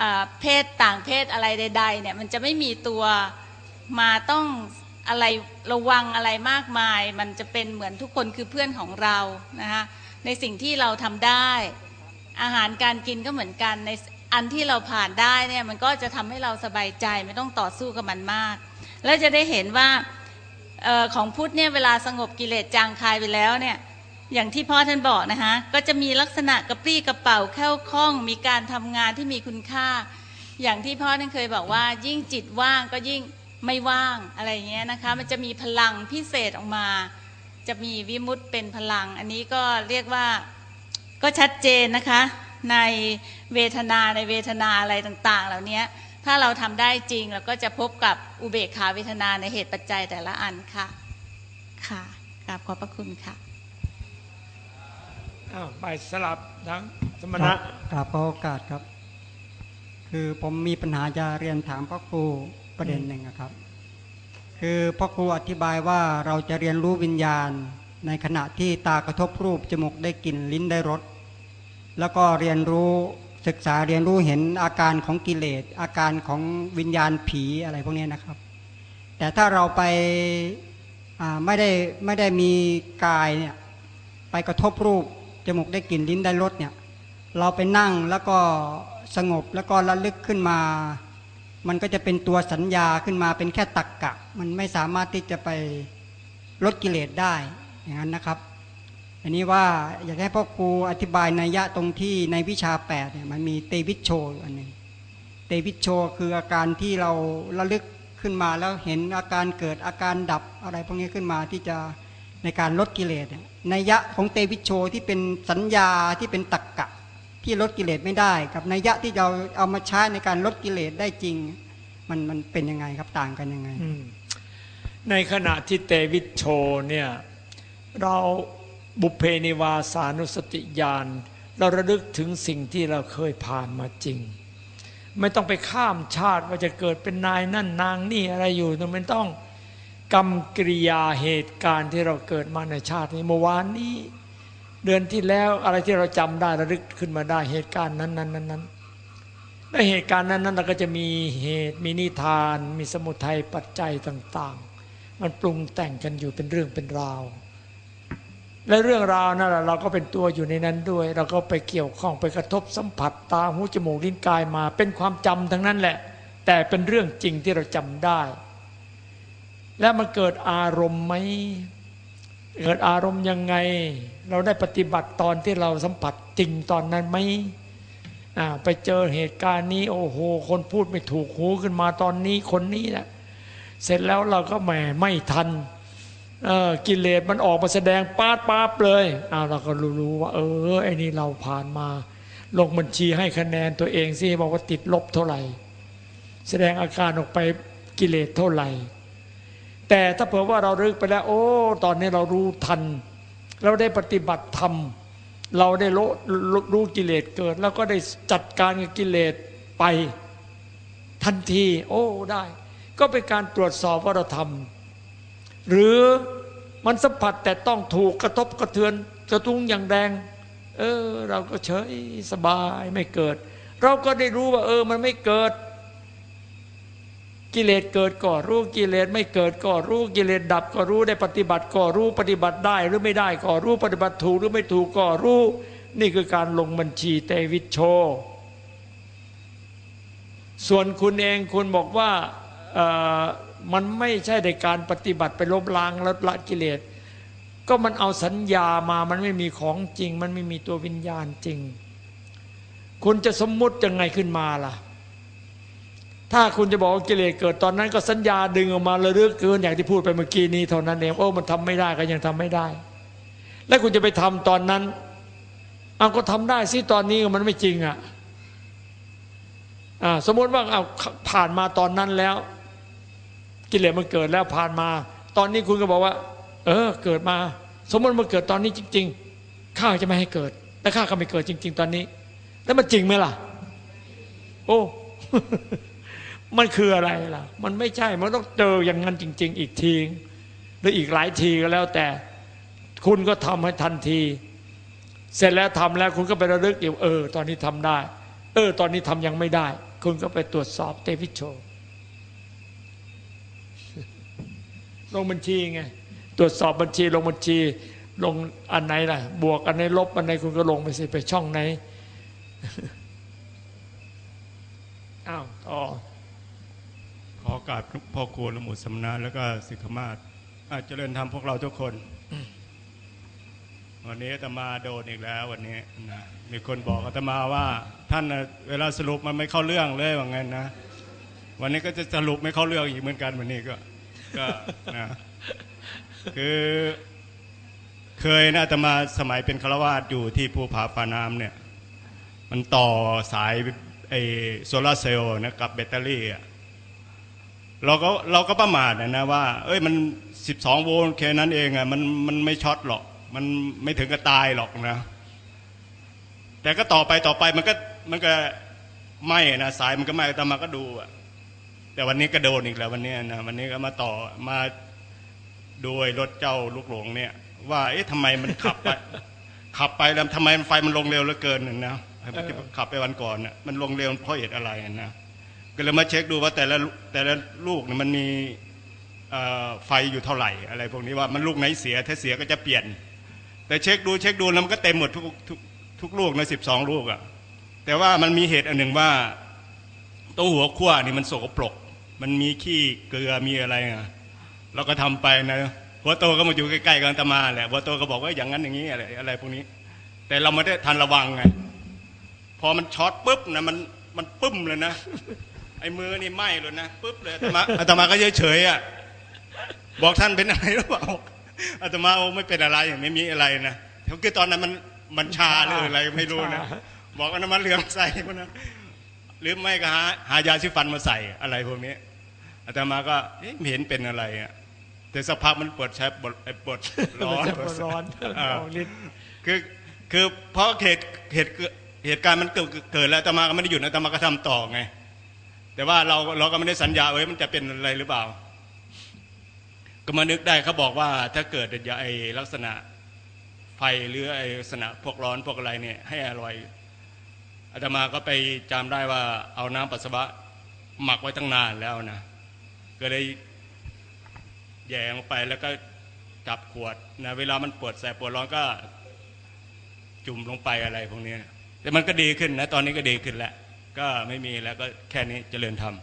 อ่าเพศต่างเพศอะไรใด ๆ เนี่ยมันจะไม่มีตัวมาต้อง อะไรระวังอะไรมากมาย มันจะเป็นเหมือนทุกคนคือเพื่อนของเรานะคะในสิ่งที่เราทำได้ อาหารการกินก็เหมือนกันในอันที่เราผ่านได้เนี่ยมันก็จะทำให้เราสบายใจไม่ต้องต่อสู้กับมันมาก แล้วจะได้เห็นว่าออของพุทธเนี่ยเวลาสงบกิเลสจางคายไปแล้วเนี่ยอย่างที่พ่อท่านบอกนะคะก็จะมีลักษณะกระปรี้กระเป๋าแค่วคล่อง มีการทำงานที่มีคุณค่า อย่างที่พ่อท่านเคยบอกว่า ยิ่งจิตว่างก็ยิ่ง ไม่ว่างอะไรอย่างเงี้ยนะคะ มันจะมีพลังพิเศษออกมา จะมีวิมุตต์เป็นพลัง อันนี้ก็เรียกว่าก็ชัดเจนนะคะ ในเวทนาในเวทนาอะไรต่างๆ เหล่านี้ถ้าเราทำได้จริงเราก็จะพบกับอุเบกขาเวทนาในเหตุปัจจัยแต่ละอันค่ะค่ะกราบขอบพระคุณค่ะอ้าวไปสลับทั้งสมคณะรับกราบขอโอกาสครับ คือผมมีปัญหาจะเรียนถามพ่อครู ประเด็นหนึ่งนะครับ คือพ่อครูอธิบายว่าเราจะเรียนรู้วิญญาณ ในขณะที่ตากระทบรูปจมูกได้กลิ่นลิ้นได้รสแล้วก็เรียนรู้ศึกษาเรียนรู้เห็นอาการของกิเลส อาการของวิญญาณผีอะไรพวกนี้นะครับ แต่ถ้าเราไปไม่ได้ไม่ได้มีกายเนี่ยไปกระทบรูปจมูกได้กลิ่นลิ้นได้รสเนี่ยเราไปนั่งแล้วก็สงบแล้วก็ระลึกขึ้นมา มันก็จะเป็นตัวสัญญาขึ้นมาเป็นแค่ตักกะ มันไม่สามารถที่จะไปลดกิเลสได้อย่างนั้นนะครับ อันนี้ว่าอยากให้พ่อครูอธิบายนัยยะตรงที่ในวิชาแปดเนี่ยมันมีเตวิชโชอันหนึ่งเตวิชโชคืออาการที่เราระลึกขึ้นมาแล้วเห็นอาการเกิดอาการดับอะไรพวกนี้ขึ้นมาที่จะในการลดกิเลสเนี่ยนัยยะของเตวิชโชที่เป็นสัญญาที่เป็นตักกะ ที่ลดกิเลสไม่ได้ กับนัยยะที่เราเอามาใช้ในการลดกิเลสได้จริง มันมันเป็นยังไงครับต่างกันยังไง ในขณะที่เตวิชโชเนี่ยเราบุเพนิวาสานุสติญาณเราระลึกถึงสิ่งที่เราเคยผ่านมาจริง ไม่ต้องไปข้ามชาติว่าจะเกิดเป็นนายนั่นนางนี่อะไรอยู่แต่ไม่ต้องกรรมกริยาเหตุการณ์ที่เราเกิดมาในชาตินี้เมื่อวานนี้ เดือนที่แล้วอะไรที่เราจำได้ระลึกขึ้นมาได้เหตุการณ์นั้นนั้นนั้นนั้นในเหตุการณ์นั้นนั้นเราก็จะมีเหตุมีนิทาน มีสมุทัยปัจจัยต่าง ๆ มันปรุงแต่งกันอยู่เป็นเรื่องเป็นราว และเรื่องราวนั่นแหละเราก็เป็นตัวอยู่ในนั้นด้วย เราก็ไปเกี่ยวข้องไปกระทบสัมผัสตาหูจมูกลิ้นกายมา เป็นความจำทั้งนั้นแหละ แต่เป็นเรื่องจริงที่เราจำได้ และมันเกิดอารมณ์ไหม เกิดอารมณ์ยังไง เราได้ปฏิบัติตอนที่เราสัมผัสจริงตอนนั้นไหมไปเจอเหตุการณ์นี้ โอ้โห คนพูดไม่ถูกหูขึ้นมาตอนนี้คนนี้แหละเสร็จแล้วเราก็แหมไม่ทันกิเลสมันออกมาแสดงปาดปาบเลยอ้าวเราก็รู้ว่า เออไอ้นี่เราผ่านมาลงบัญชีให้คะแนนตัวเองสิบอกว่าติดลบเท่าไหร่ แสดงอาการออกไปกิเลสเท่าไหร่ แต่ถ้าเผื่อว่าเราลึกไปแล้ว โอ้ ตอนนี้เรารู้ทัน เราได้ปฏิบัติธรรม เราได้รู้รู้กิเลสเกิด แล้วก็ได้จัดการกับกิเลสไปทันที โอ้ได้ ก็เป็นการตรวจสอบว่าเราทำหรือมันสัมผัสแต่ต้องถูกกระทบกระเทือนกระทุ้งอย่างแรง เออ เราก็เฉยสบายไม่เกิด เราก็ได้รู้ว่า เออ มันไม่เกิด กิเลสเกิดก็รู้กิเลสไม่เกิดก็รู้กิเลสดับก็รู้ได้ปฏิบัติก็รู้ปฏิบัติได้หรือไม่ได้ก็รู้ปฏิบัติถูกหรือไม่ถูกก็รู้ นี่คือการลงบัญชีเตวิชโช ส่วนคุณเองคุณบอกว่ามันไม่ใช่ในการปฏิบัติไปลบล้างลดละกิเลส ก็มันเอาสัญญามามันไม่มีของจริง มันไม่มีตัววิญญาณจริง คุณจะสมมุติยังไงขึ้นมาล่ะ ถ้าคุณจะบอกว่ากิเลสเกิดตอนนั้นก็สัญญาดึงออกมาเลือกเกินอย่างที่พูดไปเมื่อกี้นี้เท่านั้นเองโอ้มันทำไม่ได้ก็ยังทำไม่ได้ แล้วคุณจะไปทำตอนนั้นเอาก็ทำได้สิตอนนี้มันไม่จริงอะอ่าสมมติว่าเอาผ่านมาตอนนั้นแล้ว กิเลสมันเกิดแล้วผ่านมา ตอนนี้คุณก็บอกว่า เออ เกิดมา สมมติมันเกิดตอนนี้จริง ๆ ข้าจะไม่ให้เกิด แต่ข้าก็ไม่เกิดจริง ๆ ตอนนี้ แล้วมันจริงไหมล่ะ โอ้ มันคืออะไรล่ะ มันไม่ใช่ มันต้องเจออย่างนั้นจริง ๆ อีกทีหรืออีกหลายทีก็แล้วแต่ คุณก็ทำให้ทันที เสร็จแล้วทำแล้วคุณก็ไประลึกอยู่เออ ตอนนี้ทำได้ เออ ตอนนี้ทำยังไม่ได้ คุณก็ไปตรวจสอบเตวิชโชลงบัญชีไงตรวจสอบบัญชีลงบัญชีลงอันไหนล่ะ บวกอันไหนลบอันไหนคุณก็ลงไปสิไปช่องไหนอ้าวต่อ ขอโอกาสพ่อครูและหมู่สำนักแล้วก็สิกขมาศอาจเจริญธรรมพวกเราทุกคน วันนี้อาตมาโดนอีกแล้ววันนี้นะมีคนบอกอาตมาว่า ท่านนะเวลาสรุปมันไม่เข้าเรื่องเลยว่างั้นนะ วันนี้ก็จะสรุปไม่เข้าเรื่องอีกเหมือนกันวันนี้ก็ก็นะคือเคยนะอาตมาสมัยเป็นฆราวาสอยู่ที่ภูผาฟ้าน้ำเนี่ย มันต่อสายไอโซลาร์เซลล์นะกับแบตเตอรี่อะ เราก็เราก็ประมาทนะนะว่า เอ้ยมัน12โวลต์แค่นั้นเองอะมันมันไม่ช็อตหรอก มันไม่ถึงกับตายหรอกนะ แต่ก็ต่อไปต่อไปมันก็มันก็ไหม้นะสายมันก็ไหม้แต่มาก็ดูอะแต่วันนี้ก็โดนอีกแล้ววันนี้นะวันนี้ก็มาต่อมาโดยรถเจ้าลูกหลงเนี่ย ว่าเอ๊ะทำไมมันขับไป ขับไปแล้วทำไมไฟมันลงเร็วเหลือเกินน่ะนะขับไปวันก่อนน่ะมันลงเร็วเพราะเหตุอะไรนะ เลยมาเช็คดูว่าแต่ละแต่ละลูกเนี่ยมันมีไฟอยู่เท่าไหร่อะไรพวกนี้ว่ามันลูกไหนเสียถ้าเสียก็จะเปลี่ยน แต่เช็คดูเช็คดูแล้วมันก็เต็มหมดทุกทุกทุกลูกในสิบสองลูกอะ่ะแต่ว่ามันมีเหตุอันหนึ่งว่าตัวหัวขั้วนี่มันสกปรก มันมีขี้เกลือมีอะไรอะเราก็ทำไปนะหัวโตก็มาอยู่ใกล้ๆกันตมาแหละหัวโตก็บอกว่าอย่างนั้นอย่างนี้อะไรอะไรพวกนี้ แต่เราไม่ได้ทันระวังไงพอมันช็อตปุ๊บนะมันมันปึ้มเลยนะ ไอ้มือนี่ไหม้เลยนะปุ๊บเลยอาตมาอาตมาก็เฉยๆอะบอกท่านเป็นอะไรหรือเปล่าอาตมาโอ้ไม่เป็นอะไรไม่มีอะไรนะคือตอนนั้นมันมันชาหรืออะไรไม่รู้นะชาบอกว่าน้ำมันเหลืองใส่พวกนั้นหรือไม่ก็หาหายาสีฟันมาใส่อะไรพวกนี้อาตมาก็เอ๊ะไม่เห็นเป็นอะไรอะแต่สักพักมันปวดใช้ปวดไอ้ปวดร้อนมันจะปวดร้อนเออออกฤทธิ์คือคือเพราะเหตุเหตุเกิดเหตุการณ์มันเกิดเกิดแล้วอาตมาก็ไม่ได้หยุดนะอาตมาก็ทำต่อไง แต่ว่าเราเราก็ไม่ได้สัญญาไว้มันจะเป็นอะไรหรือเปล่า ก็มานึกได้เขาบอกว่าถ้าเกิดยาไอลักษณะไฟหรือไอลักษณะพวกร้อนพวกอะไรเนี่ย ให้อร่อยอาตมาก็ไปจำได้ว่าเอาน้ำปัสสาวะหมักไว้ตั้งนานแล้วนะก็เลยแยงลงไปแล้วก็จับขวดนะเวลามันปวดแสบปวดร้อนก็จุ่มลงไปอะไรพวกนี้แต่มันก็ดีขึ้นนะ ตอนนี้ก็ดีขึ้นแล้ว ก็ไม่มีแล้วก็แค่นี้เจริญธรรม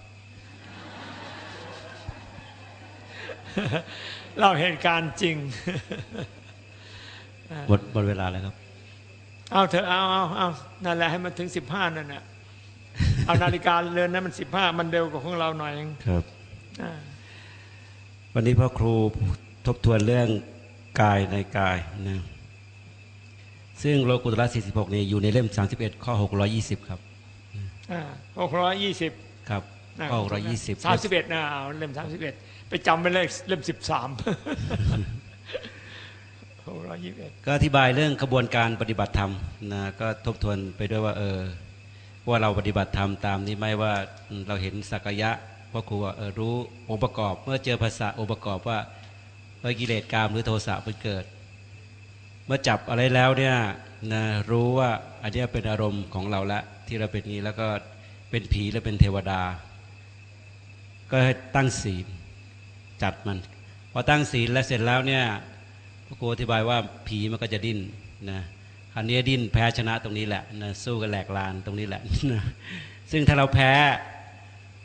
เล่าเหตุการณ์จริงหมดหมดเวลาแล้วครับ เอาเถอะเอาเอาเอานั่นแหละให้มันถึงสิบห้านั่นแหละเอานาฬิกาเรือนนั้นมันสิบห้ามันเร็วกว่าของเราหน่อยเองครับอ่าวันนี้พ่อครูทบทวนเรื่องกายในกายนะซึ่งโลกุตระ46นี่อยู่ในเล่ม 31 ข้อ 620 ครับอ่า หกร้อยยี่สิบครับข้อ620สามสิบเอ็ดนะเอาเล่มสามสิบเอ็ดไปจำไปเลขเล่มสิบสามหกร้อยยี่สิบเอ็ดก็อธิบายเรื่องกระบวนการปฏิบัติธรรมนะก็ทบทวนไปด้วยว่าเออว่าเราปฏิบัติธรรมตามนี้ไหมว่าอืมเราเห็นสักยะพ่อครูว่าเออรู้องค์ประกอบ เมื่อเจอภาษาองค์ประกอบว่าเออกิเลสกามหรือโทสะมันเกิด เมื่อจับอะไรแล้วเนี่ย นะรู้ว่าอันนี้เป็นอารมณ์ของเราละที่เราเป็นนี้แล้วก็เป็นผีและเป็นเทวดา ก็ให้ตั้งศีลจัดมันพอตั้งศีลแล้วเสร็จแล้วเนี่ยพระครูอธิบายว่าผีมันก็จะดิ้นนะอันนี้ดิ้นแพ้ชนะตรงนี้แหละนะสู้กันแหลกลานตรงนี้แหละนะซึ่งถ้าเราแพ้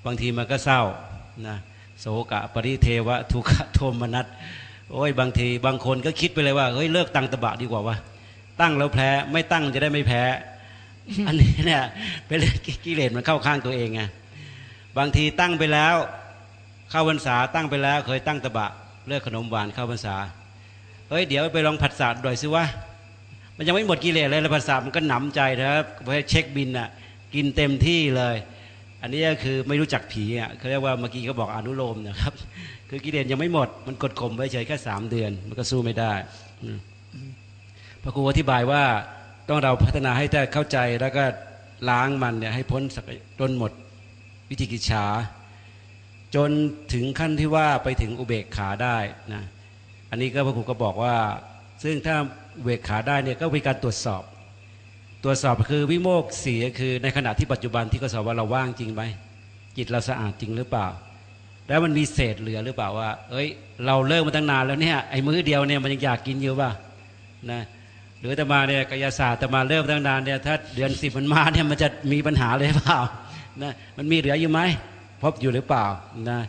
บางทีมันก็เศร้านะโศกะปริเทวะทุกขโทมนัสโอ้ยบางทีบางคนก็คิดไปเลยว่าเฮ้ยเลิกตังตะบะดีกว่าวะ ตั้งแล้วแพ้ ไม่ตั้งจะได้ไม่แพ้ อันนี้เนี่ยเป็นเรื่องกิเลสมันเข้าข้างตัวเองไงบางทีตั้งไปแล้ว เข้าพรรษาตั้งไปแล้ว เคยตั้งตะบะเลิกขนมหวานเข้าพรรษาเฮ้ยเดี๋ยวไปลองผัดสาดหน่อยสิวะมันยังไม่หมดกิเลสเลยแล้วผัดสาดมันก็หนำใจนะครับไปเช็คบินอะ กินเต็มที่เลย อันนี้ก็คือไม่รู้จักผีอะเขาเรียกว่าเมื่อกี้เขาบอกอนุโลมนะครับ คือกิเลสยังไม่หมด มันกดข่มไว้เฉยแค่สามเดือน มันก็สู้ไม่ได้อืม พระครูอธิบายว่าต้องเราพัฒนาให้ได้เข้าใจแล้วก็ล้างมันเนี่ยให้พ้นสักจนหมดวิธีกิจฉา จนถึงขั้นที่ว่าไปถึงอุเบกขาได้นะอันนี้ก็พระครูก็บอกว่า ซึ่งถ้าอุเบกขาได้เนี่ยก็มีการตรวจสอบ ตรวจสอบคือวิโมกข์สีคือในขณะที่ปัจจุบันที่ก็สอบว่าเราว่างจริงไหมจิตเราสะอาดจริงหรือเปล่า แล้วมันมีเศษเหลือหรือเปล่าว่า เอ้ย เราเลิกมาตั้งนานแล้วเนี่ยไอ้มื้อเดียวเนี่ยมันยังอยากกินอยู่ป่ะนะ รือแตมาเนี่ยกายศาสตร์แตมาเริ่มตั้งนานเนี่ยถ้าเดือนสิบมันมาเนี่ยมันจะมีปัญหาเลยเปล่านะมันมีเหลืออยู่ไหมพบอยู่หรือเปล่านะ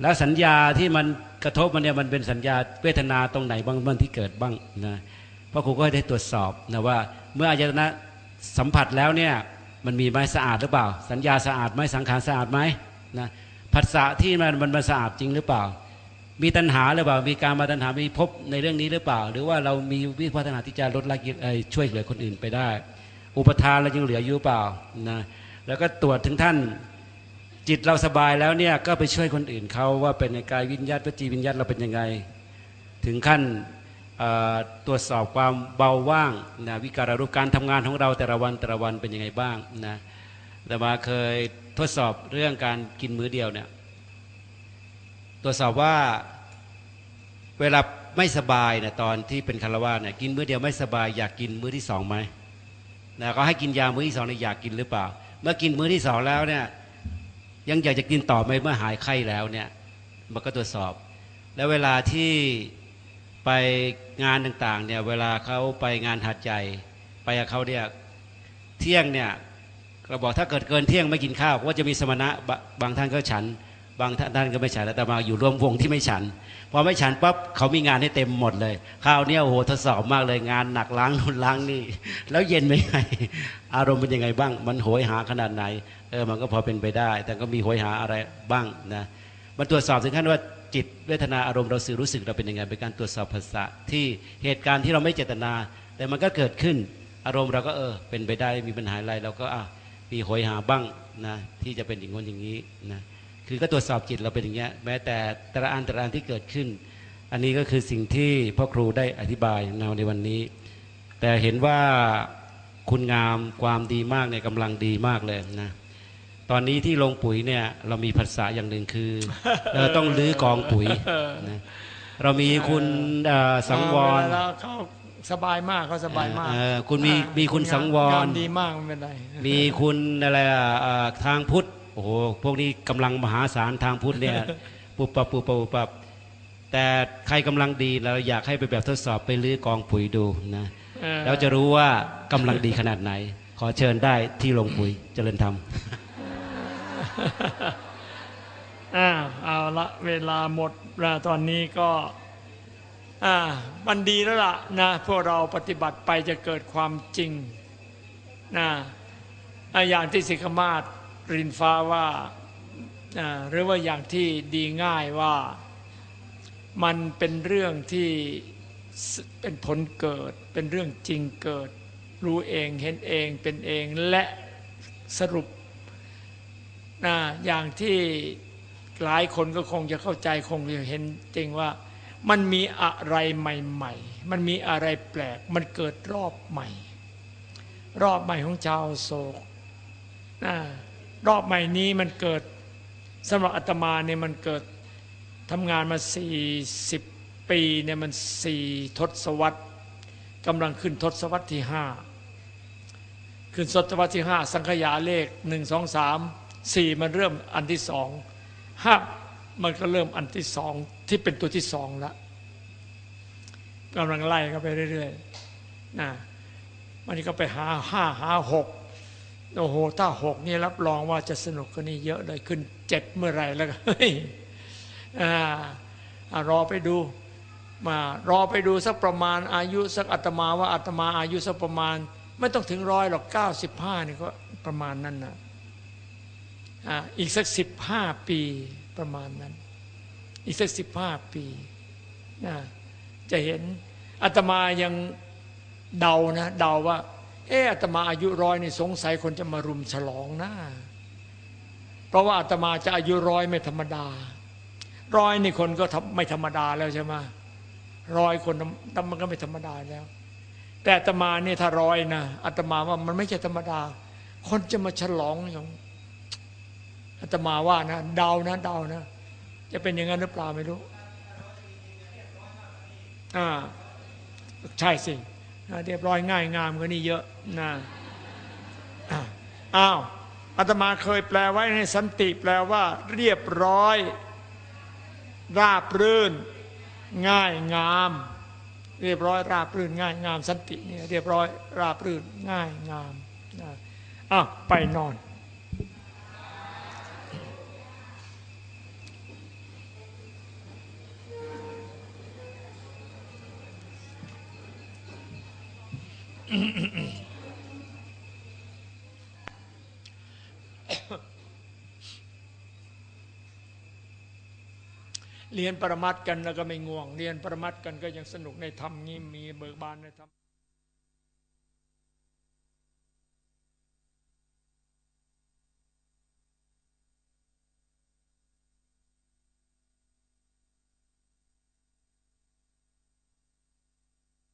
แล้วสัญญาที่มันกระทบมันเนี่ยมันเป็นสัญญาเวทนาตรงไหนบ้างบ้างที่เกิดบ้างนะพระครูก็ได้ตรวจสอบนะว่า เมื่ออายตนะสัมผัสแล้วเนี่ยมันมีไหมสะอาดหรือเปล่า สัญญาสะอาดไหมสังขารสะอาดไหมนะผัสสะที่มันมันสะอาดจริงหรือเปล่า มีตัณหาหรือเปล่า มีการมาตัณหา มีพบในเรื่องนี้หรือเปล่า หรือว่าเรามีวิพัฒนาที่จะลดละกิเลช่วยเหลือคนอื่นไปได้ อุปทานเรายังเหลืออยู่เปล่านะแล้วก็ตรวจถึงท่านจิตเราสบายแล้วเนี่ยก็ไปช่วยคนอื่นเขาว่าเป็นในกายวิญญาตวจีวิญญาตเราเป็นยังไง ถึงขั้นตรวจสอบความเบาว่างนะวิการรูปการทำงานของเราแต่ละวันแต่ละวันเป็นยังไงบ้างนะแต่มาเคยทดสอบเรื่องการกินมื้อเดียวเนี่ย ตรวจสอบว่าเวลาไม่สบายเนี่ยตอนที่เป็นคารวะเนี่ยกินมื้อเดียวไม่สบาย อยากกินมื้อที่สองไหมนะก็ให้กินยามื้อที่สองเนี่ยอยากกินหรือเปล่า เมื่อกินมื้อที่สองแล้วเนี่ยยังอยากจะกินต่อไหมเมื่อหายไข้แล้วเนี่ยมันก็ตรวจสอบ แล้วเวลาที่ไปงานต่างๆเนี่ยเวลาเขาไปงานหัดใหญ่ไปกับเขาเนี่ยเที่ยงเนี่ยเราบอกถ้าเกิดเกินเที่ยงไม่กินข้าวก็จะมีสมณะบะบางท่านก็ฉัน บางท่านก็ไม่ฉันแล้วแต่มาอยู่ร่วมวงที่ไม่ฉันพอไม่ฉันปั๊บเขามีงานให้เต็มหมดเลยข้าวเนี่ยโอ้โหทดสอบมากเลยงานหนักล้างนู่นล้างนี่ แล้วเย็นเป็นไงอารมณ์เป็นยังไงบ้าง มันโหยหาขนาดไหนเออมันก็พอเป็นไปได้ แต่ก็มีโหยหาอะไรบ้างนะมันตรวจสอบถึงขั้นว่าจิตเวทนาอารมณ์เราสื่อรู้สึกเราเป็นยังไงเป็นการตรวจสอบภาษาที่เหตุการณ์ที่เราไม่เจตนา แต่มันก็เกิดขึ้นอารมณ์เราก็เออเป็นไปได้มีปัญหาอะไรเราก็อะมีโหยหาบ้างนะที่จะเป็นอย่างง้นอย่างนี้นะ คือก็ตรวจสอบจิตเราเป็นอย่างเงี้ยแม้แต่แต่ละอันแต่ละอันที่เกิดขึ้น อันนี้ก็คือสิ่งที่พ่อครูได้อธิบายในวันนี้ แต่เห็นว่าคุณงามความดีมากเนี่ยกำลังดีมากเลยนะตอนนี้ที่ลงปุ๋ยเนี่ยเรามีภาษาอย่างหนึ่งคือเราต้องลื้อกองปุ๋ยนะเรามีคุณเอ่อสังวรเวลาเขาสบายมากเขาสบายมากเอ่อคุณมีมีคุณสังวรงานดีมากไม่เป็นไรมีคุณอะไรอะเอ่อทางพุทธ โอ้โหพวกนี้กำลังมหาศาลทางพุทธเนี่ยปุบปับปุบปับปุบปับแต่ใครกำลังดีเราอยากให้ไปแบบทดสอบไปลื้อกองปุ๋ยดูนะเออแล้วจะรู้ว่ากำลังดีขนาดไหน ขอเชิญได้ที่ลงปุ๋ยเจริญธรรมอ่าเอาละเวลาหมดแล้วตอนนี้ก็อ่ามันดีแล้วล่ะนะพวกเราปฏิบัติไปจะเกิดความจริงนะอะอย่างที่สิกขมาศ รินฟ้าว่าหรือว่าอย่างที่ดีง่ายว่ามันเป็นเรื่องที่เป็นผลเกิด เป็นเรื่องจริงเกิด รู้เองเห็นเองเป็นเองและสรุปนะอย่างที่หลายคนก็คงจะเข้าใจคงจะเห็นจริงว่า มันมีอะไรใหม่ๆ มันมีอะไรแปลก มันเกิดรอบใหม่ รอบใหม่ของชาวโศกนะ รอบใหม่นี้มันเกิดสำหรับอาตมาเนี่ยมันเกิดทำงานมา 40 ปีเนี่ยมันสี่ทศวรรษกำลังขึ้นทศวรรษที่ห้าขึ้นทศวรรษที่ห้าสังขยาเลขหนึ่งสองสามสี่มันเริ่มอันที่สองห้ามันก็เริ่มอันที่สองที่เป็นตัวที่สองล้วกำลังไล่กันไปเรื่อยๆนะมันก็ไปหาห้าหาหก โอ้โห ถ้าหกนี่รับรองว่าจะสนุกกว่านี้เยอะเลยขึ้นเจ็ดเมื่อไหรแล้วก็อ่ารอไปดูมารอไปดูสักประมาณอายุสักอาตมาว่าอาตมาอายุสักประมาณ ไม่ต้องถึงร้อยหรอกเก้าสิบห้านี่ก็ประมาณนั้นนะอ่าอีกสักสิบห้าปีประมาณนั้น อีกสักสิบห้าปีนะจะเห็นอาตมายังเดานะเดาว่า เอออาตมาอายุร้อยนี่สงสัยคนจะมารุมฉลองนะเพราะว่าอาตมาจะอายุร้อยไม่ธรรมดา ร้อยนี่คนก็ทำไม่ธรรมดาแล้วใช่ไหมร้อยคนมันก็ไม่ธรรมดาแล้ว แต่อาตมาเนี่ยถ้าร้อยนะอาตมาว่ามันไม่ใช่ธรรมดา คนจะมาฉลองอย่างอาตมาว่านะเดานะเดานะ จะเป็นอย่างนั้นหรือเปล่าไม่รู้อ่าใช่สิ เรียบร้อยง่ายงามกว่านี้เยอะนะอ้าวอาตมาเคยแปลไว้ในสันติแปลว่า เรียบร้อย ราบรื่น ง่ายงาม เรียบร้อยราบรื่นง่ายงาม สันติเนี่ยเรียบร้อยราบรื่นง่ายงามอ้าวไปนอน เรียนปรมัตถ์กันแล้วก็ไม่ง่วง เรียนปรมัตถ์กันก็ยังสนุกในธรรมนี้มีเบิกบานในธรรม